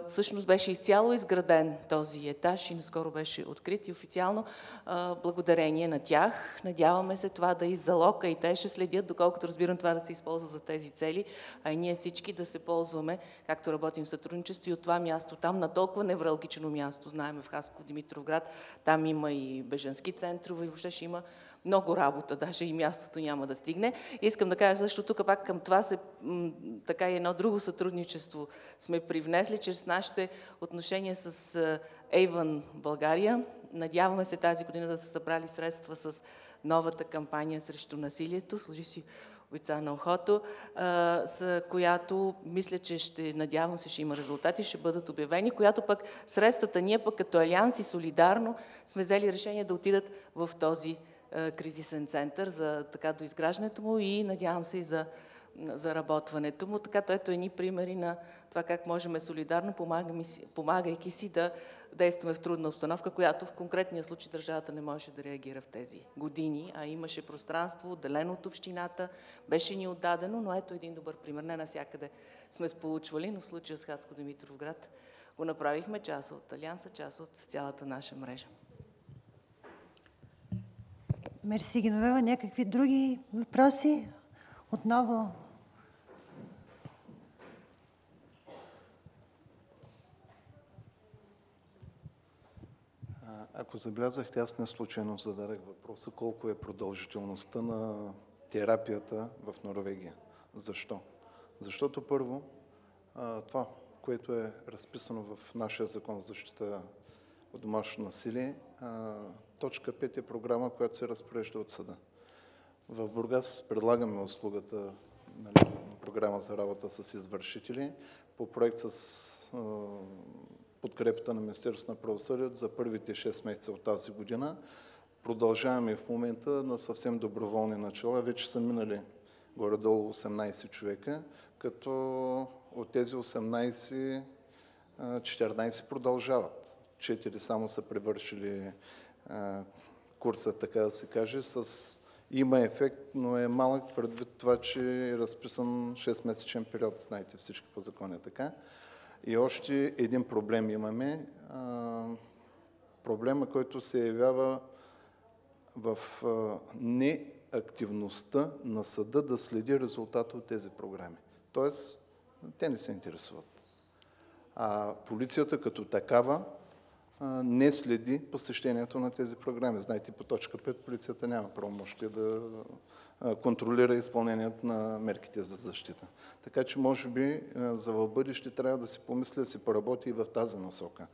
всъщност беше изцяло изграден този етаж и наскоро беше открит и официално е, благодарение на тях. Надяваме се това да иззалока и те ще следят, доколкото разбирам това да се използва за тези цели, а и ние всички да се ползваме, както работим в сътрудничество и от това място там, на толкова невралгично място, знаем в Хаско, Димитровград, там има и бежански центрове и въобще ще има много работа, даже и мястото няма да стигне. Искам да кажа също тук пак към това се, така и едно друго сътрудничество сме привнесли чрез нашите отношения с Avon България. Надяваме се тази година да са събрали средства с новата кампания срещу насилието. Служи си Уица на ухото, с която мисля, че ще, надявам се, ще има резултати, ще бъдат обявени, която пък средствата ние пък като Алианс и солидарно сме взели решение да отидат в този кризисен център за така до изграждането му и надявам се и за заработването му. Така, ето едни примери на това как можем солидарно, помагайки си да действаме в трудна обстановка, която в конкретния случай държавата не можеше да реагира в тези години, а имаше пространство, отделено от общината, беше ни отдадено, но ето един добър пример. Не навсякъде сме сполучвали, но в случая с Хаско Димитровград го направихме част от Алианса, част от цялата наша мрежа. Мерси Геновева. Някакви други въпроси? Отново Ако забелязахте, аз не случайно зададах въпроса колко е продължителността на терапията в Норвегия. Защо? Защото първо, това, което е разписано в нашия закон за защита от домашно насилие, Точка 5 е програма, която се разпорежда от съда. В Бургас предлагаме услугата нали, програма за работа с извършители по проект с а, подкрепата на Министерството на правосъдието за първите 6 месеца от тази година. Продължаваме в момента на съвсем доброволни начала. Вече са минали горе-долу 18 човека, като от тези 18 14 продължават. 4 само са превършили курса, така да се каже, с има ефект, но е малък предвид това, че е разписан 6-месечен период, знаете всички по закон е така. И още един проблем имаме. Проблема, който се явява в неактивността на съда да следи резултата от тези програми. Тоест, те не се интересуват. А полицията като такава не следи посещението на тези програми. Знаете, по точка 5 полицията няма правомощие да контролира изпълнението на мерките за защита. Така че, може би, за в бъдеще трябва да си помисля, да си поработи и в тази насока.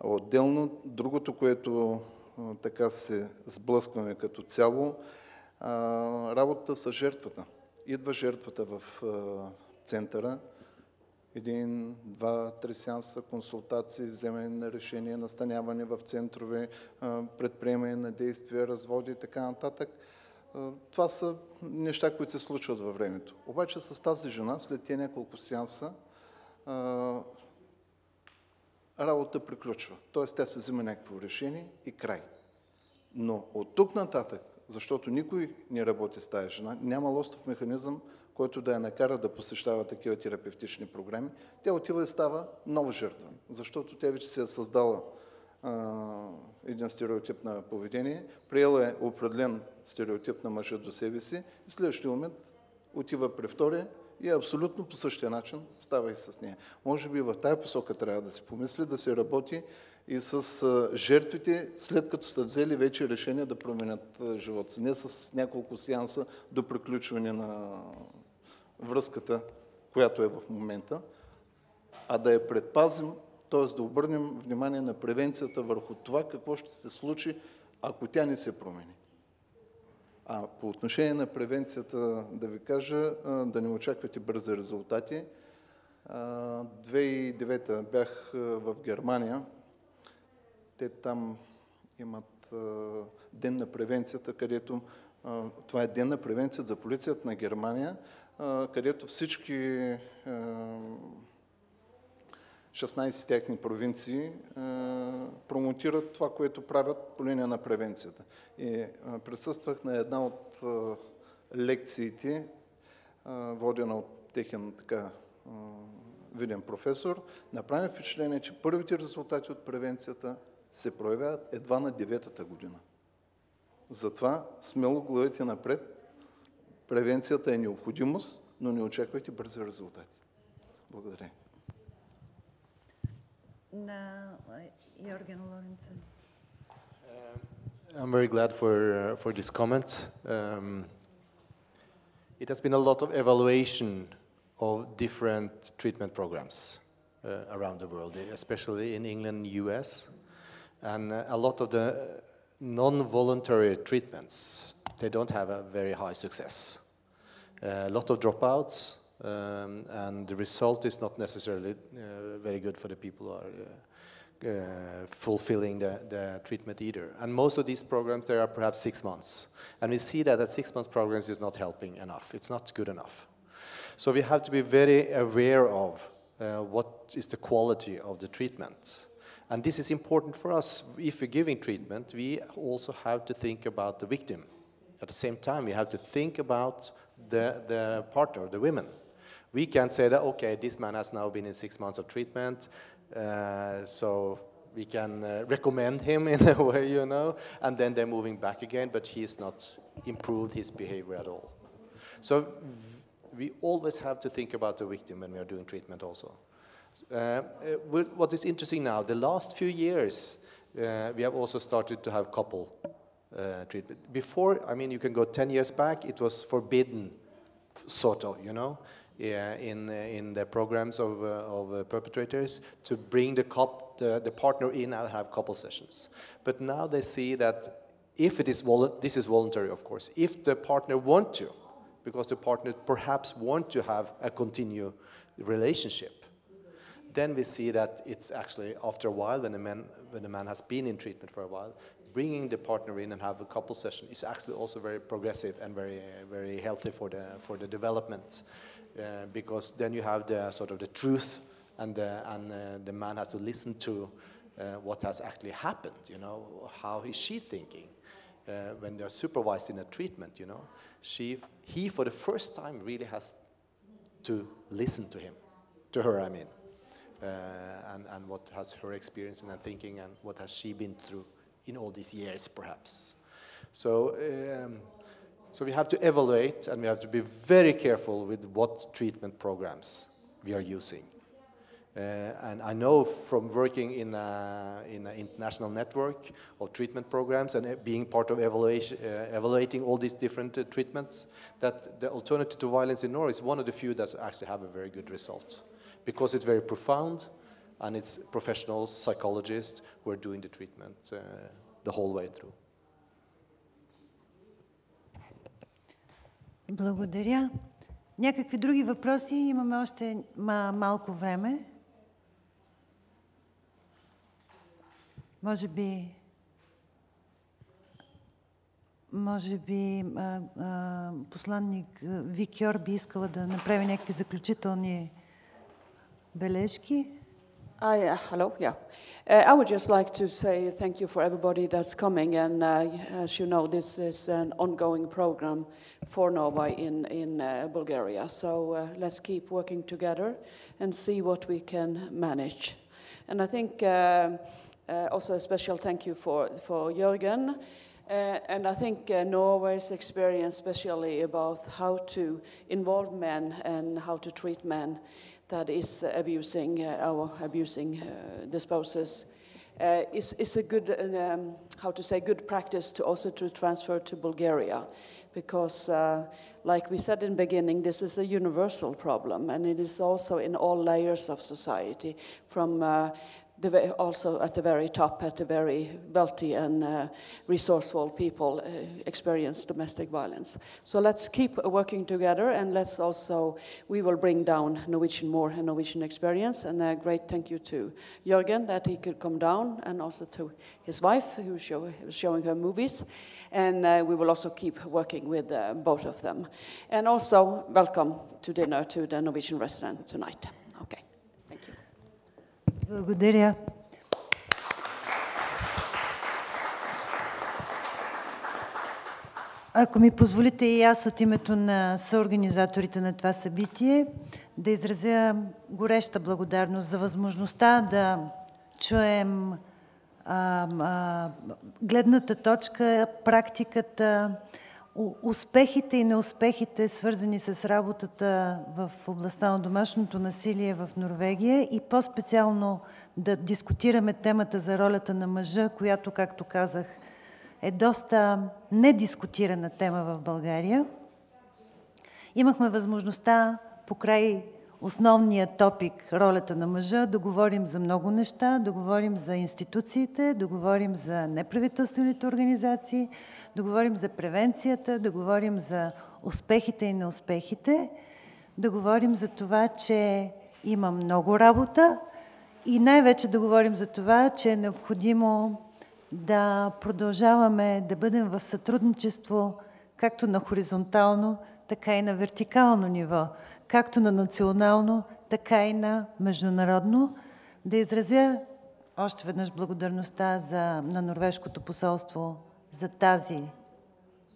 Отделно, другото, което така се сблъскваме като цяло, работата с жертвата. Идва жертвата в центъра, един, два, три сеанса консултации, вземане на решение, настаняване в центрове, предприемане на действия, разводи и така нататък. Това са неща, които се случват във времето. Обаче с тази жена, след тези няколко сеанса, работа приключва. Тоест тя се взима някакво решение и край. Но от тук нататък, защото никой не работи с тази жена, няма лостов механизъм който да я накара да посещава такива терапевтични програми, тя отива и става нова жертва, защото тя вече се е създала един стереотип на поведение, приела е определен стереотип на мъжа до себе си и следващия момент отива при втория и абсолютно по същия начин става и с нея. Може би в тази посока трябва да се помисли, да се работи и с жертвите, след като са взели вече решение да променят живота си. Не с няколко сеанса до приключване на връзката, която е в момента, а да я предпазим, т.е. да обърнем внимание на превенцията върху това какво ще се случи, ако тя не се промени. А по отношение на превенцията, да ви кажа, да не очаквате бързи резултати. 2009 бях в Германия. Те там имат ден на превенцията, където това е ден на превенцията за полицията на Германия, където всички 16 техни провинции промотират това, което правят по линия на превенцията. И присъствах на една от лекциите, водена от техен така виден професор. Направи впечатление, че първите резултати от превенцията се проявяват едва на деветата година. Затова смело гледайте напред. Превенцията е необходимост, но не очаквайте бързи резултати. Благодаря. На Йорген Лоренцен. I'm very glad for, uh, for this comment. Um, it has been a lot of evaluation of different treatment programs uh, around the world, especially in England and US. And uh, a lot of the non-voluntary treatments, they don't have a very high success. a lot of dropouts, um, and the result is not necessarily uh, very good for the people who are uh, uh, fulfilling the, the, treatment either. And most of these programs, they are perhaps six months. And we see that that six month programs is not helping enough. It's not good enough. So we have to be very aware of uh, what is the quality of the treatment. And this is important for us. If we're giving treatment, we also have to think about the victim. At the same time, we have to think about the, the partner, the women. We can't say that, okay, this man has now been in six months of treatment, uh, so we can uh, recommend him in a way, you know, and then they're moving back again, but he's not improved his behavior at all. So we always have to think about the victim when we are doing treatment also. Uh, uh what is interesting now, the last few years, uh, we have also started to have couple uh, treatment. Before, I mean, you can go 10 years back, it was forbidden, sort of, you know in, uh, in the programs of, uh, of uh, perpetrators to bring the, cop, the, the partner in and have couple sessions. But now they see that if it is this is voluntary, of course, if the partner want to, because the partner perhaps want to have a continued relationship, then we see that it's actually after a while, when the man when the man has been in treatment for a while, bringing the partner in and have a couple session is actually also very progressive and very very healthy for the for the development. Uh, because then you have the sort of the truth, and the, and uh, the man has to listen to uh, what has actually happened. You know, how is she thinking? when they're supervised in a treatment, you know, she, he for the first time really has to listen to him, to her, I mean, uh, and, and what has her experience and thinking and what has she been through in all these years, perhaps. So um, so we have to evaluate and we have to be very careful with what treatment programs we are using. Uh, and I know from working in, in an international network of treatment programs and uh, being part of evaluation, uh, evaluating all these different uh, treatments that the alternative to violence in Norway is one of the few that actually have a very good result because it's very profound and it's professionals, psychologists who are doing the treatment uh, the whole way through. Благодаря. Някакви други въпроси? Имаме още малко време. Може би, може би а, а, посланник Викьор би искала да направи някакви заключителни бележки. I, uh, hello, yeah. Uh, I would just like to say thank you for everybody that's coming. And uh, as you know, this is an ongoing program for Nova in, in uh, Bulgaria. So uh, let's keep working together and see what we can manage. And I think Uh, also, a special thank you for, for Jürgen. Uh, and I think uh, Norway's experience, especially about how to involve men and how to treat men that is abusing uh, our abusing uh, the spouses, uh, is, is a good, um, how to say, good practice to also to transfer to Bulgaria, because, uh, like we said in the beginning, this is a universal problem, and it is also in all layers of society, from uh, the, also at the very top, at the very wealthy and uh, resourceful people uh, experience domestic violence. So let's keep working together, and let's also we will bring down Norwegian more and Norwegian experience. And a great thank you to Jürgen that he could come down, and also to his wife who show, showing her movies. And uh, we will also keep working with uh, both of them. And also welcome to dinner to the Norwegian resident tonight. Благодаря. Ако ми позволите и аз от името на съорганизаторите на това събитие да изразя гореща благодарност за възможността да чуем а, а, гледната точка, практиката, успехите и неуспехите, свързани с работата в областта на домашното насилие в Норвегия и по-специално да дискутираме темата за ролята на мъжа, която, както казах, е доста недискутирана тема в България. Имахме възможността покрай основния топик ролята на мъжа да говорим за много неща, да говорим за институциите, да говорим за неправителствените организации, да говорим за превенцията, да говорим за успехите и неуспехите, да говорим за това, че има много работа и най-вече да говорим за това, че е необходимо да продължаваме да бъдем в сътрудничество както на хоризонтално, така и на вертикално ниво, както на национално, така и на международно. Да изразя още веднъж благодарността за, на Норвежкото посолство за тази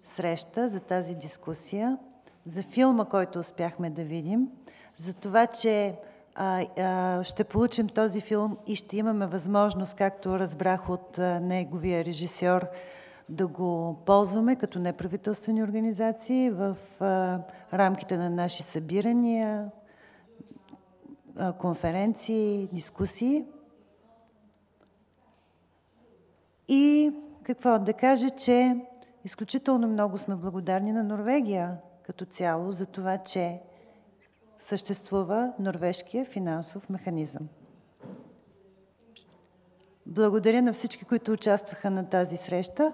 среща, за тази дискусия, за филма, който успяхме да видим, за това, че а, а, ще получим този филм и ще имаме възможност, както разбрах от а, неговия режисьор, да го ползваме като неправителствени организации в а, рамките на наши събирания, а, конференции, дискусии. И какво да кажа, че изключително много сме благодарни на Норвегия като цяло за това, че съществува норвежкия финансов механизъм. Благодаря на всички, които участваха на тази среща.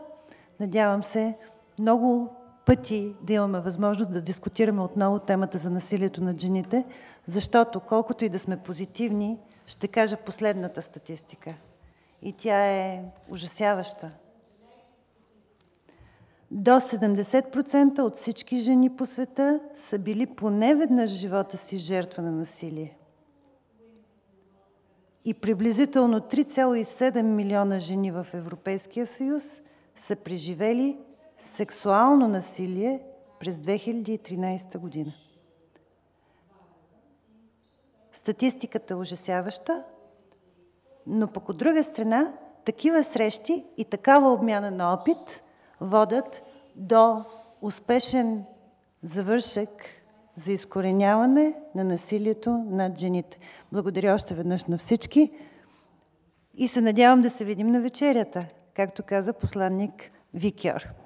Надявам се много пъти да имаме възможност да дискутираме отново темата за насилието над жените, защото колкото и да сме позитивни, ще кажа последната статистика. И тя е ужасяваща. До 70% от всички жени по света са били поне веднъж в живота си жертва на насилие. И приблизително 3,7 милиона жени в Европейския съюз са преживели сексуално насилие през 2013 година. Статистиката е ужасяваща, но пък от друга страна, такива срещи и такава обмяна на опит водят до успешен завършек за изкореняване на насилието над жените. Благодаря още веднъж на всички и се надявам да се видим на вечерята, както каза посланник Викьор.